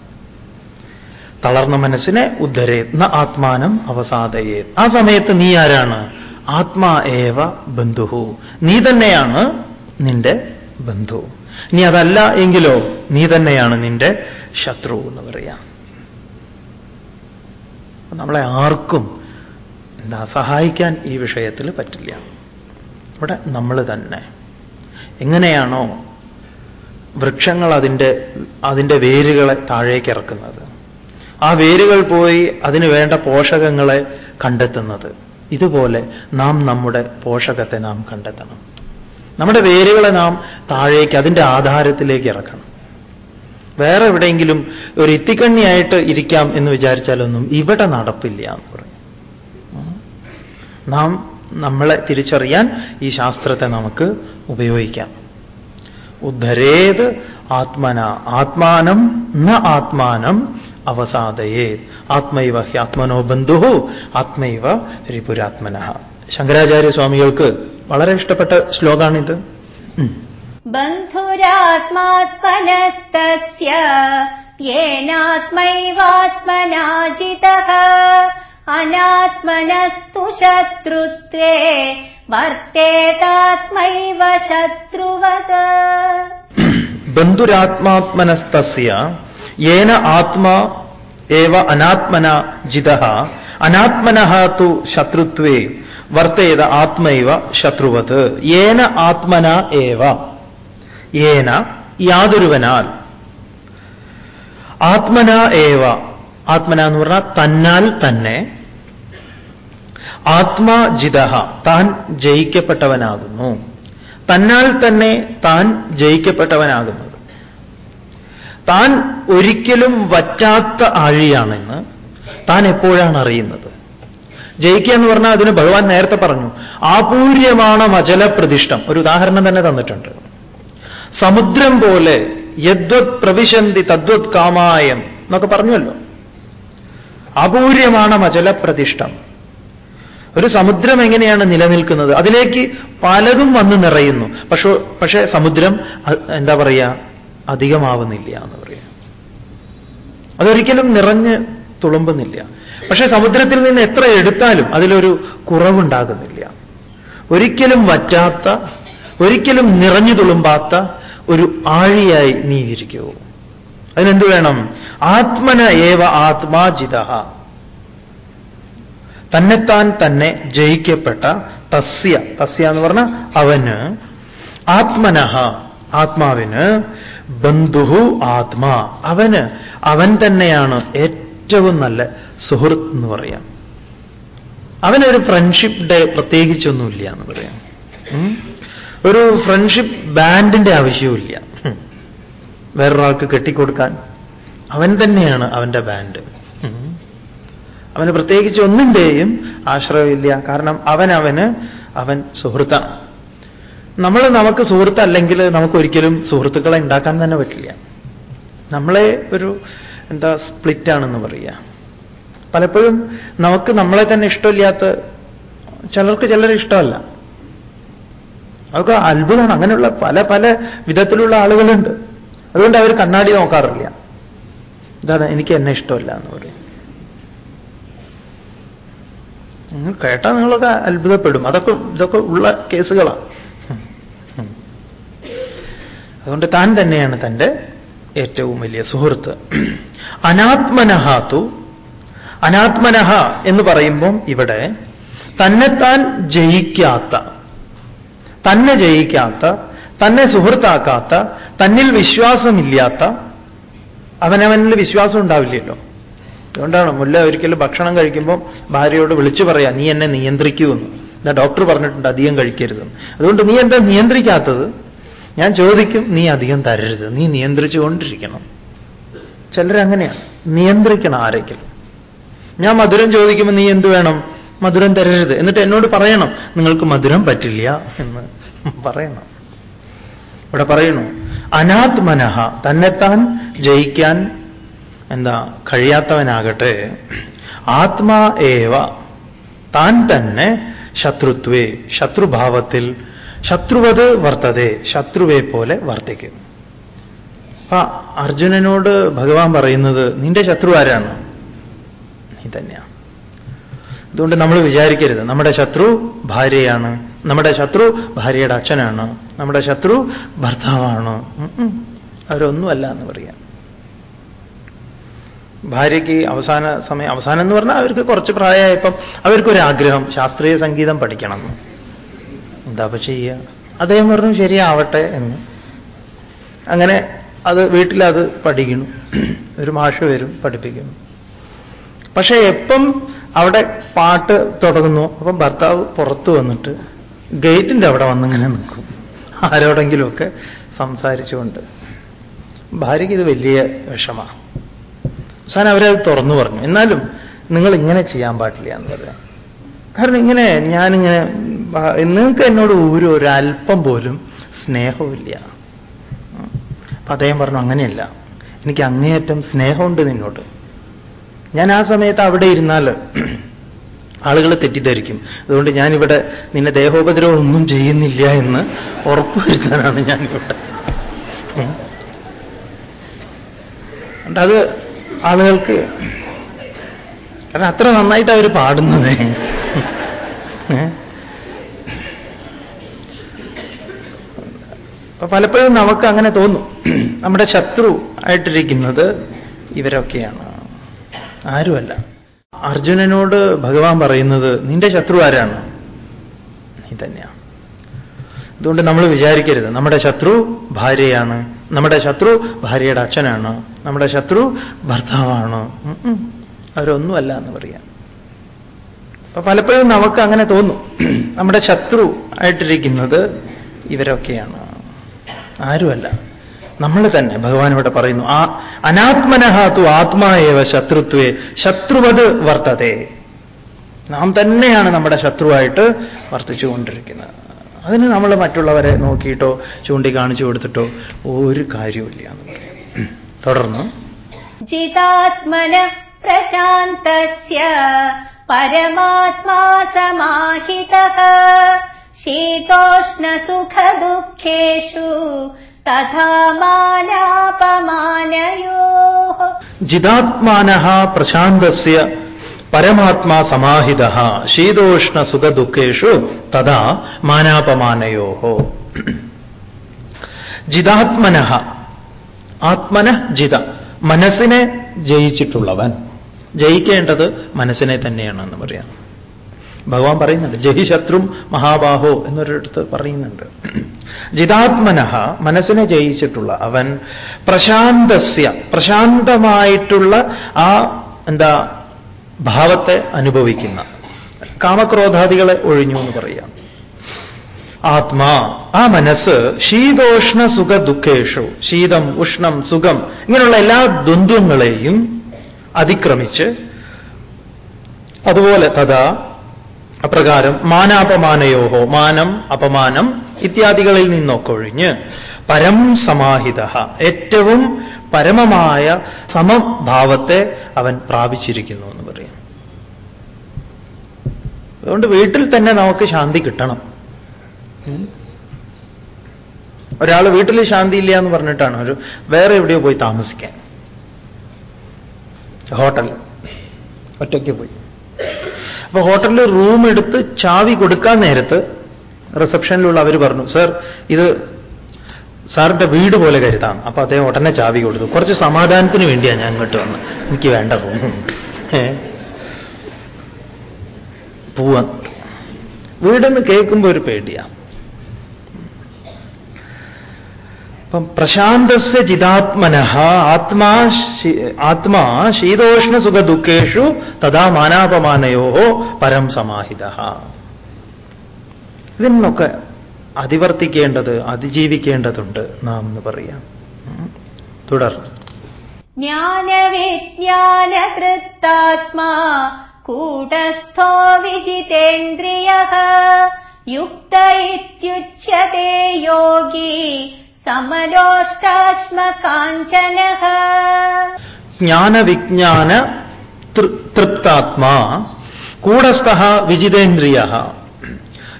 തളർന്ന മനസ്സിനെ ഉദ്ധരേ ന ആത്മാനം അവസാദയേ. ആ സമയത്ത് നീ ആരാണ്? ആത്മാ ഏവ ബന്ധുഹു. നീ തന്നെയാണ് നിന്റെ ബന്ധു. ഇനി അതല്ല എങ്കിലോ നീ തന്നെയാണ് നിന്റെ ശത്രു എന്ന് പറയാം. നമ്മളെ ആർക്കും എന്താ സഹായിക്കാൻ ഈ വിഷയത്തിൽ പറ്റില്ല. ഇവിടെ നമ്മൾ തന്നെ. എങ്ങനെയാണോ വൃക്ഷങ്ങൾ അതിന്റെ അതിന്റെ വേരുകളെ താഴേക്ക് ഇറക്കുന്നത്. ആ വേരുകൾ പോയി അതിന് വേണ്ട പോഷകങ്ങളെ കണ്ടെത്തുന്നത്. ഇതുപോലെ നാം നമ്മുടെ പോഷകത്തെ നാം കണ്ടെത്തണം. നമ്മുടെ വേരുകളെ നാം താഴേക്ക് അതിന്റെ ആധാരത്തിലേക്ക് ഇറക്കണം. വേറെ എവിടെയെങ്കിലും ഒരു ഇത്തിക്കണ്ണിയായിട്ട് ഇരിക്കാം എന്ന് വിചാരിച്ചാലൊന്നും ഇവിടെ നടപ്പില്ല എന്ന് പറയും. നാം നമ്മളെ തിരിച്ചറിയാൻ ഈ ശാസ്ത്രത്തെ നമുക്ക് ഉപയോഗിക്കാം. ഉദ്ധരേത് ആത്മന ആത്മാനം ന ആത്മാനം അവസാദയേ ആത്മൈവ ഹി ആത്മനോ ബന്ധു ആത്മൈവ രിപുരാത്മന ശങ്കരാചാര്യ സ്വാമികൾക്ക് വളരെ ഇഷ്ടപ്പെട്ട ശ്ലോകാണിത്. ബന്ധുരാത്മാത്മനസ്തസ്യ േനാത്മൈവാത്മനാജിത അനാത്മനസ്തു ശത്രുത്വേ വർത്തേതാത്മൈവ ശത്രുവത്. ബന്ധുരാത്മാത്മനസ്തസ്യ ഏന ആത്മാ ഏവ അനാത്മന ജിത. അനാത്മന തു ശത്രുത്വേ വർത്തേത ആത്മൈവ ശത്രുവത്. ഏന ആത്മന ഏവ. ഏന യാതൊരുവനാൽ. ആത്മന ഏവ. ആത്മന എന്ന് പറഞ്ഞാൽ തന്നാൽ തന്നെ ആത്മാജിത താൻ ജയിക്കപ്പെട്ടവനാകുന്നു. തന്നാൽ തന്നെ താൻ ജയിക്കപ്പെട്ടവനാകുന്നത് താൻ ഒരിക്കലും വറ്റാത്ത ആഴിയാണെന്ന് താൻ എപ്പോഴാണ് അറിയുന്നത്? ജയിക്കുക എന്ന് പറഞ്ഞാൽ അതിന് ഭഗവാൻ നേരത്തെ പറഞ്ഞു ആപൂര്യമാണ് മചല പ്രതിഷ്ഠം ഒരു ഉദാഹരണം തന്നെ തന്നിട്ടുണ്ട്. സമുദ്രം പോലെ യദ്വത് പ്രവിശന്തി തദ്വത് കാമായം എന്നൊക്കെ പറഞ്ഞുവല്ലോ. അപൂര്യമാണ് മചല പ്രതിഷ്ഠം ഒരു സമുദ്രം എങ്ങനെയാണ് നിലനിൽക്കുന്നത്? അതിലേക്ക് പലതും വന്ന് നിറയുന്നു. പക്ഷോ പക്ഷെ സമുദ്രം എന്താ പറയുക അധികമാവുന്നില്ല എന്ന് പറയാം. അതൊരിക്കലും നിറഞ്ഞ് തുളുമ്പുന്നില്ല. പക്ഷെ സമുദ്രത്തിൽ നിന്ന് എത്ര എടുത്താലും അതിലൊരു കുറവുണ്ടാകുന്നില്ല. ഒരിക്കലും വറ്റാത്ത ഒരിക്കലും നിറഞ്ഞു തുളുമ്പാത്ത ഒരു ആഴിയായി നീ അതിനെന്ത് വേണം? ആത്മന ഏവ ആത്മാജിത തന്നെത്താൻ തന്നെ ജയിക്കപ്പെട്ട തസ്യ തസ്യ എന്ന് പറഞ്ഞ അവന്. ആത്മനഹ ആത്മാവിന് ബന്ധുഹു ആത്മാ. അവന് അവൻ തന്നെയാണ് ഏറ്റവും നല്ല സുഹൃത്ത് എന്ന് പറയാം. അവനൊരു ഫ്രണ്ട്ഷിപ്പ് ഡേ പ്രത്യേകിച്ചൊന്നുമില്ല എന്ന് പറയാം. ഒരു ഫ്രണ്ട്ഷിപ്പ് ബാൻഡിന്റെ ആവശ്യവുമില്ല. വേറൊരാൾക്ക് കെട്ടിക്കൊടുക്കാൻ അവൻ തന്നെയാണ് അവന്റെ ബാൻഡ്. അവന് പ്രത്യേകിച്ച് ഒന്നിന്റെയും ആശ്രയമില്ല. കാരണം അവൻ അവന് അവൻ സുഹൃത്താണ് നമ്മൾ നമുക്ക് സുഹൃത്തല്ലെങ്കിൽ നമുക്ക് ഒരിക്കലും സുഹൃത്തുക്കളെ ഉണ്ടാക്കാൻ തന്നെ പറ്റില്ല. നമ്മളെ ഒരു എന്താ സ്പ്ലിറ്റാണെന്ന് പറയുക പലപ്പോഴും നമുക്ക് നമ്മളെ തന്നെ ഇഷ്ടമില്ലാത്ത ചിലർക്ക് ചിലരെ ഇഷ്ടമല്ല. അതൊക്കെ അത്ഭുതമാണ്. അങ്ങനെയുള്ള പല പല വിധത്തിലുള്ള ആളുകളുണ്ട്. അതുകൊണ്ട് അവർ കണ്ണാടി നോക്കാറില്ല. ഇതാണ് എനിക്ക് എന്നെ ഇഷ്ടമല്ല എന്ന് പറയും നിങ്ങൾ കേട്ടാൽ നിങ്ങളൊക്കെ അത്ഭുതപ്പെടും. അതൊക്കെ ഇതൊക്കെ ഉള്ള കേസുകളാണ് അതുകൊണ്ട് താൻ തന്നെയാണ് തന്റെ ഏറ്റവും വലിയ സുഹൃത്ത്. അനാത്മനഹാത്തു അനാത്മനഹ എന്ന് പറയുമ്പം ഇവിടെ തന്നെത്താൻ ജയിക്കാത്ത തന്നെ ജയിക്കാത്ത തന്നെ സുഹൃത്താക്കാത്ത തന്നിൽ വിശ്വാസമില്ലാത്ത അവനവനിൽ വിശ്വാസം ഉണ്ടാവില്ലല്ലോ. അതുകൊണ്ടാണ് മുല്ല ഒരിക്കലും ഭക്ഷണം കഴിക്കുമ്പോൾ ഭാര്യയോട് വിളിച്ചു പറയാ നീ എന്നെ നിയന്ത്രിക്കുമെന്ന് എന്നാ. ഡോക്ടർ പറഞ്ഞിട്ടുണ്ട് അധികം കഴിക്കരുതെന്ന് അതുകൊണ്ട് നീ എന്താ നിയന്ത്രിക്കാത്തത്? ഞാൻ ചോദിക്കും നീ അധികം തരരുത് നീ നിയന്ത്രിച്ചുകൊണ്ടിരിക്കണം ചിലരങ്ങനെയാണ്. നിയന്ത്രിക്കണം ആരെങ്കിലും. ഞാൻ മധുരം ചോദിക്കുമ്പോൾ നീ എന്ത് വേണം? മധുരം തരരുത്. എന്നിട്ട് എന്നോട് പറയണം നിങ്ങൾക്ക് മധുരം പറ്റില്ല എന്ന് പറയണം. ഇവിടെ പറയണു അനാത്മനഹ തന്നെത്താൻ ജയിക്കാൻ എന്താ കഴിയാത്തവനാകട്ടെ. ആത്മാ ഏവ താൻ തന്നെ ശത്രുത്വേ ശത്രുഭാവത്തിൽ ശത്രുവത് വർത്തതെ ശത്രുവെ പോലെ വർത്തിക്കും. അപ്പൊ അർജുനനോട് ഭഗവാൻ പറയുന്നത് നിന്റെ ശത്രു ആരാണ്? നീ തന്നെയാണ് അതുകൊണ്ട് നമ്മൾ വിചാരിക്കരുത്. നമ്മുടെ ശത്രു ഭാര്യയാണ്. നമ്മുടെ ശത്രു ഭാര്യയുടെ അച്ഛനാണ്. നമ്മുടെ ശത്രു ഭർത്താവാണ്. അവരൊന്നുമല്ല എന്ന് പറയാം. ഭാര്യയ്ക്ക് അവസാന സമയം അവസാനം എന്ന് പറഞ്ഞാൽ അവർക്ക് കുറച്ച് പ്രായമായപ്പം അവർക്കൊരാഗ്രഹം ശാസ്ത്രീയ സംഗീതം പഠിക്കണം. എന്താ അപ്പൊ ചെയ്യുക? അദ്ദേഹം പറഞ്ഞു ശരിയാവട്ടെ എന്ന്. അങ്ങനെ അത് വീട്ടിലത് പഠിക്കുന്നു. ഒരു മാഷ് വരും പഠിപ്പിക്കുന്നു. പക്ഷേ എപ്പം അവിടെ പാട്ട് തുടങ്ങുന്നു? അപ്പം ഭർത്താവ് പുറത്തു വന്നിട്ട് ഗേറ്റിന്റെ അവിടെ വന്നിങ്ങനെ നിൽക്കും. ആരോടെങ്കിലുമൊക്കെ സംസാരിച്ചുകൊണ്ട്. ഭാര്യയ്ക്ക് ഇത് വലിയ വിഷമാണ് അവസാനം അവരത് തുറന്നു പറഞ്ഞു. എന്നാലും നിങ്ങൾ ഇങ്ങനെ ചെയ്യാൻ പാടില്ല എന്ന് പറയാം കാരണം ഇങ്ങനെ ഞാനിങ്ങനെ നിങ്ങൾക്ക് എന്നോട് ഒരു ഒരല്പം പോലും സ്നേഹമില്ല അപ്പൊ അദ്ദേഹം പറഞ്ഞു അങ്ങനെയല്ല. എനിക്ക് അങ്ങേയറ്റം സ്നേഹമുണ്ട് നിന്നോട്. ഞാൻ ആ സമയത്ത് അവിടെ ഇരുന്നാൽ ആളുകൾ തെറ്റിദ്ധരിക്കും. അതുകൊണ്ട് ഞാനിവിടെ നിന്നെ ദേഹോപദ്രവം ഒന്നും ചെയ്യുന്നില്ല എന്ന് ഉറപ്പുവരുത്താനാണ് ഞാനിവിടെ. അത് ആളുകൾക്ക് കാരണം അത്ര നന്നായിട്ട് അവർ പാടുന്നത്. പലപ്പോഴും നമുക്ക് അങ്ങനെ തോന്നും. നമ്മുടെ ശത്രു ആയിട്ടിരിക്കുന്നത് ഇവരൊക്കെയാണ്. ആരുമല്ല. അർജുനനോട് ഭഗവാൻ പറയുന്നത് നിന്റെ ശത്രു ആരാണ്? നീ തന്നെയാണ് അതുകൊണ്ട് നമ്മൾ വിചാരിക്കരുത്. നമ്മുടെ ശത്രു ഭാര്യയാണ്. നമ്മുടെ ശത്രു ഭാര്യയുടെ അച്ഛനാണ്. നമ്മുടെ ശത്രു ഭർത്താവാണ്. അവരൊന്നുമല്ല എന്ന് പറയാം. അപ്പൊ പലപ്പോഴും നമുക്ക് അങ്ങനെ തോന്നും. നമ്മുടെ ശത്രു ആയിട്ടിരിക്കുന്നത് ഇവരൊക്കെയാണ്. ആരുമല്ല. നമ്മൾ തന്നെ ഭഗവാൻ ഇവിടെ പറയുന്നു ആ അനാത്മനഹാത്തു ആത്മാവേവ ശത്രുത്വേ ശത്രുവത് വർത്തതേ. നാം തന്നെയാണ് നമ്മുടെ ശത്രുവായിട്ട് വർത്തിച്ചുകൊണ്ടിരിക്കുന്നത്. അതിന് നമ്മൾ മറ്റുള്ളവരെ നോക്കിയിട്ടോ ചൂണ്ടിക്കാണിച്ചു കൊടുത്തിട്ടോ ഒരു കാര്യമില്ല എന്ന് പറയാം. തുടർന്ന് ജിതാത്മന പ്രശാന്തസ്യ പരമാത്മാ സമാഹിത ശീതോഷ്ണ സുഖ ദുഃഖേഷു തഥാ മാനാപമാനയോ. ജിതാത്മാന പ്രശാന്തസ്യ പരമാത്മാ സമാഹിത ശീതോഷ്ണ സുഖ ദുഃഖേഷു തഥാ മാനാപമാനയോ. ജിതാത്മന ആത്മന ജിത. മനസ്സിനെ ജയിച്ചിട്ടുള്ളവൻ. ജയിക്കേണ്ടത് മനസ്സിനെ തന്നെയാണെന്ന് പറയാം. ഭഗവാൻ പറയുന്നുണ്ട് ജയി ശത്രും മഹാബാഹോ എന്നൊരിടത്ത് പറയുന്നുണ്ട്. ജിതാത്മന മനസ്സിനെ ജയിച്ചിട്ടുള്ള അവൻ പ്രശാന്തസ്യ പ്രശാന്തമായിട്ടുള്ള ആ എന്താ ഭാവത്തെ അനുഭവിക്കുന്ന. കാമക്രോധാദികളെ ഒഴിഞ്ഞു എന്ന് പറയാം. ആത്മാ. ആ മനസ്സ് ശീതോഷ്ണ സുഖ ദുഃഖേഷു ശീതം ഉഷ്ണം സുഖം. ഇങ്ങനെയുള്ള എല്ലാ ദ്വന്ദ്വങ്ങളെയും അതിക്രമിച്ച് അതുപോലെ തഥാ അപ്രകാരം മാനാപമാനയോഹോ മാനം അപമാനം ഇത്യാദികളിൽ നിന്നൊക്കെ ഒഴിഞ്ഞ് പരം സമാഹിത ഏറ്റവും പരമമായ സമഭാവത്തെ അവൻ പ്രാപിച്ചിരിക്കുന്നു എന്ന് പറയും. അതുകൊണ്ട് വീട്ടിൽ തന്നെ നമുക്ക് ശാന്തി കിട്ടണം. ഒരാൾ വീട്ടിൽ ശാന്തിയില്ല എന്ന് പറഞ്ഞിട്ടാണ്. ഒരു വേറെ എവിടെയോ പോയി താമസിക്കാൻ. ഹോട്ടൽ. ഒറ്റയ്ക്ക് പോയി. അപ്പൊ ഹോട്ടലിൽ റൂം എടുത്ത് ചാവി കൊടുക്കാൻ നേരത്ത് റിസപ്ഷനിലുള്ള അവർ പറഞ്ഞു സർ ഇത് സാറിന്റെ വീട് പോലെ കരുതാം. അപ്പൊ അദ്ദേഹം ഉടനെ ചാവി കൊടുത്തു. കുറച്ച് സമാധാനത്തിന് വേണ്ടിയാണ് ഞാൻ ഇങ്ങോട്ട് വന്നത് എനിക്ക് വേണ്ട റൂം. പോവാൻ വീടെന്ന് കേൾക്കുമ്പോൾ ഒരു പേടിയാ. അപ്പം പ്രശാന്തസ് ചിതാത്മന ആത്മാ ആത്മാ ശീതോഷ്ണ സുഖ ദുഃഖേഷു തഥാ മാനാപമാനയോ പരം സമാഹിത. ഇതിനൊക്കെ അതിവർത്തിക്കേണ്ടത് അതിജീവിക്കേണ്ടതുണ്ട് നാം എന്ന് പറയാം. തുടർന്ന്. ജ്ഞാനവിജ്ഞാനകൃത്താത്മാ കൂടസ്ഥോ വിജിതേന്ദ്രിയ. യുക്ത ഇത്യുച്യത്തെ യോഗി സമരോഷ്ടാശ്മകാഞ്ചനഃ ജ്ഞാനവിജ്ഞാന തൃപ്താത്മാ. കൂടസ്ഥ വിജിതേന്ദ്രിയ.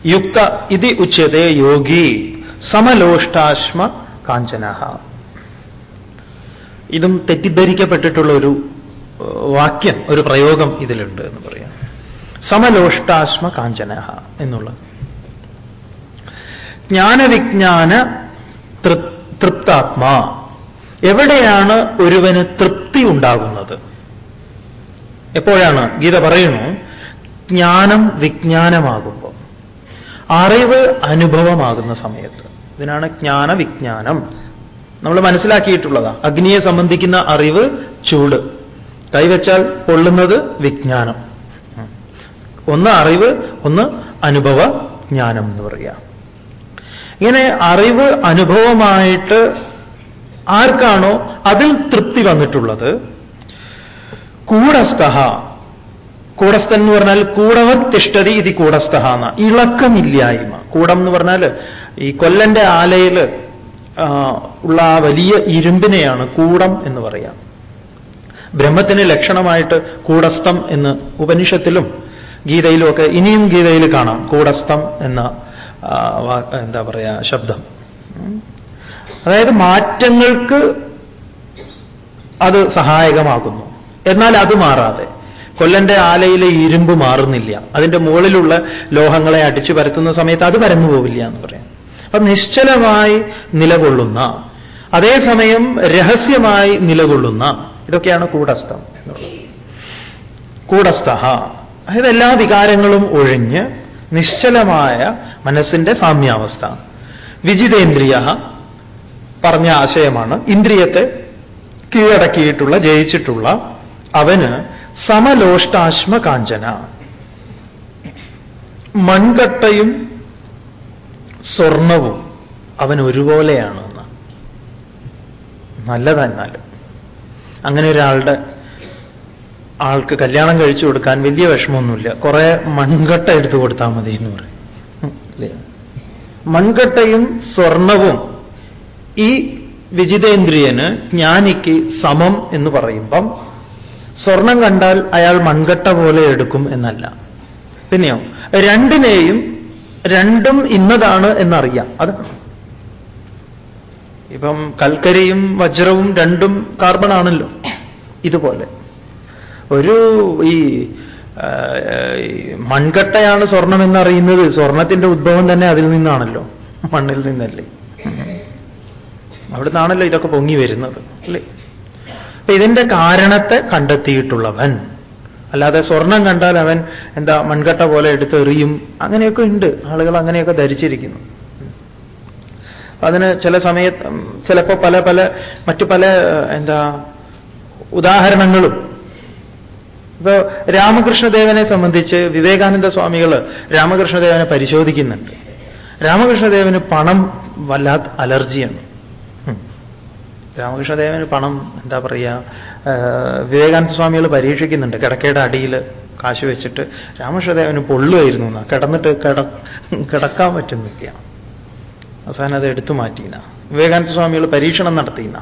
യുക്ത ഇതി ഉച്ചത്തെ യോഗി സമലോഷ്ടാശ്മ കാഞ്ചന ഇതും തെറ്റിദ്ധരിക്കപ്പെട്ടിട്ടുള്ള ഒരു വാക്യം ഒരു പ്രയോഗം ഇതിലുണ്ട് എന്ന് പറയാം. സമലോഷ്ടാശ്മ കാഞ്ചന എന്നുള്ളത്. ജ്ഞാനവിജ്ഞാന തൃപ്താത്മാ. എവിടെയാണ് ഒരുവന് തൃപ്തി ഉണ്ടാകുന്നത്? എപ്പോഴാണ്? ഗീത പറയുന്നു ജ്ഞാനം വിജ്ഞാനമാകുമ്പോൾ അറിവ് അനുഭവമാകുന്ന സമയത്ത്. ഇതിനാണ് ജ്ഞാന വിജ്ഞാനം നമ്മൾ മനസ്സിലാക്കിയിട്ടുള്ളതാ. അഗ്നിയെ സംബന്ധിക്കുന്ന അറിവ് ചൂട്. കൈവച്ചാൽ പൊള്ളുന്നത് വിജ്ഞാനം. ഒന്ന് അറിവ് ഒന്ന് അനുഭവ ജ്ഞാനം എന്ന് പറയാം. ഇങ്ങനെ അറിവ് അനുഭവമായിട്ട് ആർക്കാണോ അതിൽ തൃപ്തി വന്നിട്ടുള്ളത്? കൂടസ്ഥ കൂടസ്ഥൻ എന്ന് പറഞ്ഞാൽ കൂടവർ തിഷ്ടതി ഇത് കൂടസ്ഥ എന്ന. ഇളക്കമില്ലായ്മ. കൂടം എന്ന് പറഞ്ഞാൽ ഈ കൊല്ലന്റെ ആലയിൽ ഉള്ള ആ വലിയ ഇരുമ്പിനെയാണ് കൂടം എന്ന് പറയാം. ബ്രഹ്മത്തിന് ലക്ഷണമായിട്ട് കൂടസ്ഥം എന്ന് ഉപനിഷത്തിലും ഗീതയിലും ഒക്കെ ഇനിയും ഗീതയിൽ കാണാം. കൂടസ്ഥം എന്ന എന്താ പറയാ ശബ്ദം. അതായത് മാറ്റങ്ങൾക്ക് അത് സഹായകമാകുന്നു. എന്നാൽ അത് മാറാതെ. കൊല്ലന്റെ ആലയിലെ ഇരുമ്പ് മാറുന്നില്ല. അതിന്റെ മുകളിലുള്ള ലോഹങ്ങളെ അടിച്ചു പരത്തുന്ന സമയത്ത് അത് പരന്നു പോവില്ല എന്ന് പറയാം. അപ്പൊ നിശ്ചലമായി നിലകൊള്ളുന്ന അതേസമയം രഹസ്യമായി നിലകൊള്ളുന്ന ഇതൊക്കെയാണ് കൂടസ്ഥം എന്നുള്ളത്. കൂടസ്ഥ അതായത് എല്ലാ വികാരങ്ങളും ഒഴിഞ്ഞ് നിശ്ചലമായ മനസ്സിന്റെ സാമ്യാവസ്ഥ. വിജിതേന്ദ്രിയ പറഞ്ഞ ആശയമാണ്. ഇന്ദ്രിയത്തെ കീഴടക്കിയിട്ടുള്ള ജയിച്ചിട്ടുള്ള അവന് സമലോഷ്ടാശ്മ കാഞ്ചന മൺകട്ടയും സ്വർണവും അവൻ ഒരുപോലെയാണ് എന്ന് നല്ലതെന്നാലും. അങ്ങനെ ഒരാളുടെ ആൾക്ക് കല്യാണം കഴിച്ചു കൊടുക്കാൻ വലിയ വിഷമമൊന്നുമില്ല. കുറെ മൺകട്ട എടുത്തു കൊടുത്താൽ മതി എന്ന് പറയും? മൺകട്ടയും സ്വർണവും ഈ വിജിതേന്ദ്രിയന് ജ്ഞാനിക്ക് സമം എന്ന് പറയുമ്പം സ്വർണം കണ്ടാൽ അയാൾ മൺകട്ട പോലെ എടുക്കും എന്നല്ല. പിന്നെയോ രണ്ടിനെയും രണ്ടും ഇന്നതാണ് എന്നറിയാം. അത് ഇപ്പം കൽക്കരിയും വജ്രവും രണ്ടും കാർബണാണല്ലോ. ഇതുപോലെ. ഒരു ഈ മൺകട്ടയാണ് സ്വർണം എന്നറിയുന്നത്. സ്വർണത്തിന്റെ ഉദ്ഭവം തന്നെ അതിൽ നിന്നാണല്ലോ. മണ്ണിൽ നിന്നല്ലേ. അവിടുന്നാണല്ലോ ഇതൊക്കെ പൊങ്ങി വരുന്നത് അല്ലേ? അപ്പൊ ഇതിന്റെ കാരണത്തെ കണ്ടെത്തിയിട്ടുള്ളവൻ അല്ലാതെ സ്വർണം കണ്ടാൽ അവൻ എന്താ മൺകട്ട പോലെ എടുത്ത് എറിയും അങ്ങനെയൊക്കെ ഉണ്ട്. ആളുകൾ അങ്ങനെയൊക്കെ ധരിച്ചിരിക്കുന്നു. അതിന് ചില സമയത്ത് ചിലപ്പോൾ പല പല മറ്റു പല എന്താ ഉദാഹരണങ്ങളും ഇപ്പോ രാമകൃഷ്ണദേവനെ സംബന്ധിച്ച് വിവേകാനന്ദ സ്വാമികൾ രാമകൃഷ്ണദേവനെ പരിശോധിക്കുന്നുണ്ട്. രാമകൃഷ്ണദേവന് പണം വല്ലാത്ത അലർജിയാണ്. രാമകൃഷ്ണദേവന് പണം എന്താ പറയുക വിവേകാനന്ദ സ്വാമികൾ പരീക്ഷിക്കുന്നുണ്ട്. കിടക്കയുടെ അടിയിൽ കാശ് വെച്ചിട്ട് രാമകൃഷ്ണദേവന് പൊള്ളുമായിരുന്നു എന്നാ. കിടന്നിട്ട് കിട കിടക്കാൻ പറ്റുന്നില്ല. അവസാനം അത് എടുത്തു മാറ്റിന വിവേകാനന്ദ സ്വാമികൾ പരീക്ഷണം നടത്തിന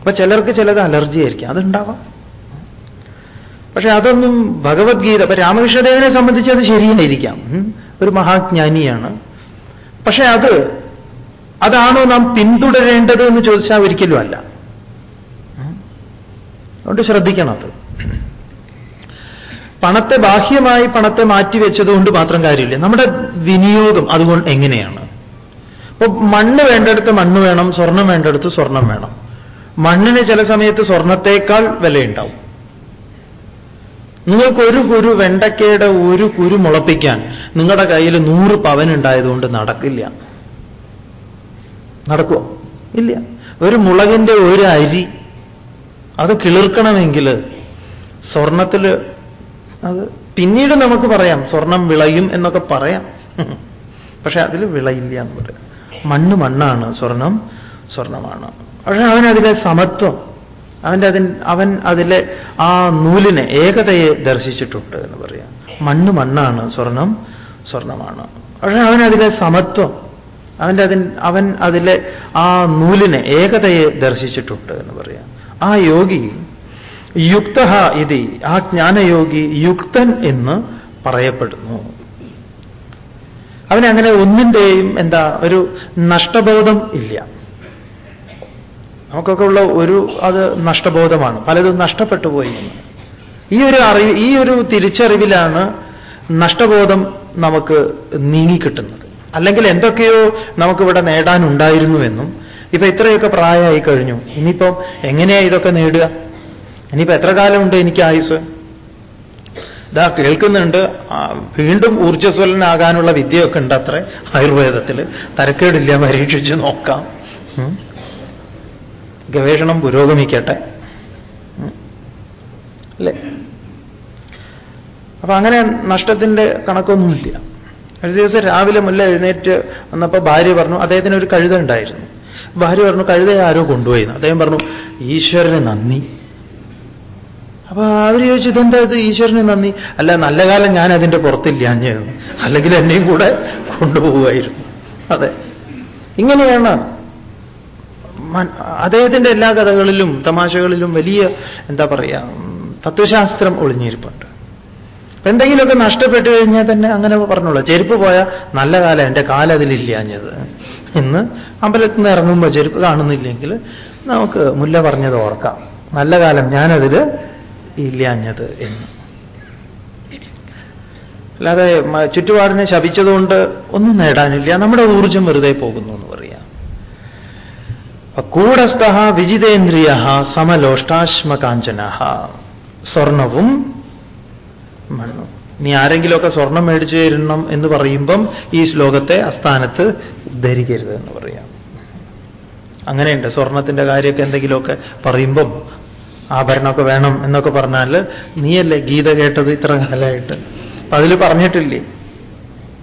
അപ്പൊ ചിലർക്ക് ചിലത് അലർജി ആയിരിക്കും അതുണ്ടാവാം. പക്ഷെ അതൊന്നും ഭഗവത്ഗീത അപ്പൊ രാമകൃഷ്ണദേവനെ സംബന്ധിച്ച് അത് ശരിയായിരിക്കാം ഒരു മഹാജ്ഞാനിയാണ്. പക്ഷെ അത് അതാണോ നാം പിന്തുടരേണ്ടത് എന്ന് ചോദിച്ചാൽ ഒരിക്കലും അല്ല. അതുകൊണ്ട് ശ്രദ്ധിക്കണം അത്. പണത്തെ ബാഹ്യമായി പണത്തെ മാറ്റിവെച്ചതുകൊണ്ട് മാത്രം കാര്യമില്ല. നമ്മുടെ വിനിയോഗം അതുകൊണ്ട് എങ്ങനെയാണ്? ഇപ്പൊ മണ്ണ് വേണ്ടടുത്ത് മണ്ണ് വേണം സ്വർണം വേണ്ടടുത്ത് സ്വർണം വേണം. മണ്ണിന് ചില സമയത്ത് സ്വർണത്തേക്കാൾ വിലയുണ്ടാവും. നിങ്ങൾക്ക് ഒരു കുരു വെണ്ടക്കയുടെ ഒരു കുരു മുളപ്പിക്കാൻ നിങ്ങളുടെ കയ്യിൽ നൂറ് പവൻ ഉണ്ടായതുകൊണ്ട് നടക്കില്ല. നടക്കുമോ ഇല്ല. ഒരു മുളകിന്റെ ഒരു അരി അത് കിളിർക്കണമെങ്കിൽ സ്വർണത്തിൽ അത് പിന്നീട് നമുക്ക് പറയാം സ്വർണം വിളയും എന്നൊക്കെ പറയാം. പക്ഷെ അതിൽ വിളയില്ല എന്ന് പറയാം. മണ്ണ് മണ്ണാണ് സ്വർണം സ്വർണമാണ്. പക്ഷെ അവനതിലെ സമത്വം അവന്റെ അതിൻ അവൻ അതിലെ ആ നൂലിനെ ഏകതയെ ദർശിച്ചിട്ടുണ്ട് എന്ന് പറയാം. മണ്ണ് മണ്ണാണ് സ്വർണം സ്വർണമാണ്. പക്ഷേ അവൻ അതിലെ സമത്വം അവന്റെ അതിൻ അവൻ അതിലെ ആ നൂലിനെ ഏകതയെ ദർശിച്ചിട്ടുണ്ട് എന്ന് പറയാം. ആ യോഗി യുക്ത ഇതി ആ ജ്ഞാനയോഗി യുക്തൻ എന്ന് പറയപ്പെടുന്നു. അവനങ്ങനെ ഒന്നിന്റെയും എന്താ ഒരു നഷ്ടബോധം ഇല്ല. നമുക്കൊക്കെ ഉള്ള ഒരു അത് നഷ്ടബോധമാണ്. പലതും നഷ്ടപ്പെട്ടു പോയി. ഈ ഒരു അറിവ് ഈ ഒരു തിരിച്ചറിവിലാണ് നഷ്ടബോധം നമുക്ക് നീങ്ങിക്കിട്ടുന്നത്. അല്ലെങ്കിൽ എന്തൊക്കെയോ നമുക്കിവിടെ നേടാനുണ്ടായിരുന്നുവെന്നും ഇപ്പൊ ഇത്രയൊക്കെ പ്രായമായി കഴിഞ്ഞു. ഇനിയിപ്പം എങ്ങനെയാ ഇതൊക്കെ നേടുക? ഇനിയിപ്പോ എത്ര കാലമുണ്ട് എനിക്ക് ആയുസ്? ഇതാ കേൾക്കുന്നുണ്ട് വീണ്ടും ഊർജസ്വലനാകാനുള്ള വിദ്യയൊക്കെ ഉണ്ട് അത്ര ആയുർവേദത്തിൽ തരക്കേടില്ല പരീക്ഷിച്ച് നോക്കാം. ഗവേഷണം പുരോഗമിക്കട്ടെ. അല്ലേ? അപ്പൊ അങ്ങനെ നഷ്ടത്തിന്റെ കണക്കൊന്നുമില്ല. ഒരു ദിവസം രാവിലെ മുല്ല എഴുന്നേറ്റ് വന്നപ്പോൾ ഭാര്യ പറഞ്ഞു അദ്ദേഹത്തിന് ഒരു കഴുത ഉണ്ടായിരുന്നു. ഭാര്യ പറഞ്ഞു കഴുതയെ ആരോ കൊണ്ടുപോയി. അദ്ദേഹം പറഞ്ഞു ഈശ്വരന് നന്ദി. അപ്പൊ അവർ ചോദിച്ചു ഇതെന്താ ഇത്? ഈശ്വരന് നന്ദി? അല്ല നല്ല കാലം ഞാൻ അതിന്റെ പുറത്തില്ലാഞ്ഞ് അല്ലെങ്കിൽ എന്നെയും കൂടെ കൊണ്ടുപോകുമായിരുന്നു അതെ. ഇങ്ങനെയാണ് അദ്ദേഹത്തിന്റെ എല്ലാ കഥകളിലും തമാശകളിലും വലിയ എന്താ പറയുക തത്വശാസ്ത്രം ഒളിഞ്ഞിരിപ്പുണ്ട്. എന്തെങ്കിലുമൊക്കെ നഷ്ടപ്പെട്ടു കഴിഞ്ഞാൽ തന്നെ അങ്ങനെ പറഞ്ഞോളൂ. ചെരുപ്പ് പോയാൽ നല്ല കാലം എന്റെ കാലതിലില്ലാഞ്ഞത്. ഇന്ന് അമ്പലത്തിൽ നിന്ന് ഇറങ്ങുമ്പോൾ ചെരുപ്പ് കാണുന്നില്ലെങ്കിൽ നമുക്ക് മുല്ല പറഞ്ഞത് ഓർക്കാം. നല്ല കാലം ഞാനതിൽ ഇല്ലാഞ്ഞത് എന്ന്. അല്ലാതെ ചുറ്റുപാടിനെ ശപിച്ചതുകൊണ്ട് ഒന്നും നേടാനില്ല. നമ്മുടെ ഊർജം വെറുതെ പോകുന്നു എന്ന് പറയാം. കൂടസ്ഥ വിജിതേന്ദ്രിയ സമലോഷ്ടാശ്മകാഞ്ചന സ്വർണവും മണ്ണും നീ ആരെങ്കിലുമൊക്കെ സ്വർണം മേടിച്ചു തരണം എന്ന് പറയുമ്പം ഈ ശ്ലോകത്തെ അസ്ഥാനത്ത് ഉദ്ധരിക്കരുത് എന്ന് പറയാം. അങ്ങനെയുണ്ട്. സ്വർണത്തിന്റെ കാര്യമൊക്കെ എന്തെങ്കിലുമൊക്കെ പറയുമ്പം ആഭരണമൊക്കെ വേണം എന്നൊക്കെ പറഞ്ഞാൽ നീയല്ലേ ഗീത കേട്ടത് ഇത്ര കാലമായിട്ട്? അപ്പൊ അതിൽ പറഞ്ഞിട്ടില്ലേ?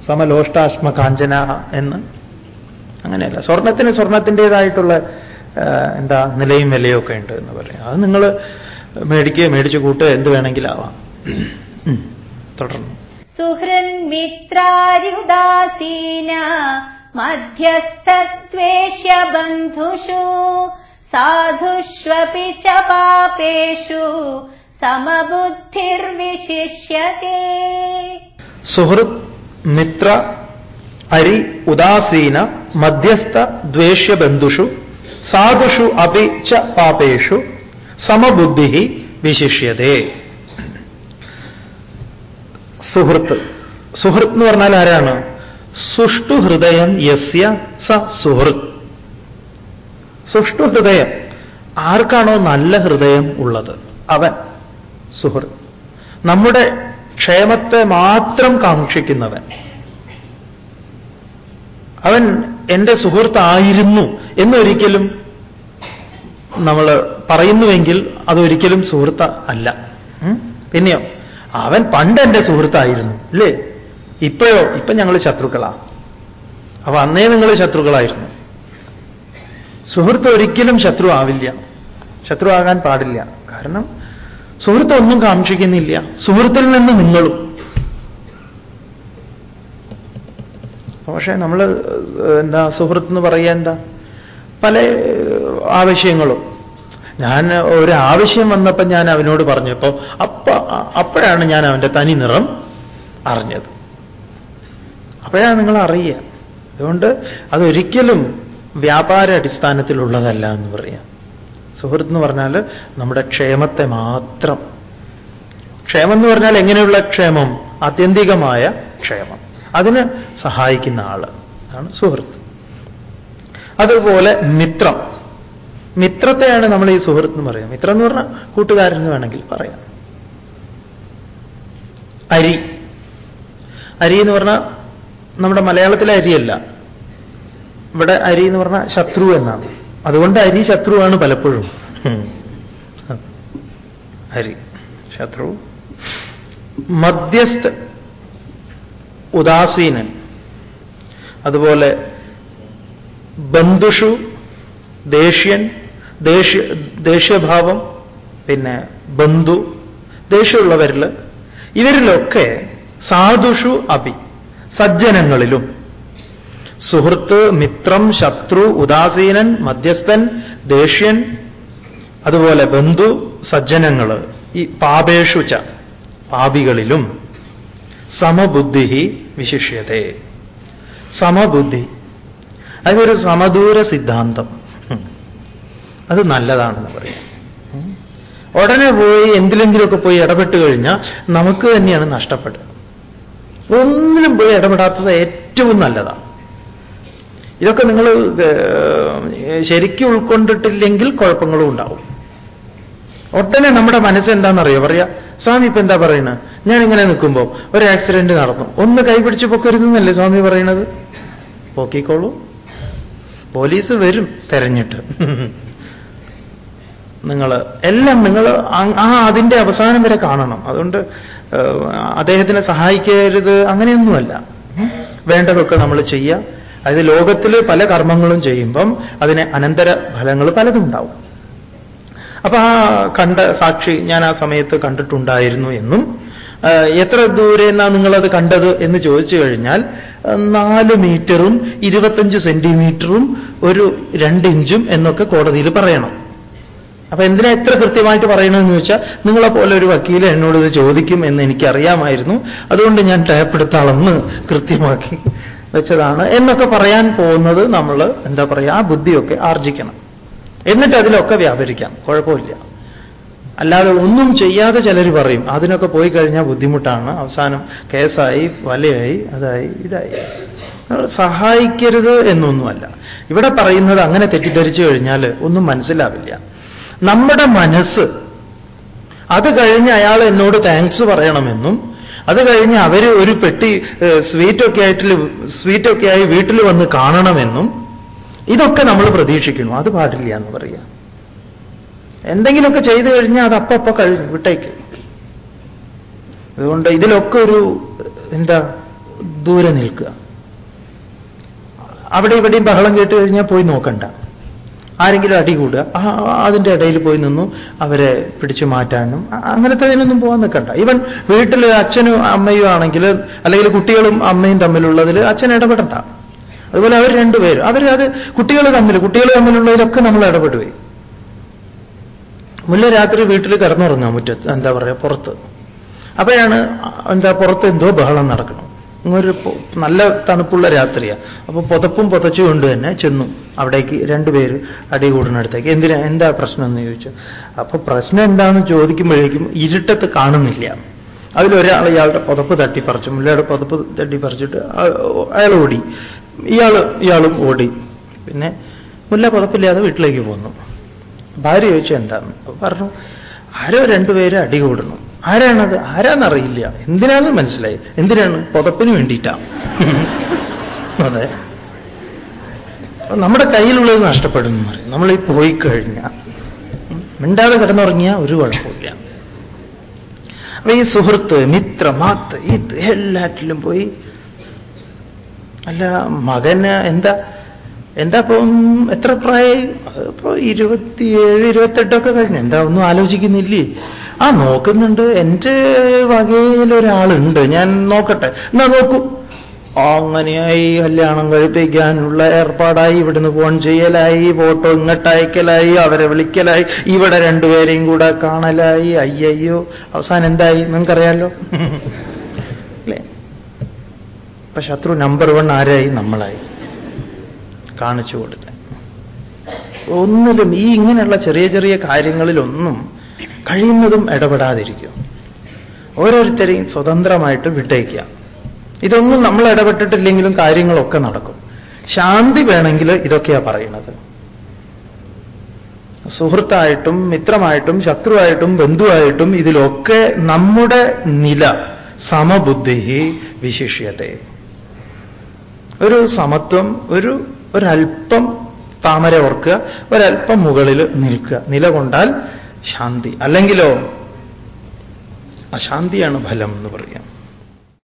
സമലോഷ്ടാശ്മ കാഞ്ചന എന്ന്. അങ്ങനെയല്ല. സ്വർണത്തിന് സ്വർണത്തിന്റെതായിട്ടുള്ള എന്താ നിലയും വിലയൊക്കെ ഒക്കെ ഉണ്ട് എന്ന് പറയാം. അത് നിങ്ങൾ മേടിക്കുക മേടിച്ചു കൂട്ടുക എന്ത് വേണമെങ്കിലാവാം. തുടർന്നു. സുഹൃൻ സുഹൃന്മിത്രാര്യുദാസീന മധ്യസ്ഥദ്വേഷ്യ ബന്ധുഷു സാധുഷ്വപി ച പാപേഷു സമബുദ്ധിർവിശിഷ്യത്തെ സുഹൃത് മിത്ര അരി ഉദാസീന മധ്യസ്ഥ ദ്വേഷ്യ ബന്ധുഷു സാധുഷു അപി ച പാപേഷു സമബുദ്ധി വിശിഷ്യതേ. സുഹൃത്ത്. സുഹൃത്ത് എന്ന് പറഞ്ഞാൽ ആരാണ്? സുഷ്ടു ഹൃദയം യസ്യ സ സുഹൃത്ത് സുഷ്ടു ഹൃദയം ആർക്കാണോ നല്ല ഹൃദയം ഉള്ളത്? അവൻ സുഹൃത്ത്. നമ്മുടെ ക്ഷേമത്തെ മാത്രം കാക്ഷിക്കുന്നവൻ. അവൻ എന്റെ സുഹൃത്തായിരുന്നു എന്നൊരിക്കലും നമ്മൾ പറയുന്നുവെങ്കിൽ അതൊരിക്കലും സുഹൃത്ത അല്ല. പിന്നെയോ അവൻ പണ്ട് എന്റെ സുഹൃത്തായിരുന്നു അല്ലേ? ഇപ്പോഴോ? ഇപ്പൊ ഞങ്ങൾ ശത്രുക്കളാ. അപ്പൊ അന്നേ നിങ്ങൾ ശത്രുക്കളായിരുന്നു. സുഹൃത്ത് ഒരിക്കലും ശത്രു ആവില്ല. ശത്രു ആകാൻ പാടില്ല. കാരണം സുഹൃത്ത് ഒന്നും കാക്ഷിക്കുന്നില്ല. സുഹൃത്തിൽ നിന്ന് നിങ്ങളും. പക്ഷേ നമ്മൾ എന്താ സുഹൃത്ത് എന്ന് പറയുക എന്താ? പല ആവശ്യങ്ങളും. ഞാൻ ഒരു ആവശ്യം വന്നപ്പോൾ ഞാൻ അവനോട് പറഞ്ഞപ്പോൾ അപ്പ അപ്പോഴാണ് ഞാൻ അവന്റെ തനി നിറം അറിഞ്ഞത്. അപ്പോഴാണ് നിങ്ങൾ അറിയുക അതുകൊണ്ട് അതൊരിക്കലും വ്യാപാര അടിസ്ഥാനത്തിലുള്ളതല്ല എന്ന് പറയാം. സുഹൃത്ത് എന്ന് പറഞ്ഞാൽ നമ്മുടെ ക്ഷേമത്തെ മാത്രം. ക്ഷേമം എന്ന് പറഞ്ഞാൽ എങ്ങനെയുള്ള ക്ഷേമം? ആത്യന്തികമായ ക്ഷേമം. അതിന് സഹായിക്കുന്ന ആൾ ആണ് സുഹൃത്ത്. അതുപോലെ മിത്രം. മിത്രത്തെയാണ് നമ്മൾ ഈ സുഹൃത്ത് എന്ന് പറയുന്നത്. മിത്രം എന്ന് പറഞ്ഞാൽ കൂട്ടുകാരൻ എന്ന് വേണമെങ്കിൽ പറയാം. അരി. അരി എന്ന് പറഞ്ഞാൽ നമ്മുടെ മലയാളത്തിലെ അരിയല്ല. ഇവിടെ അരി എന്ന് പറഞ്ഞാൽ ശത്രു എന്നാണ്. അതുകൊണ്ട് അരി ശത്രുവാണ് പലപ്പോഴും. അരി. ശത്രു. മധ്യസ്ഥ. ഉദാസീനൻ. അതുപോലെ ബന്ധുഷു ദേഷ്യൻ ദേഷ്യ ദേഷ്യഭാവം പിന്നെ ബന്ധു ദേഷ്യമുള്ളവരിൽ ഇവരിലൊക്കെ സാധുഷു അഭി സജ്ജനങ്ങളിലും. സുഹൃത്ത് മിത്രം ശത്രു ഉദാസീനൻ മധ്യസ്ഥൻ ദേഷ്യൻ അതുപോലെ ബന്ധു സജ്ജനങ്ങൾ ഈ പാപേഷു ച പാപികളിലും. സമബുദ്ധി വിശിഷ്യതേ. സമബുദ്ധി. അതൊരു സമദൂര സിദ്ധാന്തം. അത് നല്ലതാണെന്ന് പറയാം. ഉടനെ പോയി എന്തിലെങ്കിലുമൊക്കെ പോയി ഇടപെട്ട് കഴിഞ്ഞാൽ നമുക്ക് തന്നെയാണ് നഷ്ടപ്പെടുക. ഒന്നിലും പോയി ഇടപെടാത്തത് ഏറ്റവും നല്ലതാണ്. ഇതൊക്കെ നിങ്ങൾ ശരിക്കും ഉൾക്കൊണ്ടിട്ടില്ലെങ്കിൽ കുഴപ്പങ്ങളും ഉണ്ടാവും. ഒട്ടനെ നമ്മുടെ മനസ്സെന്താണെന്നറിയോ പറയാ സ്വാമി ഇപ്പൊ എന്താ പറയുന്നത് ഞാൻ ഇങ്ങനെ നിൽക്കുമ്പോൾ ഒരു ആക്സിഡന്റ് നടന്നു. ഒന്ന് കൈപിടിച്ച് പൊക്കരുതെന്നല്ലേ സ്വാമി പറയണത്? പൊക്കിക്കോളൂ. പോലീസ് വരും തെരഞ്ഞിട്ട്. നിങ്ങൾ എല്ലാം നിങ്ങൾ ആ അതിന്റെ അവസാനം വരെ കാണണം. അതുകൊണ്ട് അദ്ദേഹത്തിനെ സഹായിക്കരുത് അങ്ങനെയൊന്നുമല്ല. വേണ്ടതൊക്കെ നമ്മൾ ചെയ്യുക അതായത് ലോകത്തിൽ പല കർമ്മങ്ങളും ചെയ്യുമ്പം അതിന് അനന്തര ഫലങ്ങൾ പലതും ഉണ്ടാവും അപ്പൊ ആ കണ്ട സാക്ഷി ഞാൻ ആ സമയത്ത് കണ്ടിട്ടുണ്ടായിരുന്നു എന്നും എത്ര ദൂരെ എന്നാ നിങ്ങളത് കണ്ടത് എന്ന് ചോദിച്ചു കഴിഞ്ഞാൽ നാല് മീറ്ററും ഇരുപത്തഞ്ച് സെന്റിമീറ്ററും ഒരു രണ്ട് ഇഞ്ചും എന്നൊക്കെ കോടതിയിൽ പറയണം. അപ്പൊ എന്തിനാ എത്ര കൃത്യമായിട്ട് പറയണമെന്ന് ചോദിച്ചാൽ നിങ്ങളെ പോലെ ഒരു വക്കീൽ എന്നോട് ഇത് ചോദിക്കും എന്ന് എനിക്കറിയാമായിരുന്നു. അതുകൊണ്ട് ഞാൻ ടേപ്പെടുത്ത അളന്ന് കൃത്യമാക്കി വെച്ചതാണ്. എന്നൊക്കെ പറയാൻ പോകുന്നത് നമ്മൾ എന്താ പറയുക ആ ബുദ്ധിയൊക്കെ ആർജിക്കണം. എന്നിട്ട് അതിലൊക്കെ വ്യാപരിക്കാം. കുഴപ്പമില്ല. അല്ലാതെ ഒന്നും ചെയ്യാതെ ചിലർ പറയും. അതിനൊക്കെ പോയി കഴിഞ്ഞാൽ ബുദ്ധിമുട്ടാണ്. അവസാനം കേസായി വലയായി അതായി ഇതായി. സഹായിക്കരുത് എന്നൊന്നുമല്ല. ഇവിടെ പറയുന്നത് അങ്ങനെ തെറ്റിദ്ധരിച്ചു കഴിഞ്ഞാൽ ഒന്നും മനസ്സിലാവില്ല. നമ്മുടെ മനസ്സ് അത് കഴിഞ്ഞ് അയാൾ എന്നോട് താങ്ക്സ് പറയണമെന്നും അത് കഴിഞ്ഞ് അവർ ഒരു പെട്ടി സ്വീറ്റൊക്കെ ആയിട്ട് സ്വീറ്റൊക്കെ ആയി വീട്ടിൽ വന്ന് കാണണമെന്നും ഇതൊക്കെ നമ്മൾ പ്രതീക്ഷിക്കുന്നു. അത് പാടില്ല എന്ന് പറയാം. എന്തെങ്കിലുമൊക്കെ ചെയ്തു കഴിഞ്ഞാൽ അത് അപ്പപ്പോ കഴിഞ്ഞു വിട്ടേക്ക്. അതുകൊണ്ട് ഇതിലൊക്കെ ഒരു എന്താ ദൂരെ നിൽക്കുക. അവിടെ ഇവിടെയും ബഹളം കേട്ട് കഴിഞ്ഞാൽ പോയി നോക്കണ്ട. ആരെങ്കിലും അടി കൂടുക. ആ, അതിന്റെ ഇടയിൽ പോയി നിന്നു അവരെ പിടിച്ചു മാറ്റാനും അങ്ങനത്തെ ഇതിനൊന്നും പോകാൻ നിൽക്കണ്ട. ഇവൻ വീട്ടിൽ അച്ഛനും അമ്മയും ആണെങ്കിൽ അല്ലെങ്കിൽ കുട്ടികളും അമ്മയും തമ്മിലുള്ളതിൽ അച്ഛൻ ഇടപെടണ്ട. അതുപോലെ അവർ രണ്ടുപേരും. അവർ അത് കുട്ടികൾ തമ്മിൽ കുട്ടികൾ തമ്മിലുള്ളതിലൊക്കെ നമ്മൾ ഇടപെടുകയും. മുല്ല രാത്രി വീട്ടിൽ കിടന്നുറങ്ങാൻ മുറ്റത്ത് എന്താ പറയുക പുറത്ത്. അപ്പോഴാണ് എന്താ പുറത്ത് എന്തോ ബഹളം നടക്കണം. ഒരു നല്ല തണുപ്പുള്ള രാത്രിയാണ് അപ്പോൾ പുതപ്പും പുതച്ചും കൊണ്ട് തന്നെ ചെന്നു. അവിടേക്ക് രണ്ടുപേര് അടി കൂടുന്നടുത്തേക്ക്. എന്തിനാ എന്താ പ്രശ്നം എന്ന് ചോദിച്ചു. അപ്പൊ പ്രശ്നം എന്താണെന്ന് ചോദിക്കുമ്പോഴേക്കും ഇരുട്ടത്ത് കാണുന്നില്ല. അതിലൊരാൾ ഇയാളുടെ പുതപ്പ് തട്ടിപ്പറിച്ചു മുല്ലയുടെ പുതപ്പ് തട്ടിപ്പറിച്ചിട്ട് അയാൾ ഓടി. ഇയാൾ ഇയാളും ഓടി. പിന്നെ മുല്ല പുതപ്പില്ലാതെ വീട്ടിലേക്ക് പോന്നു. ഭാര്യ ചോദിച്ചു എന്താണ്? പറഞ്ഞു ആരോ രണ്ടുപേരെ അടി കൂടുന്നു. ആരാണത്? ആരാന്നറിയില്ല. എന്തിനാന്ന് മനസ്സിലായി? എന്തിനാണ്? പുതപ്പിന് വേണ്ടിയിട്ടാണ് അതെ. നമ്മുടെ കയ്യിലുള്ളത് നഷ്ടപ്പെടുന്നു പറയും. നമ്മൾ ഈ പോയി കഴിഞ്ഞാൽ മിണ്ടാതെ കിടന്നുറങ്ങിയാൽ ഒരു കുഴപ്പമില്ല അപ്പൊ ഈ സുഹൃത്ത് മിത്ര മാത്ത് ഇത് എല്ലാറ്റിലും പോയി. അല്ല മകന് എന്താ എന്താ ഇപ്പം എത്ര പ്രായം ഇപ്പൊ ഇരുപത്തിയേഴ് ഇരുപത്തെട്ടൊക്കെ കഴിഞ്ഞു. എന്താ ഒന്നും ആലോചിക്കുന്നില്ലേ? ആ നോക്കുന്നുണ്ട്. എന്റെ വകയിലൊരാളുണ്ട് ഞാൻ നോക്കട്ടെ. എന്നാ നോക്കൂ. അങ്ങനെയായി കല്യാണം കഴിപ്പിക്കാനുള്ള ഏർപ്പാടായി ഇവിടുന്ന് ഫോൺ ചെയ്യലായി ഫോട്ടോ ഇങ്ങോട്ട് അയക്കലായി അവരെ വിളിക്കലായി ഇവിടെ രണ്ടുപേരെയും കൂടെ കാണലായി. അയ്യയ്യോ അവസാനം എന്തായി? നിങ്ങൾക്കറിയാലോ? അല്ലേ? ഇപ്പൊ ശത്രു നമ്പർ വൺ ആരായി? നമ്മളായി. കാണിച്ചു കൊടുത്ത. ഒന്നിലും ഈ ഇങ്ങനെയുള്ള ചെറിയ ചെറിയ കാര്യങ്ങളിലൊന്നും കഴിയുന്നതും ഇടപെടാതിരിക്കും ഓരോരുത്തരെയും സ്വതന്ത്രമായിട്ട് വിട്ടേക്കുക. ഇതൊന്നും നമ്മൾ ഇടപെട്ടിട്ടില്ലെങ്കിലും കാര്യങ്ങളൊക്കെ നടക്കും. ശാന്തി വേണമെങ്കിൽ ഇതൊക്കെയാ പറയുന്നത്. സുഹൃത്തായിട്ടും മിത്രമായിട്ടും ശത്രുവായിട്ടും ബന്ധുവായിട്ടും ഇതിലൊക്കെ നമ്മുടെ നില സമബുദ്ധി വിശിഷ്യത ഒരു സമത്വം ഒരു ഒരല്പം താമര ഓർക്കുക ഒരല്പം മുകളിൽ നിൽക്കുക. നിലകൊണ്ടാൽ ശാന്തി. അല്ലെങ്കിലോ അശാന്തിയാണ് ഫലം എന്ന് പറയാം.